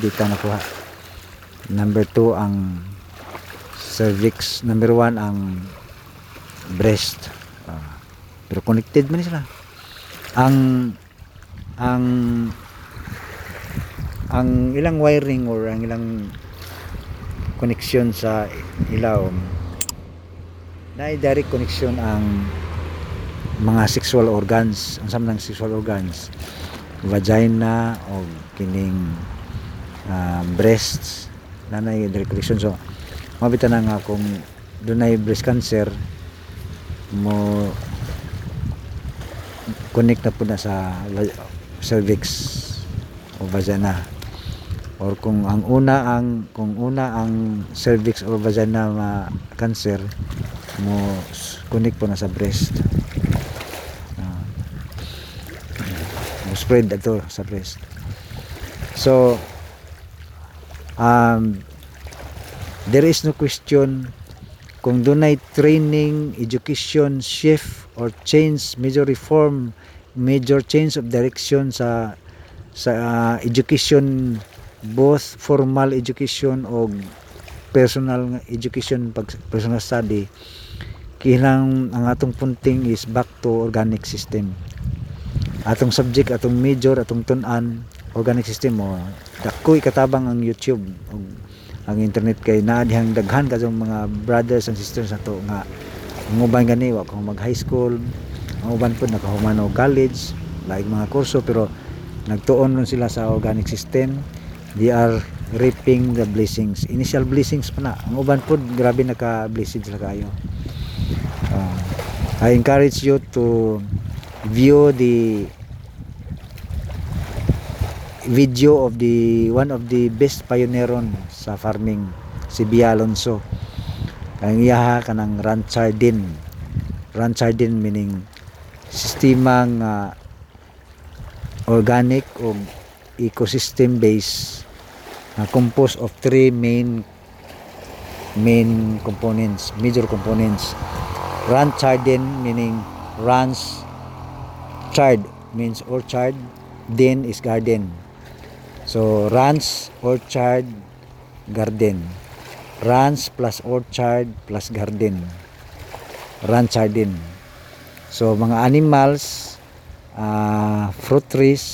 dito nakuha. Number 2 ang cervix number 1 ang breast. Ah, pero connected man sila. Ang ang ang ilang wiring or ang ilang connection sa ilaw na direct connection ang mga sexual organs ang sama ng sexual organs. Vagina o kining ah, breasts na na direct connection. So mabita na nga kung doon ay breast cancer mo connect na po na sa cervix o vagina or kung ang una ang kung una ang cervix or vagina ma cancer mo connect po na sa breast Ah. mo spread ato sa breast so um there is no question kung dunay training, education, shift or change, major reform, major change of direction sa sa ah, education both formal education o personal education pag personal study kilang ang atong punting is back to organic system. Atong subject atong major atong tun-an organic system mo dakoy katabang ang YouTube ug ang internet kay naa dihang daghan kadtong mga brothers and sisters nato nga ang uban gani wa ko mag high school ang uban pud nakahuman og college laing mga kurso pero nagtuon ron sila sa organic system. They are reaping the blessings initial blessings pa na. Ang uban pud grabe naka blessing sila kayo. Ah, I encourage you to view the video of the one of the best pioneeron sa farming si Bia Alonso. Ang iyaha kanang ranchardin ranchardin meaning sistema nga organic o ecosystem based na composed of three main main components major components. Ranchardin meaning ranch chard means orchard den is garden so ranch orchard garden. Ranch plus orchard plus garden. Ranchardin so mga animals uh, fruit trees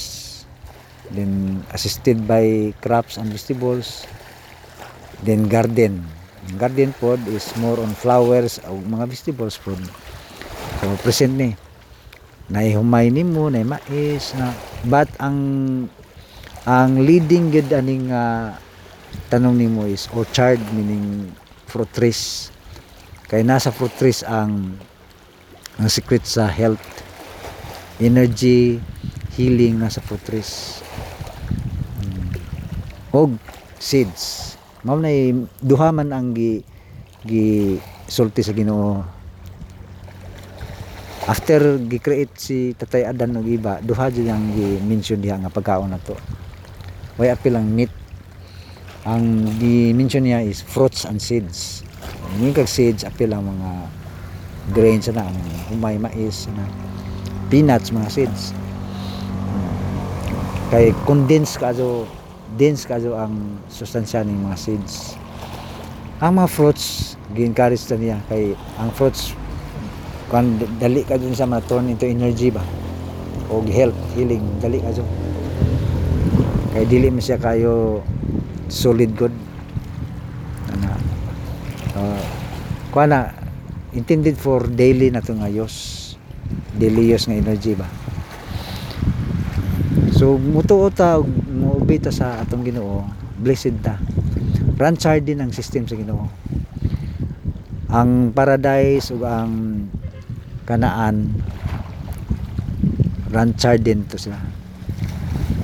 then assisted by crops and vegetables then garden. Garden food is more on flowers o mga vegetables food. So present ni. Naihumay nimo na mais na. But ang ang leading gid aning ah, tanong nimo is orchard meaning fruit trees. Kay nasa fruit trees ang ang secret sa health. Energy healing nasa fruit trees. Mm. og seeds. Mao na duha man ang gi gi sulti sa Ginoo. After gi-create si Tatay Adan og iba duha jud ang gi-mention diha nga pagkaon nato way apil ang meat. Ang gi-mention niya is fruits and seeds. Yung kag seeds apil ang mga grains na ang humay mais na peanuts mga seeds. Kay condensed kaso dense kaso ang sustansya ng mga seeds. Ang mga fruits gi-encourage ta niya. Kay ang fruits kan dali ka dun sa mga turn into energy ba o health healing dali ka dun kay dili mo siya kayo solid good. Ana uh, na intended for daily na to nga daily use nga energy ba? So mutuo ta muubi sa atong Ginoo. Blessed ta. Ranch din ang system sa Ginoo. Ang paradise ug ang kanaan ranchard din to sila.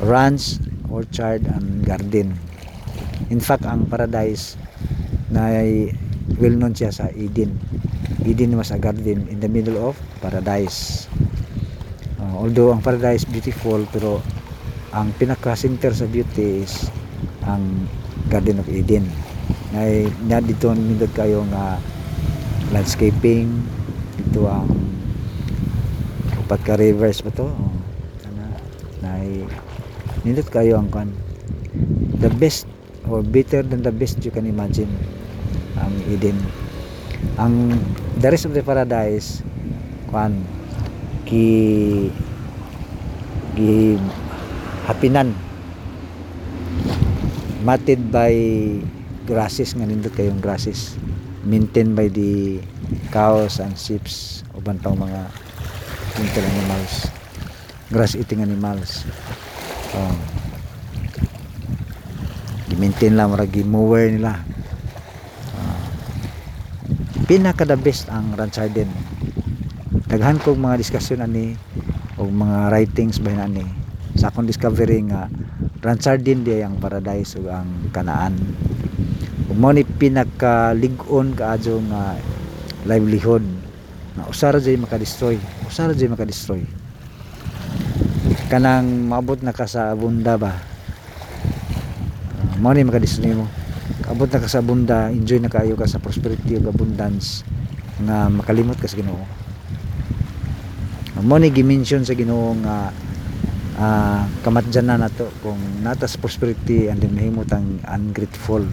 Ranch orchard and garden. In fact ang paradise na well known siya sa Eden. Eden was a garden in the middle of paradise. Uh, although ang paradise beautiful pero ang pinaka center sa beauty is ang Garden of Eden. Na, na dito nindot kayo nga landscaping. Dito ang upat ka rivers ba to? Oh, ana na nindot kayo ang kan. The best or better than the best you can imagine ang Eden. Ang the rest of the paradise kan gi gi hapinan. Matted by grasses nga nindot kayong grasses. Maintained by the cows and sheep uban pang mga winter animals. Grass eating animals um, i-maintain lang mara gi-mower nila. Uh, pinaka the best ang Rancharden daghan kog mga diskusyon ani o mga writings ba ani. Sa akong discovery nga Rancharden di ang paradise ug ang kanaan. Ug ni pinaka lig-on kaadyo nga livelihood. Na usara jay makadestroy. Usara jay makadestroy kanang maabot na ka sa bunda ba? Uh, mao ni makadestroy mo. Abot na ka sa bunda enjoy na kayo ka sa prosperity ug abundance nga makalimot ka sa Ginoo. Mo ni gimension sa Ginoo nga ah kamatjan na nato kung natas prosperity and then mahimot ang ungrateful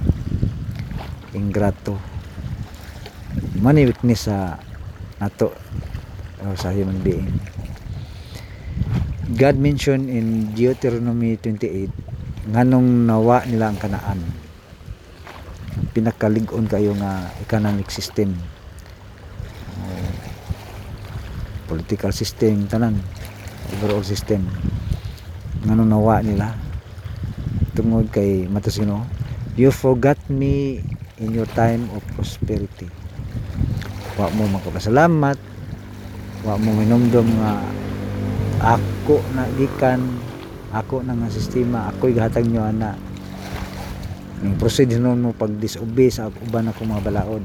ingrato. Mo ni weakness sa nato o sa human being God mentioned in Deuteronomy 28 nganong nawa nila ang kanaan pinakalig-on kayo nga economic system. Uh, political system tanan overall system ngano nawa nila. Tungod kay matos Ginoo you forgot me in your time of prosperity. Wa mo magpasalamat wa mo minumdum nga ako na gikan. Ako na nga sistema. Ako'y gahatag nyo ana. Ning proceed nun mo pag disobey sa uban ako mga balaod.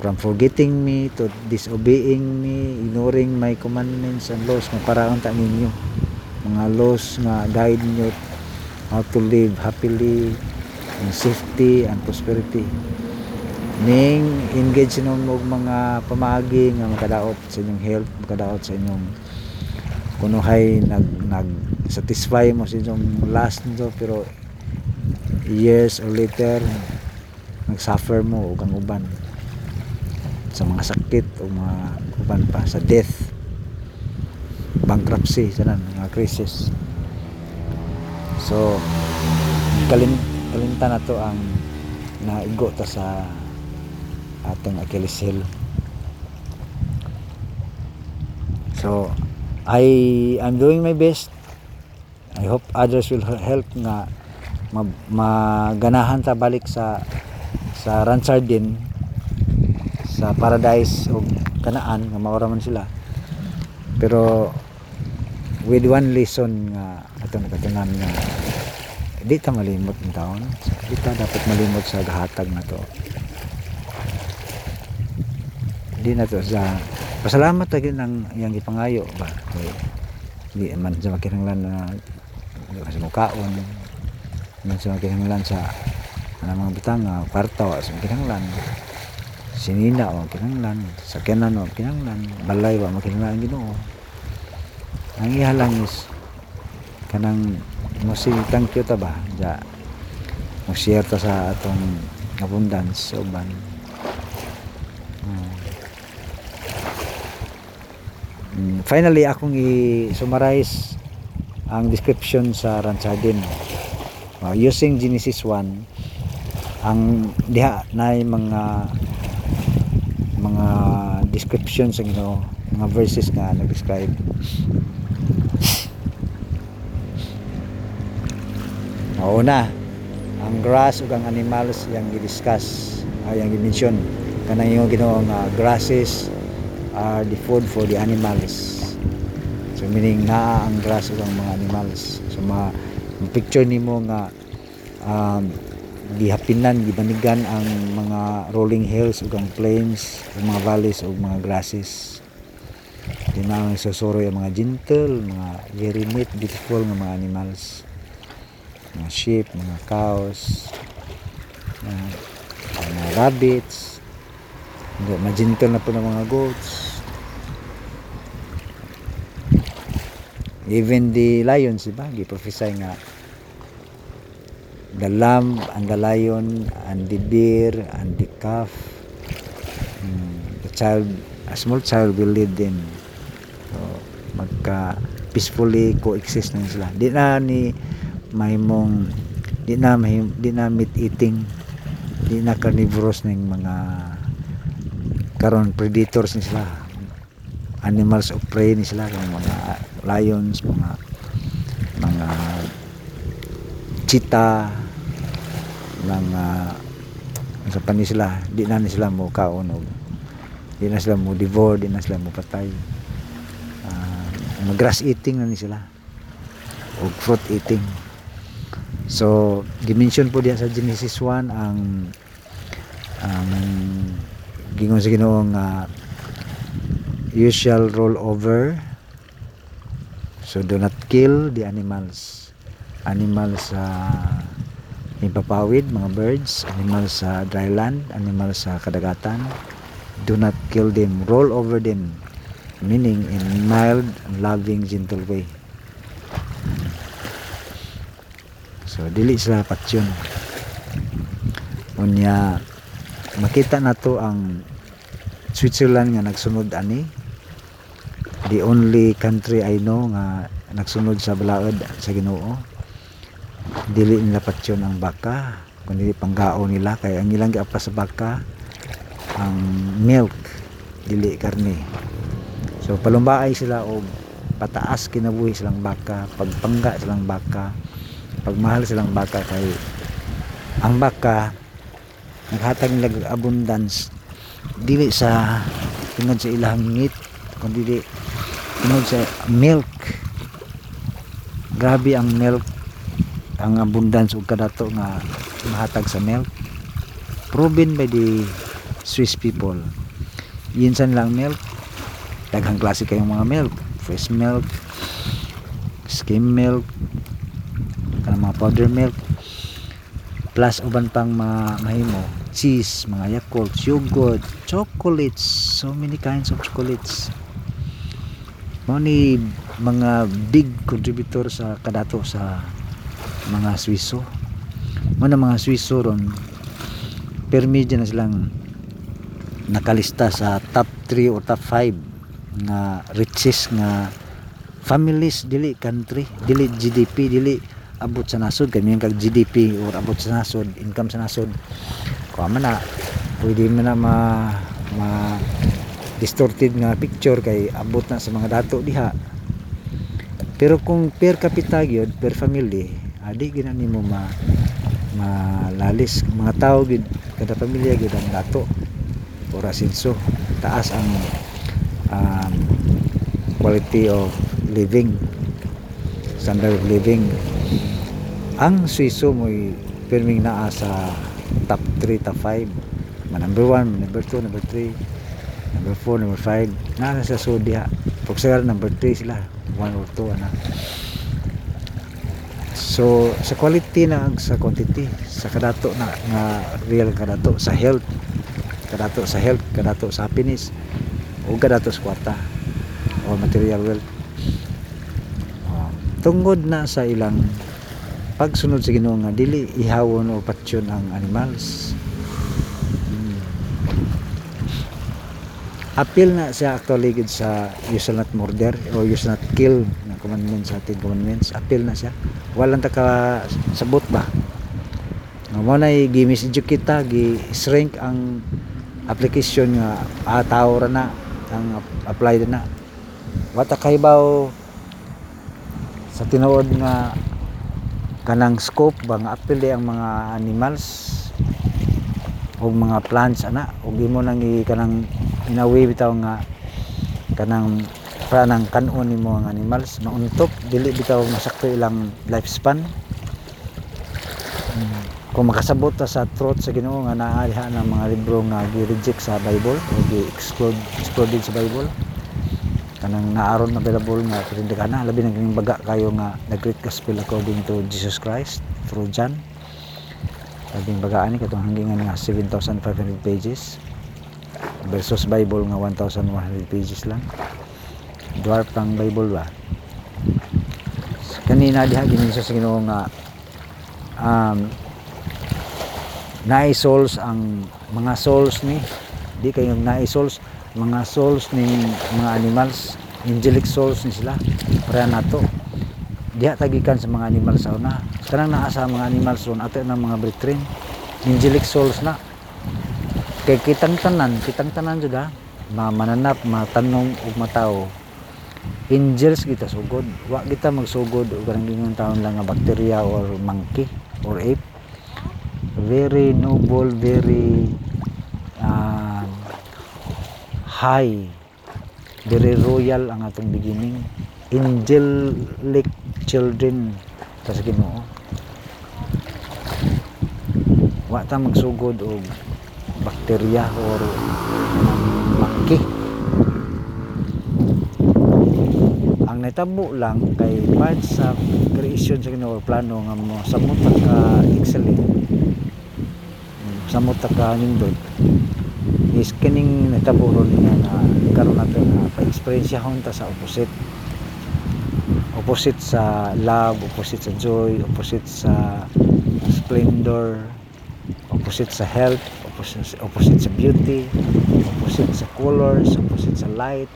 From forgetting me to disobeying me ignoring my commandments and laws. Nga paraon ta ninyo. Mga laws nga guide nyo how to live happily in safety and prosperity. Ning engage nun mo mga pamaagi nga makadaot sa inyong health makadaot sa inyong kunuhay nag nag satisfy mo sa inyong last nito pero years or later nagsuffer mo o kang uban sa mga sakit o mga uban pa sa death bankruptcy sanan mga crisis. So kalim kalimtan na to ang naigo ta sa atong Achilles heel. So I I'm doing my best. I hope others will help nga ma- maganahan ta balik sa sa Ransard din sa Paradise o Kanaan nga maura man sila. Pero with one lesson nga ato nakatunan nga di ta malimot ng taon. Di ta dapat malimot sa gahatag na to di na to sa pasalamat lagi ng iyang ipangayo ba? Kay di man sa makinanglan na ka sa mukaon man sa makinanglan sa ano mga butang nga kwarta wa sa makinanglan. Sinina o makinanglan. Sakyanan o makinanglan. Balay wa makinanglan ginoo. Ang iya lang is kanang mo si thank you ta ba? Ja mo sa atong abundance uban. Mm, finally akong i-summarize ang description sa Ransardin uh, using Genesis 1 ang diha na mga mga description sa Ginoo mga verses nga nag-describe. Mauna, ang grass ug ang animals yang gi-discuss ay ang gi-mention kanang yung Ginoo nga grasses are the food for the animals. So meaning naa ang grass ug ang mga animals. So ma picture nimo nga um, gihapinan, gibanigan ang mga rolling hills ug ang plains, ug mga valleys ug mga grasses. Di na ang susuro yung mga gentle, mga very neat, beautiful nga mga animals. Mga sheep, mga cows, mga, mga rabbits, ma-gentle na po ng mga goats. Even the lions, diba? Giprophesy nga. The lamb and the lion and the deer and the calf. Mm, the child a small child will lead them so magka peacefully coexist na sila. Di na ni mahimong di na mahim, di na meat eating. Di na carnivorous ning mga karon predators ni sila. Animals of prey ni sila mga lions mga mga cheetah mga sa pa ni sila di na ni sila mo kaon og di na sila mo devour di na sila mo patay uh, mag grass eating na ni sila og fruit eating. So dimension po diya sa Genesis 1 ang ang gingon sa Ginoo nga you shall roll over. So do not kill the animals. Animals sa impapawid mga birds. Animals sa dry land. Animals sa kadagatan. Do not kill them. Roll over them. Meaning in mild loving gentle way. So dili sila patsyon unya makita na to ang Switzerland nga nagsunod ani. The only country I know nga nagsunod sa balaod sa Ginoo. Dili nila patsyon ang baka kundi panggao nila. Kay ang ilang giapa sa baka ang milk dili karne. So palumbaay sila og pataas kinabuhi silang baka pagpangga silang baka pagmahal silang baka. Kay ang baka naghatag nila abundance dili sa tungod sa ilang meat kundi dili tungod sa milk. Grabe ang milk ang abundance ug kadato nga mahatag sa milk. Proven by the Swiss people. Yinsan lang milk daghang klase kayong mga milk. Fresh milk skim milk kanang mga powder milk plus uban pang mga mahimo cheese, mga Yakult, yogurt, chocolates, so many kinds of chocolates. Mao ni mga big contributor sa kadato sa mga Swiso. Mo na mga Swiso ron per media na silang nakalista sa top 3 o top 5 nga richest nga families dili country dili GDP dili abot sa nasod kay may kag GDP or abot sa nasod income sa nasod kuha man na pwede man na ma, ma distorted nga picture kay abot na sa mga dato diha. Pero kung per capita gyud per family adi gina nimo ma malalis mga tao gid kada pamilya gid ang dato. Or asenso taas ang um, quality of living standard of living ang Swiso mo'y pirming naa sa top 3, top 5 ma number 1, number 2, number 3 number 4, number 5 naa na sa Sudia Pagsagal number 3 sila. 1 or 2 ana. So sa quality na sa quantity sa kadato na nga real kadato sa health kadato sa health kadato sa happiness o kadato sa kwarta o material wealth. Oh, tungod na sa ilang pagsunod sa Ginoo nga dili ihawon o patsyon ang animals. Hmm. appeal na siya actually gid sa you shall not murder or you shall not kill na commandments sa ating commandments. Appeal na siya. Walang ta ka sabot ba mo na gi-miseducate kita gi-shrink ang application nga ah, tao ra na ang ap- apply na. Wata kahibaw sa tinuod nga kanang scope ba nga apil ang mga animals? O mga plants ana? Ug imo nang i kanang inawi bitaw nga kanang pranang kanon nimo ang animals? Mauntop dili bitaw masakto ilang lifespan? Mm. kung makasabot ta sa truth sa Ginoo nga naa diha ng mga libro nga gi-reject sa Bible o gi-exclude excluded sa Bible kanang naaron available nga pwede ka na. Labi na baga kayo nga the great gospel according to Jesus Christ through John. Labing bagaan ni katong hanggang nga 7,500 pages. Versus Bible nga 1,100 pages lang. Dwarf ang Bible ba? Kanina diha gininsa sa Ginoo nga um, naay souls ang mga souls ni. Di kayo naay souls mga souls ni mga animals angelic souls ni sila. Para nato diha tagikan sa mga animals sa una. Kanang naa mga animals ron ato ng mga brethren. Angelic souls na. Kay kitang tanan kitang tanan jud ha. Ma mananap matanong ug matao angels kita sugod. Wa kita magsugod og kanang gingon taon lang nga bacteria or monkey or ape. Very noble very um, high very royal ang atong beginning. Angelic children. Ta sa Ginoo wa ta magsugod og bacteria or monkey. Ang natabo lang kay part sa creation sa Ginoo plano nga mo samot ka excellent mm, samot ka nindot is kining natabo ron nga na karon nato nga pa-experience ta sa opposite. Opposite sa love opposite sa joy opposite sa splendor opposite sa health opposite, opposite sa beauty opposite sa colors opposite sa light.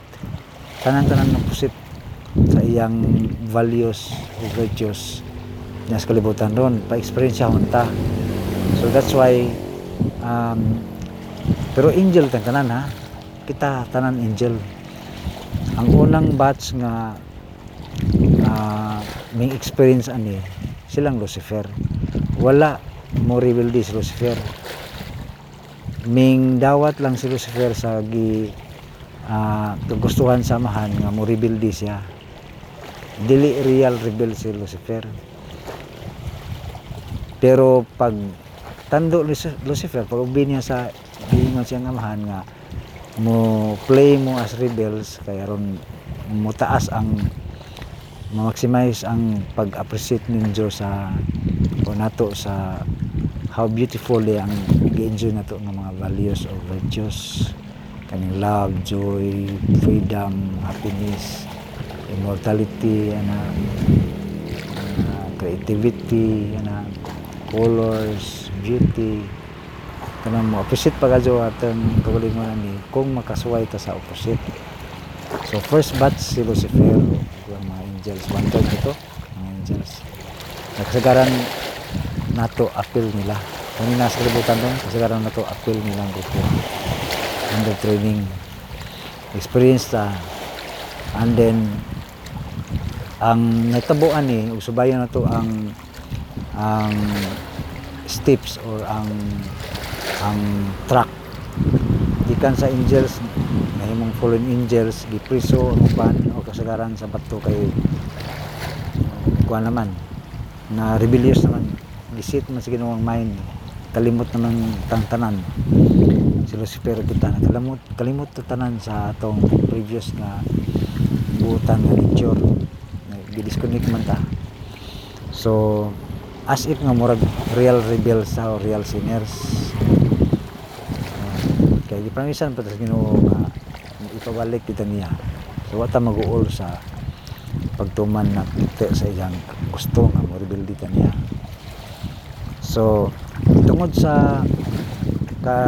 Tanan-tanan opposite sa iyang values o virtues. Niya sa kalibutan ron pa-experience siya ta so that's why um, pero angel tan tanan ha? Kita tanan angel. Ang unang batch nga uh, may experience ani silang Lucifer. Wala mo rebelde si Lucifer. Ming dawat lang si Lucifer sa gi uh, kagustuhan samahan nga mo rebelde siya. Dili real rebel si Lucifer. Pero pag tando Lucifer pag ubi niya sa giingon siyang amahan nga mo play mo as rebels kaya ron mo taas ang ma-maximize ang pag-appreciate ninyo sa o nato sa how beautiful eh ang i-enjoy nato ng mga values or virtues kaning love, joy, freedom, happiness, immortality, ana, ah, creativity, ana, colors, beauty. Kanang mo appreciate pagadyo atong kaugalingon ni kung makasuway ta sa opposite. So first batch si Lucifer, yung mga angels, one third ito, mga angels. Kasagaran nato appeal nila. Kung nasa kalibutan doon, kasagaran nato appeal nila ang grupo. Under training. Experience ta. And then, ang natabuan ni, ug subayan na to ang ang steps or ang ang track gikan sa angels nahimong fallen angels gipriso ang uban o kasagaran sa bato kay kuha naman na rebellious naman. Gisit man sa ginawang mind kalimot naman tang tanan. Si Lucifer kita nakalimot kalimot ta tanan sa atong previous nga buutan nga nature. Gidisconnect man ta. So as if nga murag real rebels sa real sinners uh, kaya gipramisan pa ta sa Ginoo nga ipabalik kita niya. So wata mag-uol sa pagtuman na pite sa iyang gusto nga mo rebelde ta niya. So tungod sa ka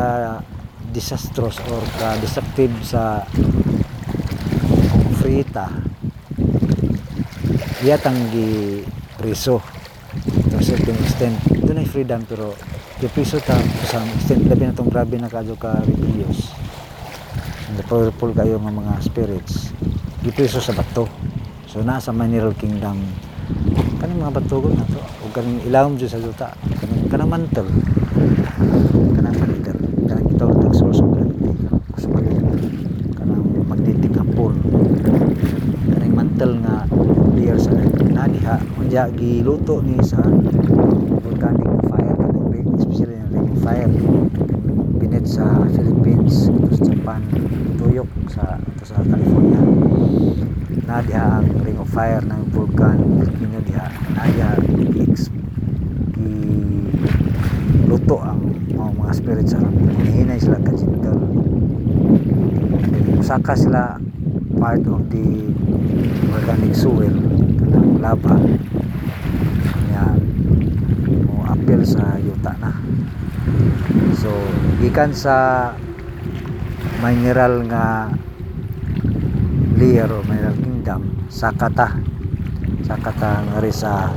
disastrous or ka destructive sa frita iyatang gi priso to certain extent. Doon ay freedom pero gi priso ta some extent labi na tong grabe na kadyo ka rebellious and powerful kayo nga mga spirits. Gi priso sa bato. So nasa mineral kingdom. Kaning mga batugon na to. O kaning ilawom dyan sa yuta kaning kanang mantle kanang mantle kanang itawag ng source of gravity kanang magnetic nga pole kaning mantle nga layer sa earth na diha unya giluto ni sa volcanic fire kaning ring especially yung ring of fire binit sa Philippines ito sa Japan tuyok sa ito sa California. Na diha ang ring of fire ng vulkan Filipino diha na diha gi luto ang mga, mga spirit sa alam hinihinay sila kajintal usaka sila part of the organic soil kanang lava. Kanya mo appeal sa yuta na. So gikan sa mineral nga layer o mineral kingdom sakata sakata nga rin sa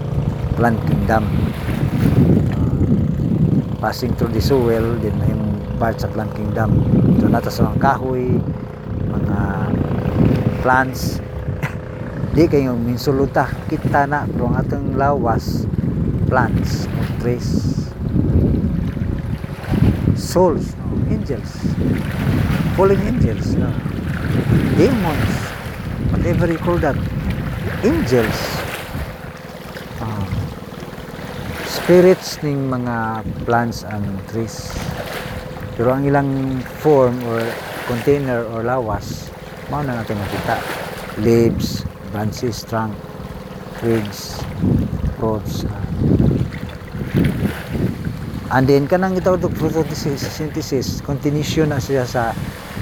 plant kingdom. Uh, passing through the soil din may part sa plant kingdom. So nata sa mga kahoy mga plants. Di kayo minsuluta kita na pero ang atong lawas plants o trees souls angels fallen angels no? demons whatever you call that. Angels. Um, spirits ning mga plants and trees. Pero ang ilang form or container or lawas mao na natin makita. Leaves branches trunk twigs fruits ah. And then kanang gitawag og photosynthesis continuation na siya sa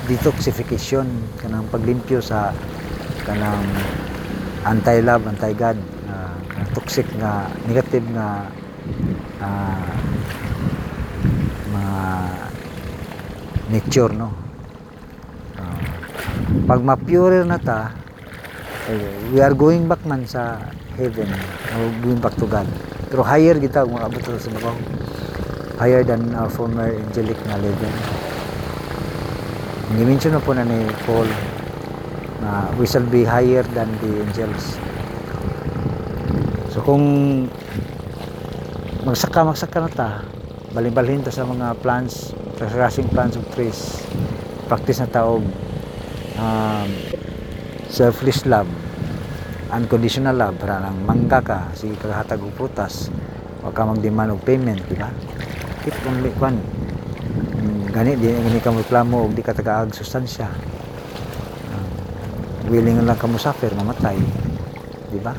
detoxification kanang paglimpyo sa kanang anti-love, anti-God uh, toxic nga negative nga ah, mga nature no? Ah, pag ma-pure na ta we are going back man sa heaven. Or going back to God. Pero higher kita kung makabot sa babaw higher than our former angelic na level ni-mention na po na ni Paul na we shall be higher than the angels. So kung magsaka magsaka na ta balin-balhin ta sa mga plants sa plants of trees practice na ta og um, selfless love unconditional love para lang mangga ka sige kagahatag og putas wa ka magdemand og payment di ba keep only kwan. Mm, gani di gani ka reklamo og di ka tagaag sustansya. Um, willing lang ka mo suffer mamatay. Di ba?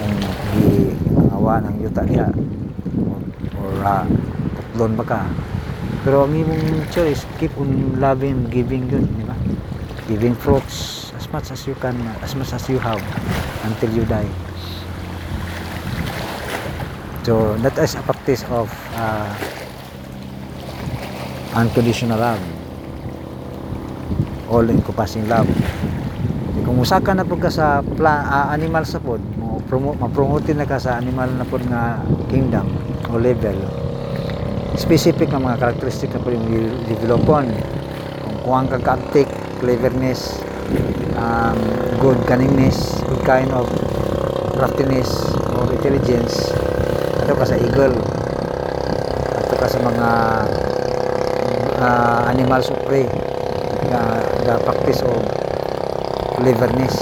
Kung di awa ng yuta niya or uh, tutlon ba ka. Pero ang imong choice keep on loving giving yun di ba? Giving fruits as much as you can as much as you have until you die so that is a practice of uh, unconditional love. All encompassing love. Kung usaka na pud ka sa pla, ah, animal sa pod mo promote ma-promote na ka sa animal na pod nga kingdom o level specific nga mga karakteristik na po yung developon kung kuhang kang ka-uptake cleverness um, good cunningness good kind of craftiness or intelligence ato ka sa eagle. Ato ka sa mga uh, prey nga nga practice of cleverness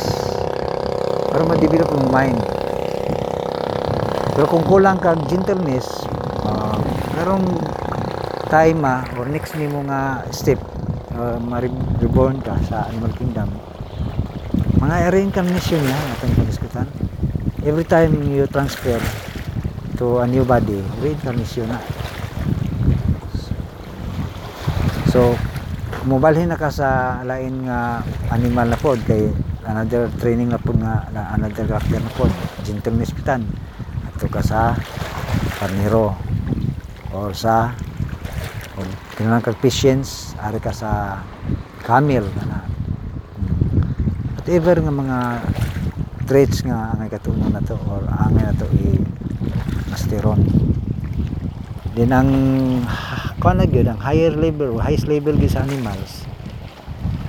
para ma-develop yung mind. Pero kung kulang kag gentleness uh, merong time ah, or next nimo nga step uh, ma-reborn ka sa animal kingdom mga reincarnation yan atong pagdiskutan every time you transfer to a new body reincarnation na. So mobalhin na ka sa lain nga animal na pod kay another training na pod nga another character na pod gentleness pitan ato ka sa karnero or sa kung kailangan kag patience ari ka sa camel na whatever nga mga traits nga angay katunan na to or angay na to i masteron din ang kuan gyud ang higher level highest level sa animals.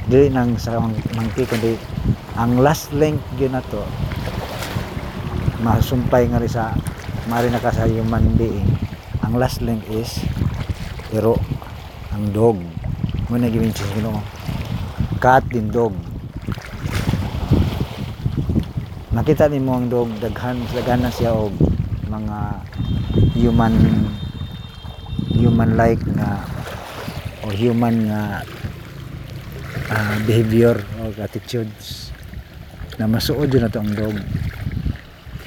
Dili nang sa mang- monkey kundi ang last length gyud na to masumpay nga rin sa mari na sa human being. Ang last length is pero ang dog. Mo na gawin siya Ginoo cat din dog. Nakita ni mo ang dog daghan daghan na siya og mga human human like nga or human nga ah, behavior or attitudes na masuod yun na ang dog.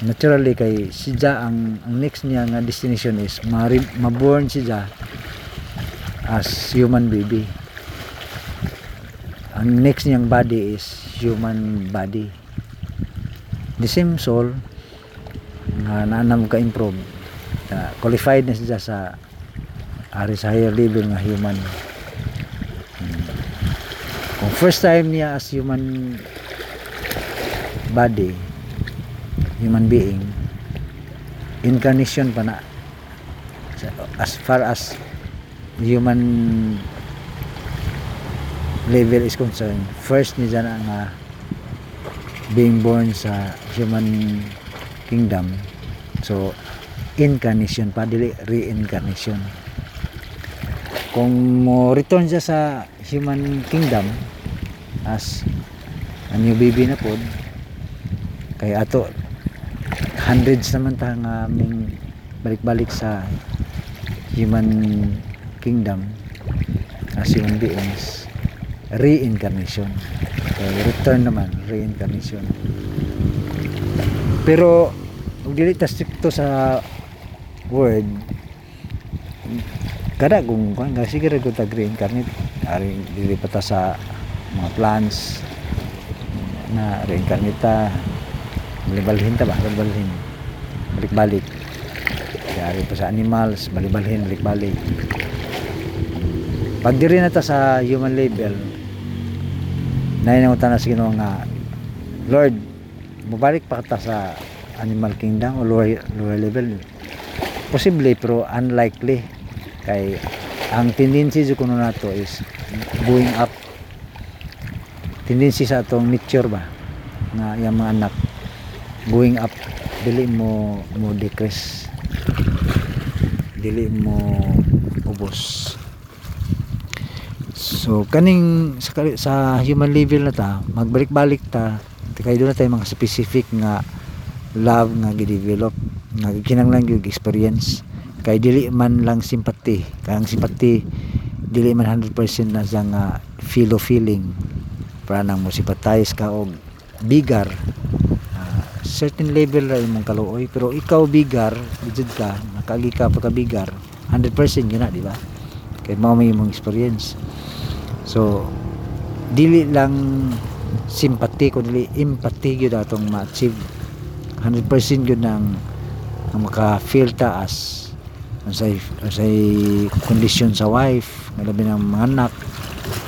Naturally kay siya ang, ang next niya nga destination is ma- maborn siya as human baby. Ang next niyang body is human body. The same soul nga naanam ka improve na qualified na siya sa ari sa higher level nga human. Hmm. kung first time niya as human body human being incarnation pa na. As far as human level is concerned first niya na nga being born sa human kingdom so incarnation pa dili reincarnation. Kung mo return siya sa human kingdom as a new baby na pod kay ato hundreds naman ta nga aming balik-balik sa human kingdom as human beings reincarnation. Kay return naman reincarnation. Pero kung dili ta stricto sa word kada kung kung nga sige ra gud tag reincarnate ari dili pa ta sa mga plants na reincarnate ta balibalhin ta ba? Balibalhin. Balik-balik. Kaya ari pa sa animals balibalhin balik-balik. Pag diri na ta sa human level na yun ang tanas Ginoo nga Lord mabalik pa ta sa animal kingdom o lower, lower level. Posible pero unlikely. Kay ang tendency sa kuno nato is going up. Tendency sa atong nature ba? Nga yung mga anak going up. Dili mo mo decrease. Dili mo ubos. So kaning sa, sa human level na ta magbalik-balik ta kay doon na tayo mga specific nga love nga gi-develop nga kinanglan yung experience. Kay dili man lang sympathy kang sympathy dili man 100% na siya nga feel of feeling. Para nang mo sympathize ka og bigar Ah, certain level ra imong kaluoy. Pero ikaw bigar bijud ka nakagi ka pagka bigar 100% yun na di ba? Kay mao may imong experience. So dili lang sympathy kundi empathy gyud atong ma-achieve 100% gyud nang ang maka-feel ta as unsay unsay kondisyon sa wife nga ng mga anak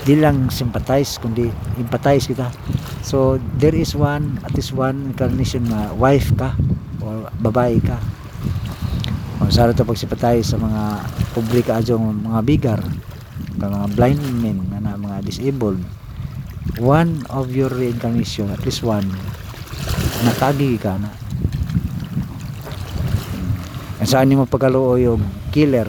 di lang sympathize kundi empathize kita So there is one at least one incarnation nga wife ka or babae ka. O sa to pagsipatay sa mga publika adyong mga bigar, mga blind men na mga disabled. One of your reincarnation, at least one, nakagi ka na. Ang saan pagkaluoy yung killer.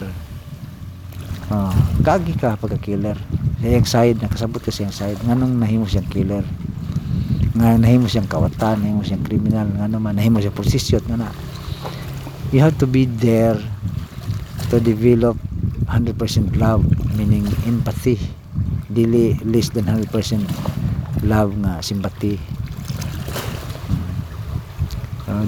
Oh, kagi ka pagka killer. Sa iyang side, nakasabot ka sa iyang side. Nganong nahimo siyang killer nga nahimo siyang kawatan nahimo siyang kriminal nga naman nahimo siyang posisyon nga na you have to be there to develop 100% love meaning empathy dili less than 100% love nga sympathy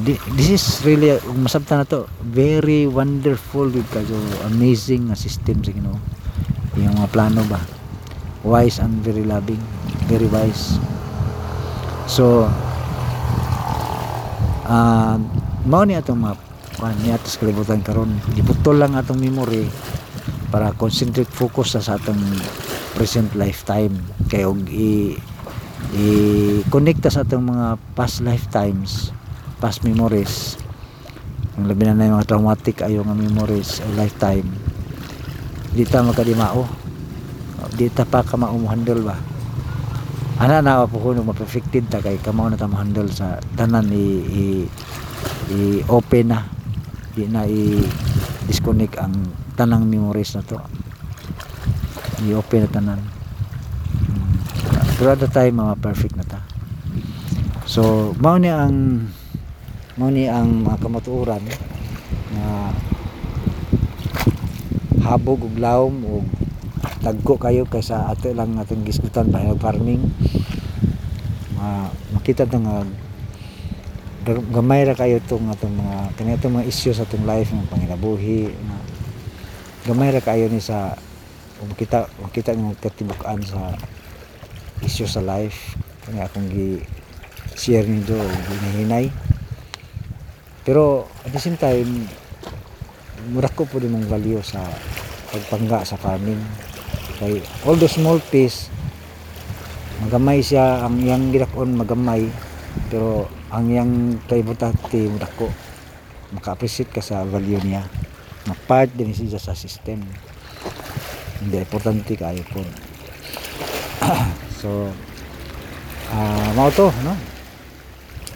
this is really masabta na to. Very wonderful with kayo amazing nga system sa Ginoo yung mga plano ba. Wise and very loving very wise. So, ah mao ni atong mga kuan ni atos kalibutan karon. Giputol lang atong memory para concentrate focus sa, atong present lifetime. Kay i i connect sa atong mga past lifetimes past memories. Ang labi na na yung mga traumatic ayo nga memories o lifetime. Di ta makadimao di ta pa ka handle ba? Ana na po kuno ma-perfected ta kay kamo na ta handle sa tanan i, i, i open na. Di na i disconnect ang tanang memories na to. I open na tanan. Hmm. pero at the time mga perfect na ta. So mao ni ang mao ni ang mga kamatuoran na habog ug lawom ug tagko kayo kaysa ato lang atong gisgutan pa farming. Ma makita to nga gamay ra kayo tong atong mga kani atong mga issues sa atong life ng panginabuhi nga gamay ra kayo ni sa kung makita makita ng katibukan sa issue sa life. Kani akong gi share ninyo og hinahinay pero at the same time mura ko po din mong value sa pagpangga sa farming. Kay although small piece magamay siya ang yang gidakon magamay. Pero ang yang kay butati dako maka-appreciate ka sa value niya. Na part din siya sa system. Hindi importante kayo po. So ah mao to no?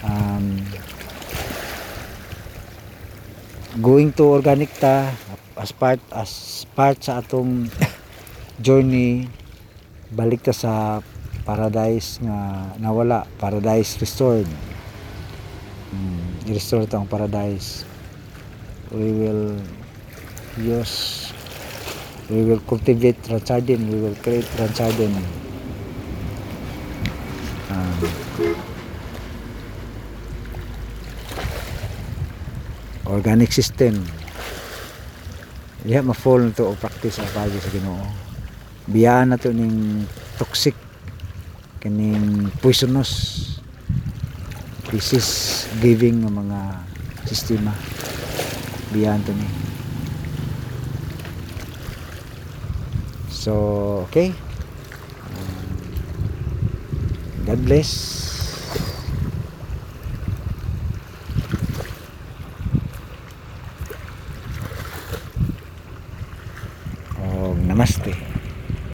Um, going to organic ta as part as part sa atong journey balik ta sa paradise nga nawala paradise restored. Mm, i-restore ta ang paradise. We will use we will cultivate transcendent we will create transcendent um, organic system. Diha ma-fall na to o practice ang pagi sa Ginoo. Biyaan na to ning toxic kaning poisonous disease giving ng mga sistema. Biyaan to ni. So okay. Um, God bless నమస్తే